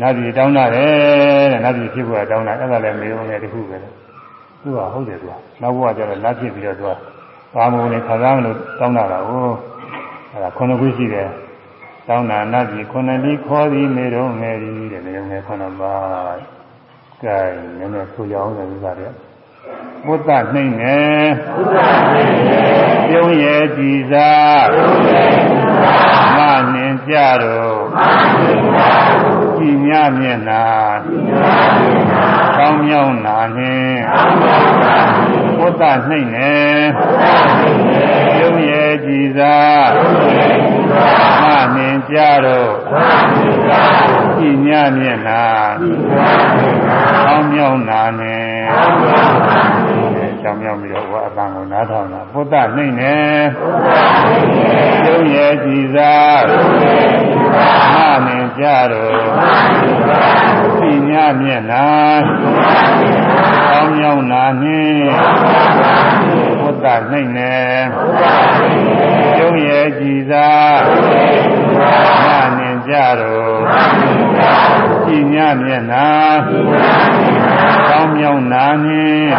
နတ်ပြည်တောင်းတာတယ်တဲ့နတ်ပြည်ဖြစ်ဖို့တောင်းတာအဲ့ဒါလည်းမေုံနဲ့တခုပဲ သူကဟုတ်တယ်သူကနောက်ဘဝကျတော့လက်ဖြစ်ပြီးတော့သူကဘာမုံနဲ့ခံစားမလို့တောင်းတာလားဟုတ်အဲဒါခုနှစ်ခုရှိတယ်တောင်းတာနတ်ကြီးခုနှစ်ဒီခေါ်သည်မေတော်ငယ်သည်တဲ့မေတော်ငယ်ခုနှစ်ပါးကဲနည်းနည်းဆိုကြအောင်လည်းဥစ္စာတွေဘုဒ္ဓနှိမ့်နေဘုဒ္ဓနှိမ့်နေပြုံးရဲ့ကြည်စားပြုံးရဲ့ကြည်စားမနှင်ကြတော့မနှင်ကြတော့ ကြည်မြမျက်နာကြည်မြမျက်နာကောင်းမြောင်းနာနှင့်ကောင်းမြောင်းနာနှင့်ဘုဒ္ဓနှိမ့်နေဘုဒ္ဓနှိမ့်နေပြုံးရဲ့ကြည်စားပြုံးရဲ့ကြည်စားမနှင်ကြတော့မနှင်ကြတော့ကြည်မြမျက်နာကြည်မြမျက်နာကောင်းမြောင်းနာနှင့် ကောင်းမြောင်းနာနှင့်ကြောင်မြောင်းပြီးတော့ဟောအတန်ကိုနာနားထောင်တာပုဒ်သနှိမ့်နေကျုံရဲ့ကြည်စားမမင်ကြတော့စီညမျက်နာကောင်းမြောင်းနာနှင့်ပုဒ်သနှိမ့်နေကျုံရဲ့ကြည်စားမမင်ကြတော့ စီညမျက်နာကောင်းမြောင်းနာနှင့်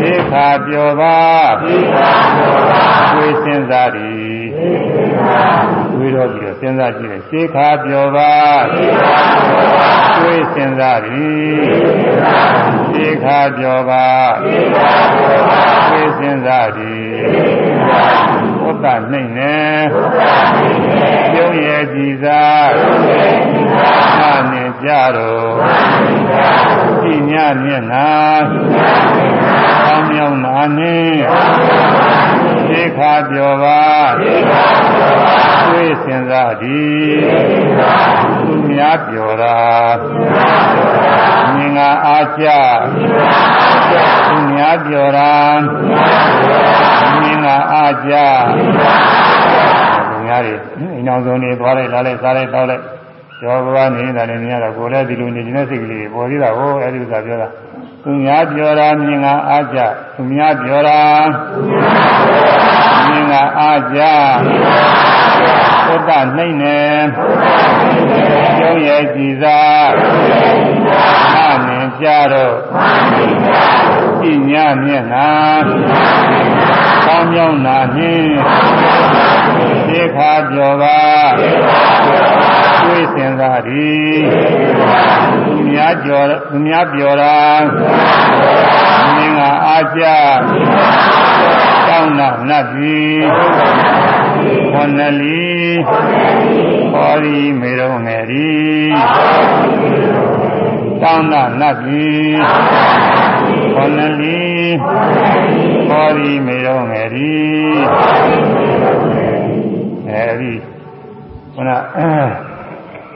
သေခါပြောပါသေခါပြောပါဝိစင်စားသည်ဝိရောပြီးတော့စဉ်းစားကြည့်တယ်သေခါပြောပါသေခါပြောပါဝိစင်စားသည်သေခါပြောပါသေခါပြောပါဝိစင်စားသည် ဥပ္ပနှိမ့်နေပြုံးရဲ့ကြည်စားမာနေကြတော့ကြည်ညမျက်နာကောင်းမြောင်းနာနှင့်သေခါပြောပါသွေးစင်စားသည်သူများပြောတာမြင်ငါအား ကြသူများပြောတာမြင်ငါအားကြသူများတွေအိမ်အောင်ဆုံးနေသွားလိုက်လာလိုက်စားလိုက်တောက်လိုက်ကျော်ဘဝနေတာလည်းမြင်ရတော့ကိုယ်လည်းဒီလိုနေနေတဲ့စိတ်ကလေးပေါ်သေးတာဟိုအဲဒီဥစ္စာပြောတာသူများပြောတာမြင်ငါအားကြသူများပြောတာမြင်ငါအားကြသုတ္တနှိမ့်နေကျုံးရဲ့ကြည်စားမမြင် ကြတော့ပြညာမျက်နာကောင်းမြောင်းနာနှင့်သေခါပြောပါတွေးစင်သာသည်သူများကြော်သူများပြောတာမင်းကအားကြတောင်းနာနတ်ပြီခொနလီဟောဒီမေရုံငယ်ဒီ တောင်းနာနတ်ပြီခொနလီဟောဒီမေရုံငယ်ဒီအဲဒီခုန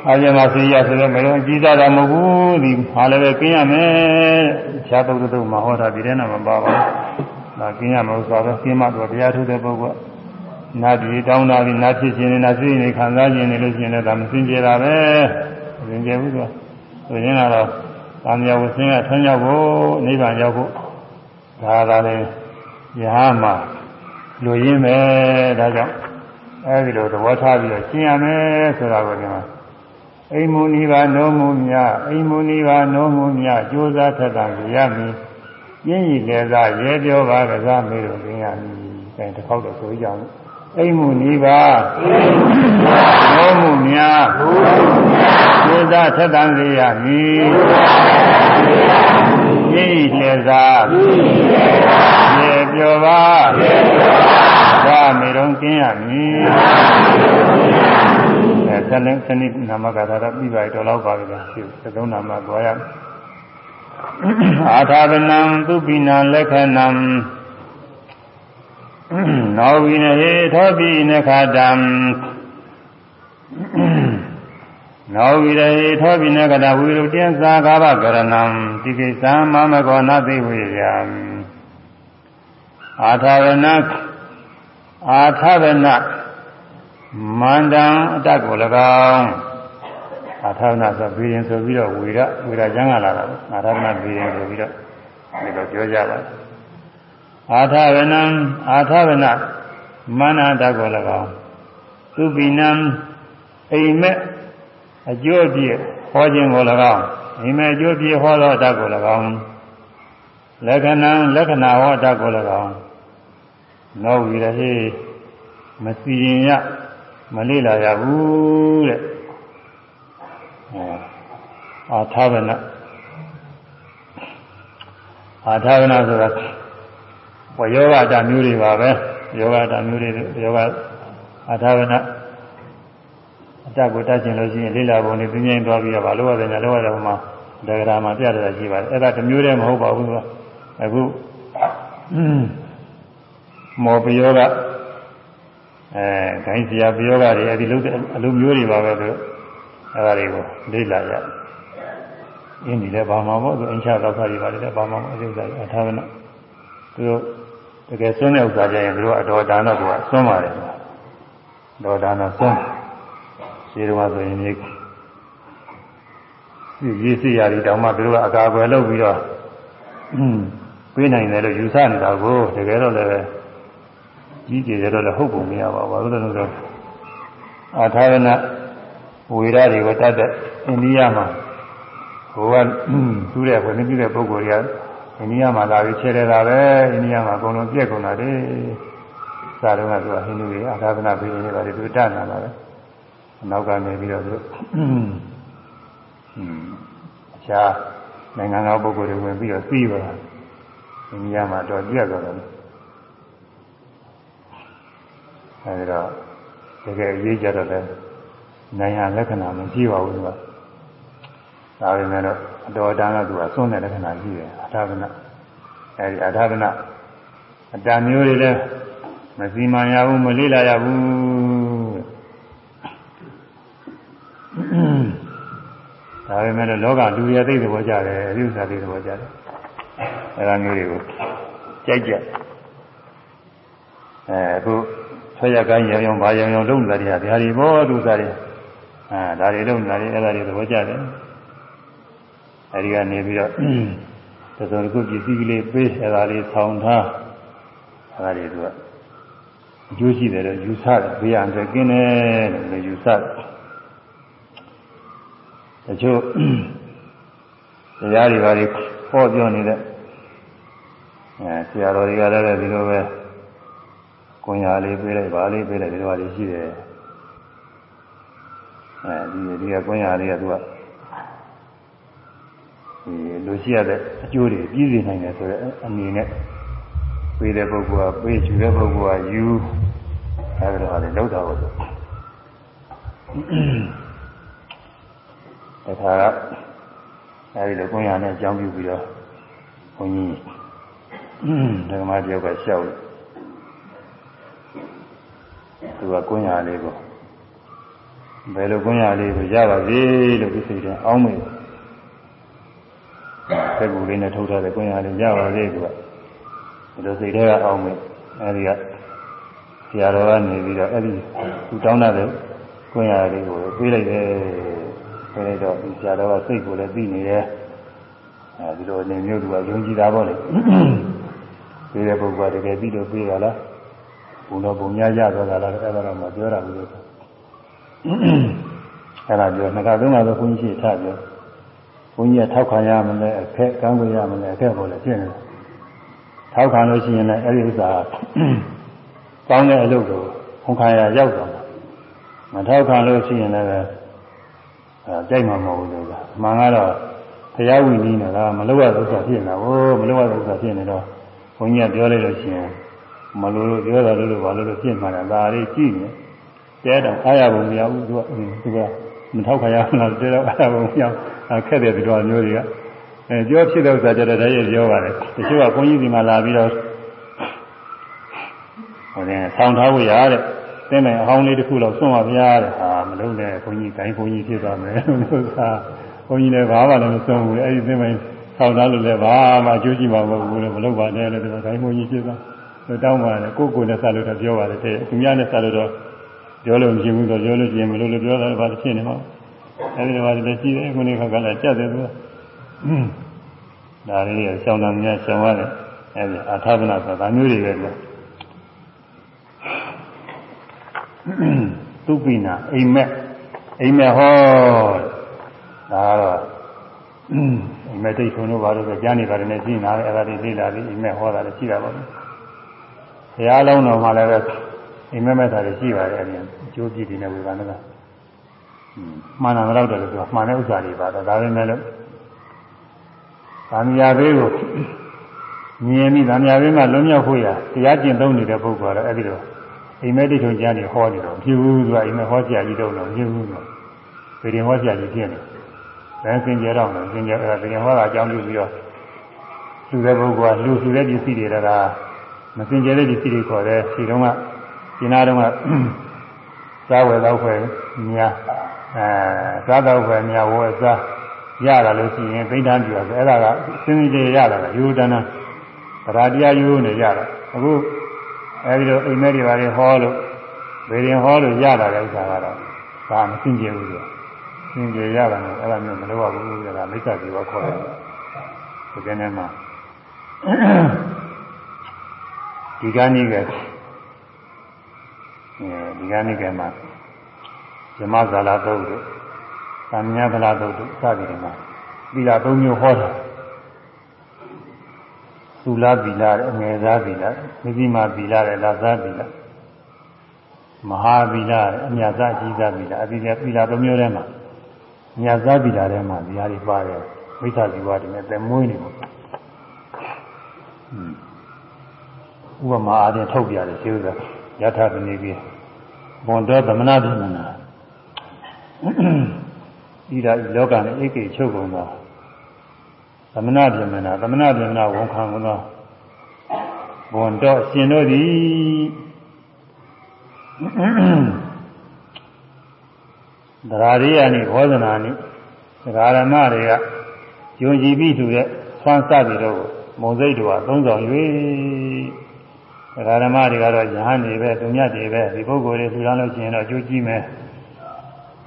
အာဇမစီရဆိုတော့မလို့ကြည်စားတာမဟုတ်ဘူးဒီဟာလည်းပဲကျင်းရမယ်ခြားတုတ်တုတ်မဟောတာဒီထဲမှာမပါပါဘူးဒါကျင်းရမလို့ဆိုတော့ကျင်းမှတော့တရားထုတဲ့ပုဂ္ဂိုလ်နာဒီတောင်းတာဒီနာဖြစ်ခြင်းနဲ့နာသိနေခံစားခြင်းနဲ့လို့ရှိရင်လည်းဒါမစင်ကြတာပဲမစင်ကြဘူးဆို ဆိုရင်ကတော့သံဃာဝဆင်းကဆန်းရောက်ဖို့နိဗ္ဗာန်ရောက်ဖို့ဒါသာလေယဟမှာလူရင်းပဲဒါကြောင့်အဲဒီလိုသဘောထားပြီးတော့ရှင်းရမယ်ဆိုတာကိုဒီမှာအိမ်မူနိဗ္ဗာန်နောမူမြအိမ်မူနိဗ္ဗာန်နောမူမြကြိုးစားထက်တာရမည်ပြင်းရည်လေသာရဲပြောပါကစားမေးလို့သိရမည်အဲတစ်ခေါက်တော့ဆိုကြအောင် အိမ်မူနိဗ္ဗာန်နောမူမြကြိုးစားထက်တာရမည်ပြင်းရည်လေသာရဲပြောပါသာမေတော့ကျင်းရမည်အဲသလင်းသနိနာမကသာတော့ပြီးပါတော့လောက်ပါပြီရှိသုံးနာမသွားရအာထာဝနံသူပိနံလက္ခဏံ နောဝိနဟေသောပိနခတံနောဝိရေသောပိနကတဝိရုတင်္သာကာဘကရဏံတိကိသံမမကောနသိဝေယံအာထာဝနံအာထဗနမန္တံအတ္တကို၎င်းအာထဗနဆိုပြီးရင်ဆိုပြီးတော့ဝေရဝေရကျမ်းကလာတာအာထဗနပြီးရင်ဆိုပြီးတော့ဒီလိုပြောကြပါ အာထဗနံအာထဗနမန္တအတ္တကို၎င်းသူပိနံအိမ်မဲ့အကျိုးပြည့်ဟောခြင်းကို၎င်းအိမ်မဲ့အကျိုးပြည့်ဟောသောအတ္တကို၎င်းလက္ခဏံလက္ခဏာဟောအတ္တကို၎င်းနောဝီရဟေမစီရင်ရမလေ့လာရဘူးတဲ့အာထာဝနအာထာဝနဆိုတာ ဘယောဂတာမျိုးတွေပါပဲယောဂတာမျိုးတွေယောဂအာထာဝနအတကိုတတ်ကျင်လို့ရှိရင်လေ့လာပုံနဲ့ပြင်းပြင်းသွားပြီးတော့ဘာလို့ရလဲညာလို့ရတဲ့ဟိုမှာဒဂရာမှာပြရတာရှိပါတယ်အဲ့ဒါတစ်မျိုးတည်းမဟုတ်ပါဘူးကွာအခုမောပယောဂအဲခိုင်းစရာပယောဂတွေအဲဒီလုံးအလုံးမျိုးတွေပါပဲသူအဲဒါတွေကိုလေ့လာရအင်းဒီလည်းဘာမှမဟုတ်သူအင်္ချတော့ခါတွေပါလေဘာမှမဟုတ်ဥစ္စာအထာဝနာသူတို့ တကယ်ဆွမ်းတဲ့ဥစ္စာကြရင်သူတို့အတော်ဒါနတော့ကဆွမ်းပါတယ်တော်ဒါနဆွမ်းရှိတော်ဆိုရင်ဒီရေးစီရာတွေတောင်မှသူတို့ကအကာအကွယ်လုပ်ပြီးတော့ပေးနိုင်တယ်လို့ယူဆနေတာကိုတကယ်တော့လည်းကြီးကျယ်ရတော့လည်းဟုတ်ပုံမရပါဘူးဘာလို့လဲဆိုတော့အာထာရဏဝေရတွေကိုတတ်တဲ့အိန္ဒိယမှာဟိုကသူ့တဲ့ဝင်ပြီးတဲ့ပုဂ္ဂိုလ်တွေက အိန္ဒိယမှာလာပြီးခြေတယ်တာပဲအိန္ဒိယမှာအကုန်လုံးပြက်ကုန်တာလေစာတော့ကသူကဟိန္ဒူတွေအာသာသနာပေးနေတယ်သူတတ်နာတာပဲနောက်ကနေပြီးတော့သူအခြားနိုင်ငံသားပုဂ္ဂိုလ်တွေဝင်ပြီးတော့ပြီးပါအိန္ဒိယမှာတော့ပြက်သွားတယ်အဲဒီတော့တကယ်ရေးကြတော့လည်းနိုင်ငံလက္ခဏာမရှိပါဘူးသူကဒါပေမဲ့တော့ အတော်တန်ကသူကသွန်းတဲ့လက္ခဏာရှိတယ်အထာပနအဲဒီအထာပနအတမျိုးတွေလည်းမစီမံရဘူးမလေးလာရဘူးဒါပေမဲ့လောကလူရသိတဲ့ဘောကြတယ်အယူဆသိတဲ့ဘောကြတယ်အဲဒါမျိုးတွေကိုကြိုက်ကြအဲအခုဆွရကိုင်းရောင်ရောင်ဘာရောင်ရောင်လုံးနေတာတွေကဒါတွေဘောသူစားတွေအဲဒါတွေလုံးနေတာတွေအဲဒါတွေသဘောကျတယ် အဲဒီကနေပြီးတော့သစုံတစ်ခုပစ္စည်းကလေးပေးအဲဒါလေးဆောင်းထားအဲဒါတွေသူကအကျိုးရှိတယ်လို့ယူဆတယ်ဘေးရန်တွေကင်းတယ်လို့ယူဆတယ်တချို့တရားတွေဘာတွေဟောပြောနေတဲ့အဲဆရာတော်တွေကလည်းဒီလိုပဲကွန်ရာလေးပေးလိုက်ဗာလေးပေးလိုက်ဒီလိုပါလေးရှိတယ်အဲဒီဒီကကွန်ရာလေးကသူကဒီ လိုရှိရတဲ့အကျိုးတွေပြည့်စုံနိုင်တယ်ဆိုတော့အနေနဲ့ပေးတဲ့ပုဂ္ဂိုလ်ကပေးယူတဲ့ပုဂ္ဂိုလ်ကယူအဲဒီလိုဟာလေးလောက်တာပေါ့တခါကအဲဒီလိုကွန်ရာနဲ့အကြောင်းပြုပြီးတော့ဘုန်းကြီးဓမ္မတယောက်ကရှောက်လို့သူကကွန်းရလေးကိုဘယ်လိုကွန်းရလေးကိုရပါစေလို့ဒီစိတ်ထဲအောင်းမေ သက်ကူလေးနဲ့ထုတ်ထားတဲ့ကွန်းရလေးရပါစေသူကဒီလိုစိတ်ထဲကအောင်းမေအဲဒီကဆရာတော်ကနေပြီးတော့အဲ့ဒီသူတောင်းတဲ့ကွန်းရလေးကိုပြေးလိုက်တယ်ပြေးလိုက်တော့ဒီဆရာတော်ကစိတ်ကိုလည်းသိနေတယ်အဲဒီလိုအနေမျိုးသူကယုံကြည်တာပေါ့လေပြေးတဲ့ပုဂ္ဂိုလ်ကတကယ်ပြီးတော့ပြေးရလားဘုံတော်ဘုံများရသွားတာလားအဲ့ဒါတော့မပြောရဘူးလို့အဲ့ဒါပြောနှစ်ခါသုံးခါပဲဘုန်းကြီးရှိထားပြော ဘုန်းကြီးကထောက်ခံရမလဲအခက်ကမ်းလို့ရမလဲအခက်ပေါ်လဲဖြစ်နေတယ်ထောက်ခံလို့ရှိရင်လည်းအဲ့ဒီဥစ္စာကောင်းတဲ့အလုပ်ကိုဘုံခံရရောက်သွားမှာမထောက်ခံလို့ရှိရင်လည်းအဲကြိုက်မှာမဟုတ်ဘူးလို့ကမှန်ကတော့တရားဝင်နည်းနဲ့ကမလုပ်ရတဲ့ဥစ္စာဖြစ်နေတာဟိုမလုပ်ရတဲ့ဥစ္စာဖြစ်နေတော့ဘုန်းကြီးကပြောလိုက်လို့ရှိရင်မလို့လို့ပြောတာလို့လို့ဘာလို့လို့ပြင်မှတာဒါလေးကြည့်နေတဲတော့အားရဖို့မရဘူးသူကသူကမထောက်ခါရလားတဲတော့အားရဖို့မရ အခက်တဲ့ဒီလိုမျိုးတွေကအဲပြောဖြစ်တဲ့ဥစ္စာကြတဲ့တည်းရဲ့ပြောပါတယ်တချို့ကဘုန်းကြီးဒီမှာလာပြီးတော့ဟိုတဲ့ဆောင်းထားဖို့ရတဲ့တင်းမယ်အဟောင်းလေးတစ်ခုလောက်စွန့်ပါဗျာတဲ့ဟာမလုံးနဲ့ဘုန်းကြီးတိုင်းဘုန်းကြီးဖြစ်သွားမယ်လို့သာဘုန်းကြီးလည်းဘာမှလည်းမစွန့်ဘူးအဲ့ဒီတင်းမယ်ဆောင်းထားလို့လည်းဘာမှအကျိုးရှိမှာမဟုတ်ဘူးလို့မလုပ်ပါနဲ့လို့ဒီမှာတိုင်းဘုန်းကြီးဖြစ်သွားတောင်းပါတယ်ကိုယ်ကိုယ်နဲ့ဆက်လို့တော့ပြောပါတယ်တဲ့သူများနဲ့ဆက်လို့တော့ပြောလို့မရှိဘူးတော့ပြောလို့ရှိရင်မလို့လို့ပြောတာဘာဖြစ်နေမှာ အဲဒီတော့ဒီလည်းရှိတယ်ခုနေ့ခါကလည်းကြက်တယ်သူကဒါလေးရဆောင်းတာများဆောင်းရတယ်အဲဒီအာထဗနာဆိုတာဒါမျိုးတွေပဲလို့သူပိနာအိမ်မက်အိမ်မက်ဟောဒါကတော့အိမ်မက်တိတ်ထုံလို့ဘာလို့ဆိုကြားနေပါတယ်နဲ့ရှင်းလာတယ်အဲ့ဒါတွေလေးလာပြီးအိမ်မက်ဟောတာလည်းရှိတာပါပဲဘုရားလုံးတော်မှာလည်းပဲအိမ်မက်မဲ့တာတွေရှိပါတယ်အရင်အကျိုးပြည့်တွေနဲ့ဝေဘာနက မှန်တာတော့တယ်လို့ပြောမှန်တဲ့ဥစ္စာတွေပါတော့ဒါပဲမဲ့လို့သံဃာဘေးကိုမြင်ပြီးသံဃာဘေးမှာလွံ့မြောက်ဖို့ရတရားကျင့်သုံးနေတဲ့ပုဂ္ဂိုလ်ကတော့အဲ့ဒီတော့အိမ်မက်တိထုံကျမ်းတွေဟောနေတော့ဖြစ်ဘူးသူကအိမ်မက်ဟောဆရာကြီးတော့တော့ဖြစ်ဘူးတော့ဗေဒင်ဟောဆရာကြီးဖြစ်နေတယ်စင်ကြတော့မယ်စင်ကြအဲ့ဒါဗေဒင်ဟောတာအကြောင်းပြုပြီးတော့လူတဲ့ပုဂ္ဂိုလ်ကလူစုတဲ့ပစ္စည်းတွေကမစင်ကြတဲ့ပစ္စည်းတွေခေါ်တယ်ဒီတော့ကဒီနာတော့ကစားဝယ်တော့ခွဲများ အဲစားတော့ခွဲများဝယ်စားရတာလို့ရှိရင်သိဋ္ဌာန်ပြရဆိုအဲ့ဒါကစင်ကြယ်ရတာကယူဒနာဗရာတရားယူနေရတာအဲအခုအဲဒီလိုအိမ်မက်တွေပါလေဟောလို့ဗေရင်ဟောလို့ရတာတဲ့ဥစ္စာကတော့ဒါမသိကြဘူးလို့သင်ကြရတာနဲ့အဲ့ဒါမျိုးမလုပ်ရဘူးကမိစ္ဆာပြေဝခေါ်တယ်ဒီကနေ့မှာဒီကနေ့ကအဲဒီကနေ့ကမှာ ဇမဇာလာတုတ်တို့သံမြာဗလာတုတ်တို့စသည်တွေမှာသီလ၃မျိုးဟောတာသုလသီလအငယ်စားသီလမိသီမာသီလတဲ့လာစားသီလမဟာသီလအမြတ်စားအကြီးစားသီလအပြီးသီလ၃မျိုးထဲမှာမြတ်စားသီလထဲမှာဒီဟာတွေပါတယ်မိစ္ဆာဇီဝတွေနဲ့သမွေးနေပေါ့ဥပမာအားဖြင့်ထုတ်ပြတယ်ရှိဥစ္စာယထာပနေပြီးဘွန်တော်သမဏဗိမနာ ဤဒါဤလောကနဲ့ဧကေချုပ်ကုန်သောသမဏဗိမနာသမဏဗိမနာဝန်ခံကုန်သောဘွန်တော်ရှင်တို့သည်တရားရိယာနိဘောဇနာနိဒကာရမတွေကယုံကြည်ပြီးသူရဲ့ဆွမ်းစပြီးတော့မုံစိတ်တို့ကသုံးဆောင်၍ဒကာရမတွေကတော့ယဟန်တွေပဲသူမြတ်တွေပဲဒီပုဂ္ဂိုလ်တွေထူထောင်လို့ရှိရင်တော့အကျိုးကြီးမယ်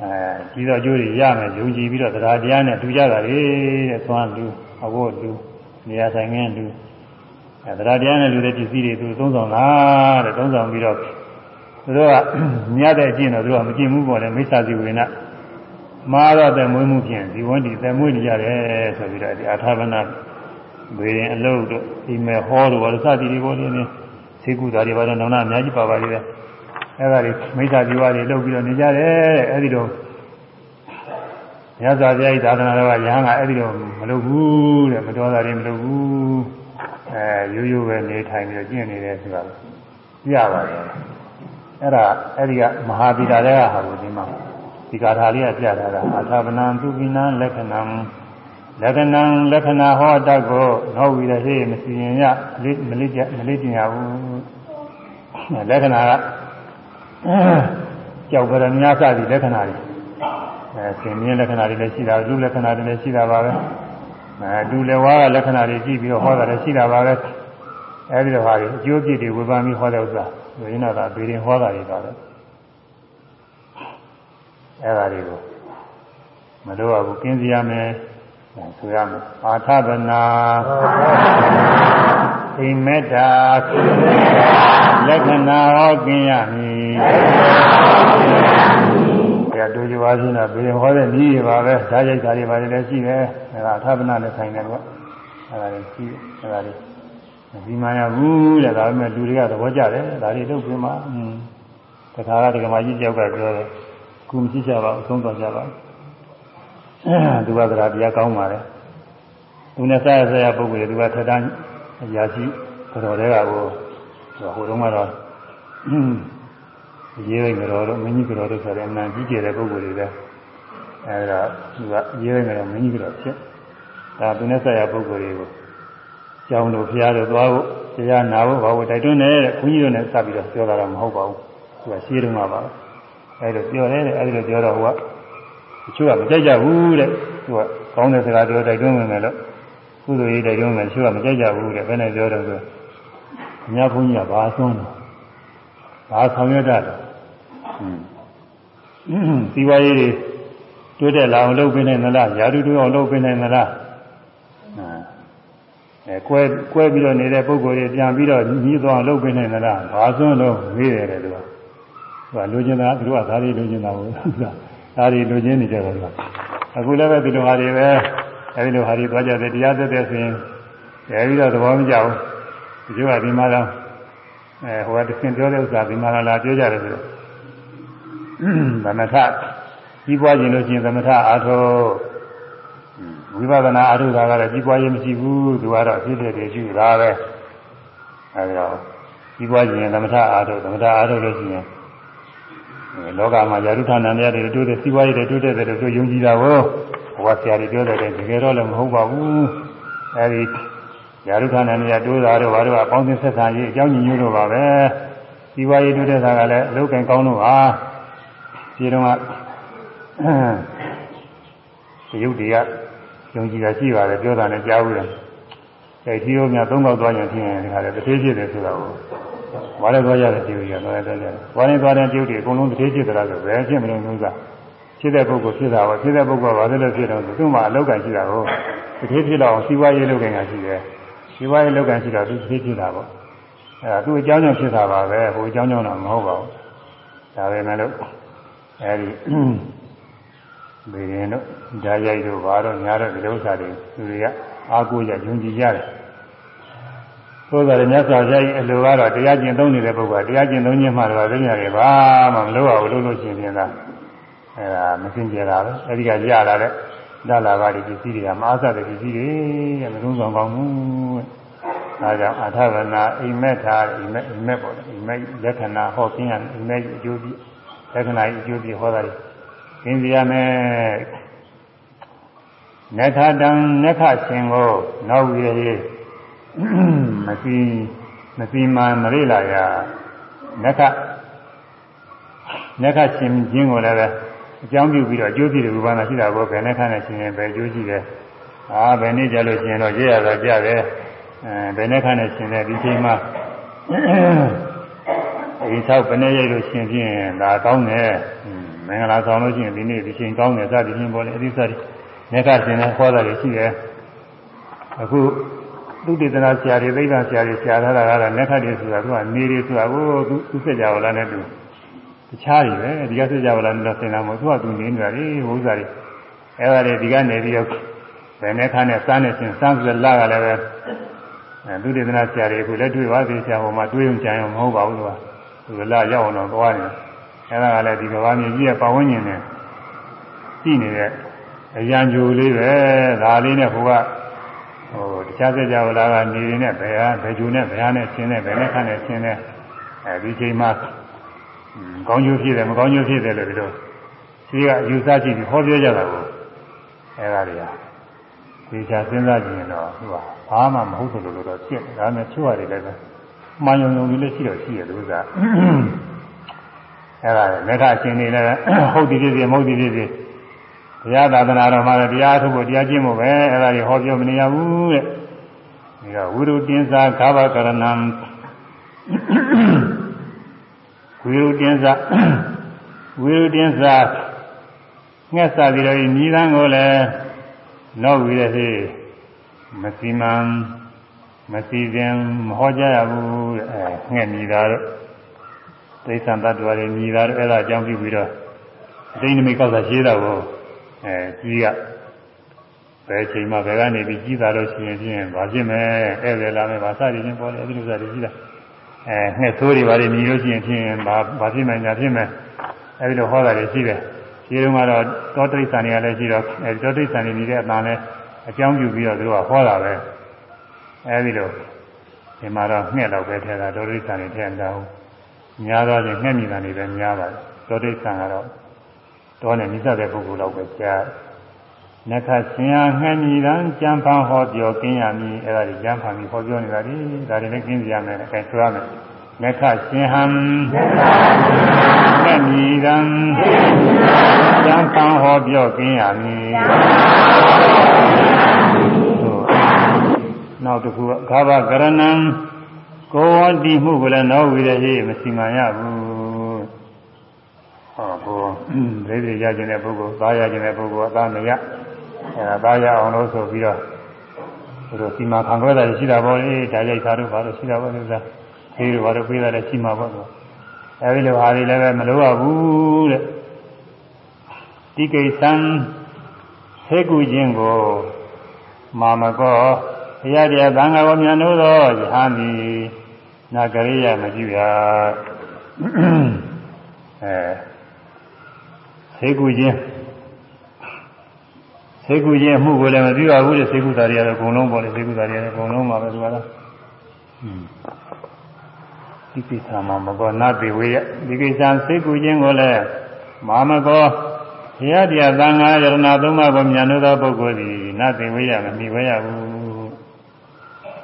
အဲကြီးတော့အကျိုးတွေရမယ်ယုံကြည်ပြီးတော့တရားတရားနဲ့ထူကြတာလေတဲ့ဆွမ်းလူအဝတ်လူနေရာဆိုင်ငင်းလူအဲတရားတရားနဲ့လူတဲ့ပစ္စည်းတွေသူသုံးဆောင်တာတဲ့သုံးဆောင်ပြီးတော့သူတို့ကမြတ်တဲ့အကျင့်တော့သူကမကျင့်ဘူးပေါ်တယ်မိစ္ဆာစီဝေနမာတော့တဲ့မွေးမှုဖြင့်ဒီဝန်ဒီတဲ့မွေးနေကြတယ်ဆိုပြီးတော့ဒီအာထာဝနာဝေရင်အလုတ်တို့ဒီမဲ့ဟောတို့ဘာလို့စသည်တွေပေါ်နေနေသေကုသားတွေဘာလို့နောင်နာအများကြီးပါပါလိမ့်မယ် အဲ့ဒါတွေမိစ္ဆာဇီဝတွေလုပ်ပြီးတော့နေကြတယ်တဲ့အဲ့ဒီတော့ရသော်ဘုရားဤသာသနာတော်ကယဟန်ကအဲ့ဒီတော့မလုပ်ဘူးတဲ့မတော်တာတွေမလုပ်ဘူးအဲရိုးရိုးပဲနေထိုင်ပြီးတော့ကျင့်နေတယ်ဆိုတာပြပါတယ်အဲ့ဒါအဲ့ဒီကမဟာဗီတာတွေကဟာကိုဒီမှာဒီကာထာလေးကပြထားတာအထာပနံသူပိနံလက္ခဏံလက္ခဏံလက္ခဏာဟောတတ်ကိုနောက်ပြီးတော့ဟေးမစီရင်ရမလေးကြမလေးကျင်ရဘူးလက္ခဏာက ကြောက်ကြရများစသည်လက္ခဏာတွေအဲဆင်မြင်လက္ခဏာတွေလည်းရှိတာလူလက္ခဏာတွေလည်းရှိတာပါပဲအဲဒူလည်းဝါကလက္ခဏာတွေကြည့်ပြီးတော့ဟောတာလည်းရှိတာပါပဲအဲဒီလိုဟာတွေအကျိုးပြည့်တွေဝေဖန်ပြီးဟောတဲ့ဥစ္စာဝိညာဏသာဘေရင်ဟောတာတွေပါပဲအဲဒါတွေကိုမလို့ရဘူးကင်းစရာမယ်ဆိုရမယ်အာထဗနာအိမေတ္တာလက္ခဏာဟောကင်းရမည် ဒါတို့ကြပါချင်းတော့ဘေရင်ဟောတဲ့နည်းတွေပါပဲဓာတ်ရိုက်တာတွေပါလည်းရှိတယ်အဲဒါအာထဗနာနဲ့ဆိုင်တယ်ကွအဲဒါတွေရှိအဲဒါတွေဒီမှန်ရဘူးတဲ့ဒါပေမဲ့လူတွေကသဘောကျတယ်ဒါတွေလုပ်ပြီးမှอืมတခါကတကမာကြီးကြောက်ကပြောတယ်ကုမရှိကြပါဘူးသုံးတော်ကြပါသူကတရားတရားကောင်းပါလေသူနဲ့ဆက်ရဆက်ရပုဂ္ဂိုလ်တွေသူကထထရာရှိတော်တွေကဟိုဟိုတုန်းကတော့ ရေးရိုက်ကြတော့မင်းကြီးကြတော့ဆိုတဲ့အမှန်ကြီးကျယ်တဲ့ပုဂ္ဂိုလ်တွေပဲအဲဒါသူကရေးရိုက်ကြတော့မင်းကြီးကြတော့ဖြစ်ဒါသူနဲ့ဆက်ရပုဂ္ဂိုလ်တွေကိုကျောင်းတို့ဖျားတို့သွားဖို့တရားနာဖို့ဘာလို့တိုက်တွန်းနေတဲ့ခွန်ကြီးတို့နဲ့စပ်ပြီးတော့ပြောတာတော့မဟုတ်ပါဘူးသူကရှင်းတုန်းကပါအဲဒါပြောတယ်အဲဒီလိုပြောတော့ဟိုကတချို့ကမကြိုက်ကြဘူးတဲ့သူကကောင်းတဲ့စကားပြောတိုက်တွန်းနေတယ်လို့ကုသိုလ်ရေးတိုက်တွန်းနေတချို့ကမကြိုက်ကြဘူးတဲ့ဘယ်နဲ့ပြောတော့ဆိုအများဘုန်းကြီးကဘာသွန်းတယ်ဘာဆောင်ရွက်တတ် တယ်ဟွန်းဒီဝါရေးတွေတိုးတက်လာအောင်လုပ်ပေးနိုင်သလားယာတုတိုးအောင်လုပ်ပေးနိုင်သလားအဲကွဲကွဲပြီးတော့နေတဲ့ပုံကိုယ်တွေပြန်ပြီးတော့ညီးသွားလုပ်ပေးနိုင်သလားဘာသွန်းတော့မေးတယ်တဲ့သူကသူကလိုချင်တာသူကဒါတွေလိုချင်တာကိုဒါတွေလိုချင်နေကြတယ်သူကအခုလည်းပဲဒီလိုဟာတွေပဲအဲဒီလိုဟာတွေသွားကြတယ်တရားသက်သက်ဆိုရင်အဲပြီးတော့သဘောမကျဘူးဒီလိုကဒီမှာတော့အဲဟိုကတခင်ပြောတဲ့ဥစ္စာဒီမှာလာပြောကြတယ်ဆိုတော့ သမထကြီးပွားခြင်းလို့ရှိရင်သမထအာထုဝိပဿနာအာထုတာကတော့ကြီးပွားခြင်းမရှိဘူးသူကတော့အဖြစ်အပျက်တွေရှိတာပဲအဲဒီတော့ကြီးပွားခြင်းသမထအာထုသမထအာထုလို့ရှိရင်လောကမှာယာရုဌာနန္တရားတွေတိုးတဲ့စီးပွားရေးတွေတိုးတဲ့တဲ့တို့ယုံကြည်တာကိုဘဝဆရာတွေပြောတဲ့တကယ်တော့လည်းမဟုတ်ပါဘူးအဲဒီယာရုဌာနန္တရားတိုးတာတော့ဘာလို့အပေါင်းအသင်းဆက်ဆံရေးအကြောင်းညွှန်ညွှန်တော့ပါပဲစီးပွားရေးတိုးတဲ့ဆာကလည်းအလုပ်ကံကောင်းလို့ဟာ ဒီတော့ကရုပ်တွေကယုံကြည်တာရှိပါတယ်ပြောတာနဲ့ကြားဘူးတယ်ကြိုက်ထီးရောများသုံးပေါက်သွားရင်ဖြစ်ရင်ဒီခါလေတစ်သေးဖြစ်တယ်ဆိုတာကိုဘာလဲသွားရတဲ့ပြုရတော့တယ်တယ်ဘာလဲသွားတဲ့ပြုတွေအကုန်လုံးတစ်သေးဖြစ်သလားဆိုဘယ်ဖြစ်မလို့မျိုးကဖြစ်တဲ့ပုဂ္ဂိုလ်ဖြစ်တာပါဖြစ်တဲ့ပုဂ္ဂိုလ်ကဘာလို့လဲဖြစ်တော့သူ့မှာအလောက်ကရှိတာကိုတစ်သေးဖြစ်တော့စီဝါရေးလောက်ကရှိတယ်စီဝါရေးလောက်ကရှိတော့သူတစ်သေးဖြစ်တာပေါ့အဲဒါသူ့အကြောင်းကြောင့်ဖြစ်တာပါပဲဟိုအကြောင်းကြောင့်တော့မဟုတ်ပါဘူးဒါပဲမဲ့လို့ အဲဒီဘယ်ရင်တို့ဓာရိုက်တို့ဘာတော့ညာတော့ဒီလိုဥစ္စာတွေသူတွေကအားကိုးကြယုံကြည်ကြတယ်သို့တော်လည်းမြတ်စွာဘုရားကြီးအလိုကတော့တရားကျင့်သုံးနေတဲ့ပုဂ္ဂိုလ်ကတရားကျင့်သုံးခြင်းမှတော့သိညာတွေဘာမှမလုပ်ရဘူးလို့လို့ရှိရင်လားအဲဒါမစင်ကြတာပဲအဲဒီကရလာတဲ့ဒါလာပါဒီပစ္စည်းတွေကမအားစတဲ့ပစ္စည်းတွေတဲ့မလုံးဆောင်ကောင်းဘူးအဲဒါကြောင့်အထဗနာအိမ်မက်ထားအိမ်မက်အိမ်မက်ပေါ့လေအိမ်မက်လက္ခဏာဟောပြင်းရအိမ်မက်အကျိုးပြ လက္ခဏာအကျိုးပြဟောတာသင်စီရမယ်နခတံနခရှင်ကိုနောက်ဝီရေမစီမစီမာမရိလာရနခနခရှင်ခြင်းကိုလည်းပဲအကြောင်းပြုပြီးတော့အကျိုးပြတဲ့ဥပမာရှိတာကိုဘယ်နှခနဲ့ရှင်ရင်ပဲအကျိုးရှိတယ်အာဘယ်နည်းကြလို့ရှင်တော့ရရတာကြတယ်အဲဘယ်နှခနဲ့ရှင်တဲ့ဒီချိန်မှာ ဒီသောက်ဘယ်နဲ့ရိုက်လို့ရှင်ဖြင့်ဒါကောင်းတယ်မင်္ဂလာဆောင်လို့ရှိရင်ဒီနေ့ဒီချိန်ကောင်းတယ်စသည်ဖြင့်ပေါ်လေအဒီစသည်နေကရှင်နဲ့ခေါ်တာတွေရှိတယ်အခုသုတေသနာဆရာတွေသိပ္ပံဆရာတွေဆရာထားတာကတော့နေခတ်တွေဆိုတာသူကနေတွေဆိုတာကိုသူသူစက်ကြဝဠာနဲ့တူတခြားတွေပဲဒီကစက်ကြဝဠာနဲ့တော့သင်တာမဟုတ်သူကသူနေနေတာလေဘုရားတွေအဲ့ဒါတွေဒီကနေပြီးတော့ဘယ်နဲ့ခါနဲ့စမ်းနေချင်းစမ်းစလာကလည်းပဲအဲသုတေသနာဆရာတွေအခုလက်တွေ့ပါသေးဆရာဟိုမှာတွေးုံကြံအောင်မဟုတ်ပါဘူးသူက သူကလာရောက်အောင်တော့သွားနေအဲ့ဒါကလည်းဒီကဘာမြေကြီးရဲ့ပတ်ဝန်းကျင်နဲ့ကြည့်နေတဲ့အရန်ဂျူလေးပဲဒါလေးနဲ့ဟိုကဟိုတခြားစကြဝဠာကနေနေနဲ့ဘယ်ဟာဘယ်ဂျူနဲ့ဘယ်ဟာနဲ့ရှင်းနဲ့ဘယ်နဲ့ခန့်နဲ့ရှင်းနဲ့အဲဒီချိန်မှာကောင်းကျိုးဖြစ်တယ်မကောင်းကျိုးဖြစ်တယ်လို့ဒီလိုရှိကယူဆကြည့်ပြီးဟောပြောကြတာကိုအဲဒါတွေကဒီချာစဉ်းစားကြည့်ရင်တော့သူကဘာမှမဟုတ်လို့လို့တော့ဖြစ်တယ်ဒါနဲ့ချွတ်ရတယ်လည်းပဲ မှန်ယုံယုံလေးရှိတော့ရှိရလို့သာအဲဒါလည်းမေဃရှင်နေလည်းဟုတ်ဒီဖြစ်ဖြစ်မဟုတ်ဒီဖြစ်ဖြစ်တရားသာသနာတော်မှာတရားထုတ်ဖို့တရားကျင့်ဖို့ပဲအဲဒါတွေဟောပြောမနေရဘူးတဲ့ဒီတော့ဝိရုတင်္စာခါဘကရဏံဝိရုတင်္စာဝိရုတင်္စာငှက်စားပြီးတော့ညီသန်းကိုလည်းနောက်ပြီးတဲ့ဟေးမစီမံ မစီစဉ်မဟောကြရဘူးအဲငှက်ညီတာတော့သိသံတ attva တွေညီတာတော့အဲ့ဒါအကြောင်းပြုပြီးတော့အတိတ်နမိတ်ကောက်တာရှင်းတာကိုအဲကြီးကဘယ်ချိန်မှဘယ်ကနေပြီးကြီးတာလို့ရှိရင်ဖြင့်ဘာဖြစ်မလဲဧည့်သည်လာမယ်ဘာစသည်ချင်းပေါ်လေအဲဒီလိုစသည်ကြီးတာအဲငှက်ဆိုးတွေဘာတွေမြည်လို့ရှိရင်ဖြင့်ဘာဘာဖြစ်မှညာဖြစ်မယ်အဲဒီလိုဟောတာတွေရှိတယ်ဒီတုန်းကတော့တောတိစ္ဆာန်တွေကလည်းရှိတော့အဲတောတိစ္ဆာန်တွေနေတဲ့အတန်လည်းအကြောင်းပြုပြီးတော့သူကဟောတာပဲ အဲဒီလိုဒီမှာတော့ငှက်တော့ပဲထဲတာတောတိစ္ဆာန်တွေထဲတာဟုတ်များတော့ချင်းငှက်မြည်တာတွေပဲများပါတယ်တောတိစ္ဆာန်ကတော့တောနဲ့မိစ္ဆတဲ့ပုဂ္ဂိုလ်တော့ပဲကြားနခရှင်အားငှက်မြည်တမ်းကြံဖန်ဟောပြောကင်းရမည်အဲဒါကြီးကြံဖန်ပြီးဟောပြောနေတာဒီဒါတွေလည်းကင်းစီရမယ်အဲဆိုရမယ်နခရှင်ဟံငှက်မြည်တမ်းကြံဖန်ဟောပြောကင်းရမည် နောက်တစ်ခုကဘာဘကရဏံကိုဝတိမှုကလည်းနောက်ဝိရဟိမစီမံရဘူးဟောကိုဒိဋ္ဌိရခြင်းတဲ့ပုဂ္ဂိုလ်သားရခြင်းတဲ့ပုဂ္ဂိုလ်အသားမရအဲဒါသားရအောင်လို့ဆိုပြီးတော့သူတို့စီမံခံခွဲတာရှိတာပေါ့လေဒါရိုက်သားတို့ဘာလို့ရှိတာပေါ့လို့ဆိုတာဒီလိုဘာလို့ပြေးတာလဲရှိမှာပေါ့လို့အဲဒီလိုဟာတွေလည်းပဲမလိုရဘူးတဲ့ဒီကိစ္စံသေကူခြင်းကိုမာမကော ဘုရားတရားသံဃာတော်များတို့သောယဟန်သည်နာကရိယာမကြည့်ရအဲသေကူခြင်းသေကူခြင်းအမှုကိုလည်းမပြုရဘူးတဲ့သေကူသားတွေကတော့အကုန်လုံးပေါ့လေသေကူသားတွေကတော့အကုန်လုံးပါပဲသူကလားဒီကိစ္စမှာမကောနာတိဝေယဒီကိစ္စသေကူခြင်းကိုလည်းမာမကောဘုရားတရားသံဃာယရဏသုံးပါးကိုမြန်လို့သောပုဂ္ဂိုလ်သည်နာတိဝေယမမိဝေယဘူး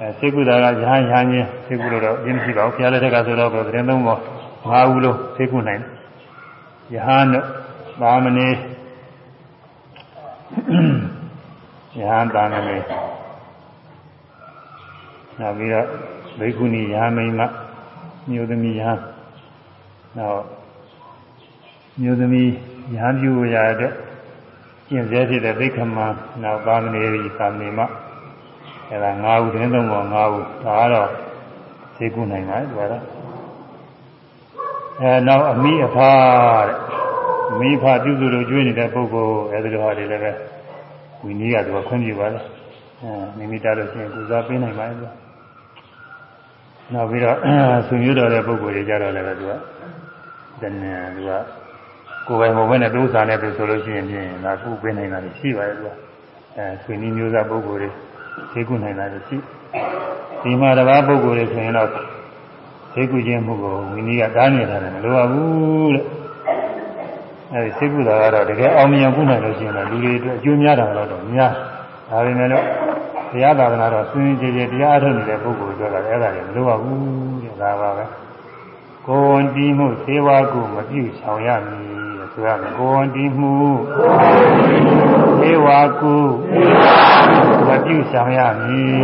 အဲစေကုသာကရဟန်းရဟန်းချင်းစေကုလို့တော့ပြင်းမရှိပါဘူးဘုရားလက်ထက်ကဆိုတော့ဗရင်သုံးပေါ်ငါးဦးလုံးစေကုနိုင်တယ်ယဟန်တို့သာမဏေယဟန်သာမဏေနောက်ပြီးတော့ဘိက္ခုနီယာမိမမြို့သမီးယဟန်နောက်မြို့သမီးယဟန်ပြုရတဲ့ကျင့်စေဖြစ်တဲ့ဘိက္ခမနောက်ပါမဏေရီသာမဏေမ အဲဒါ၅ဦးတင်းသုံးပေါ်၅ဦးဒါကတော့ဈေးကုနိုင်ပါလေဒီကတော့အဲနောက်အမိအဖတဲ့မိဖပြုစုလို့ကျွေးနေတဲ့ပုဂ္ဂိုလ်အဲဒီလိုဟာတွေလည်းပဲဝိနည်းကသူကခွင့်ပြုပါလေအဲမိမိတားလို့ရှိရင်ကုစားပေးနိုင်ပါလေနောက်ပြီးတော့ဆွေမျိုးတော်တဲ့ပုဂ္ဂိုလ်တွေကြတော့လည်းပဲသူကတဏှာသူကကိုယ်ပိုင်မဟုတ်ဘဲနဲ့သူဥစ္စာနဲ့သူဆိုလို့ရှိရင်ပြင်ဒါကုပေးနိုင်တာရှိပါတယ်သူကအဲဆွေမျိုးမျိုးသားပုဂ္ဂိုလ်တွေ ဈေးကုနိုင်တာရှိဒီမှာတပါးပုဂ္ဂိုလ်တွေဆိုရင်တော့ဈေးကုခြင်းမှုကိုဝိနည်းကတားနေတာလည်းမလိုပါဘူးတဲ့အဲဒီဈေးကုတာကတော့တကယ်အောင်မြင်ကုနိုင်လို့ရှိရင်တော့လူတွေအတွက်အကျိုးများတာတော့များဒါပေမဲ့လို့တရားသာသနာတော်စင်ကြယ်ကြယ်တရားအထုတ်နေတဲ့ပုဂ္ဂိုလ်တွေကလည်းအဲ့ဒါတွေမလိုပါဘူးတဲ့ဒါပါပဲကိုယ်ဝန်တီးမှုသေဝကုမပြုဆောင်ရမည် ဆိုရမယ်ကိုယ်ဝန်တီးမှုသေဝကုမပြုဆောင်ရမည်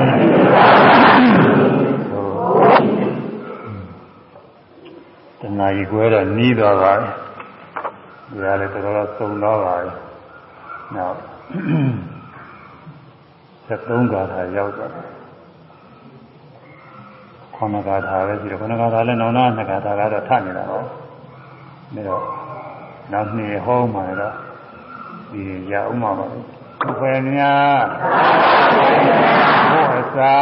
တဏှာကြီးကွဲတော့နီးသွားပါပြီဒါလည်းတော်တော်သုံသွားပါပြီနောက်73ဂါထာရောက်သွားတယ်ခုနဂါထာပဲရှိတယ်ခုနဂါထာလည်းနောင်နာနှစ်ဂါထာကတော့ထနေတာပါဒါတော့ နောက်နေ့ဟောမှတော့ဒီရအောင်မှာပါဘယ်များဘုရားသာ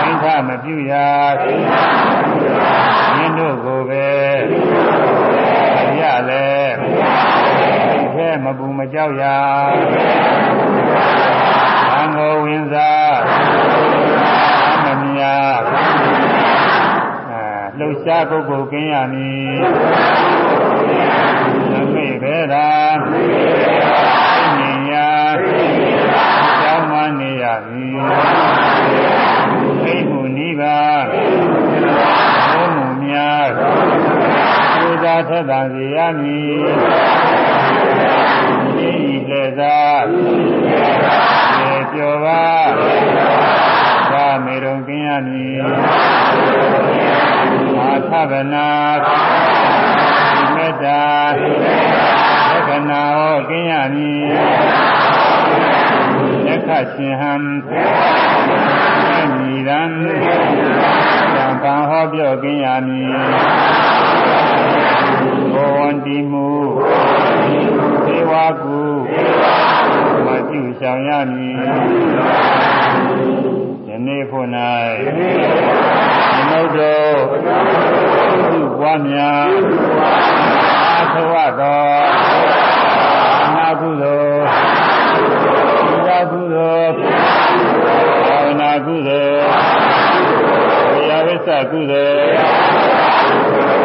သင်္ခမပြုရမင်းတို့ကိုပဲရလဲဆဲမပူမကြောက်ရသံဃောဝင်စားမမြာအဲလှုပ်ရှားပုဂ္ဂိုလ်ကင်းရမည် သမိဘဲတာဉာဏ်ရာကျောင်းမနေရမည်သိမှုနိဗ္ဗာန်ဘုံမှုများပူဇာထက်သန်စေရမည်ဤလက်သာေကျော်ပါသာမေရုံကင်းရမည်အာသဗနာမေ တ္တာသက္ကနာဟောကင်းရမည်လက်ခရှင်ဟံမိရံသံ ဃာဟောပြောကင်းရမည်ဘောဝန္တိမူသေဝကုမပြုဆောင်ရမည်ယနေ့ဖို့၌သမုဒ္ဒောပြုပွားများအာသဝသောနာကုသိုလ်သီလကုသိုလ်ဘာဝနာကုသို လ်တရားဝိသကုသိုလ်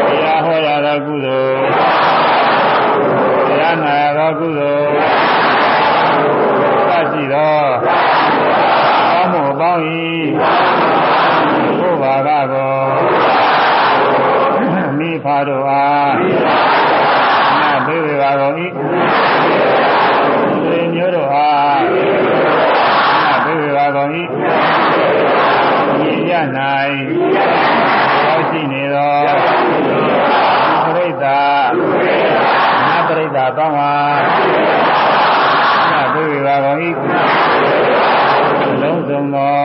တရားဟောရသောကုသိုလ်တရားနာရသောကုသိုလ်သရှိသောကောင်းမှုပေါင်း၏ဘုရားကကိုမိဖာတို့အားနာဘေဝေပါကုန်၏သေမျိုးတို့အားနာဘေဝေပါကု န်၏ဤရ၌ရောက်ရှိနေသောပရိသတ်နာပရိသတ်ပေါင်းအားနာဘေဝေပါကုန်၏လုံးစုံသော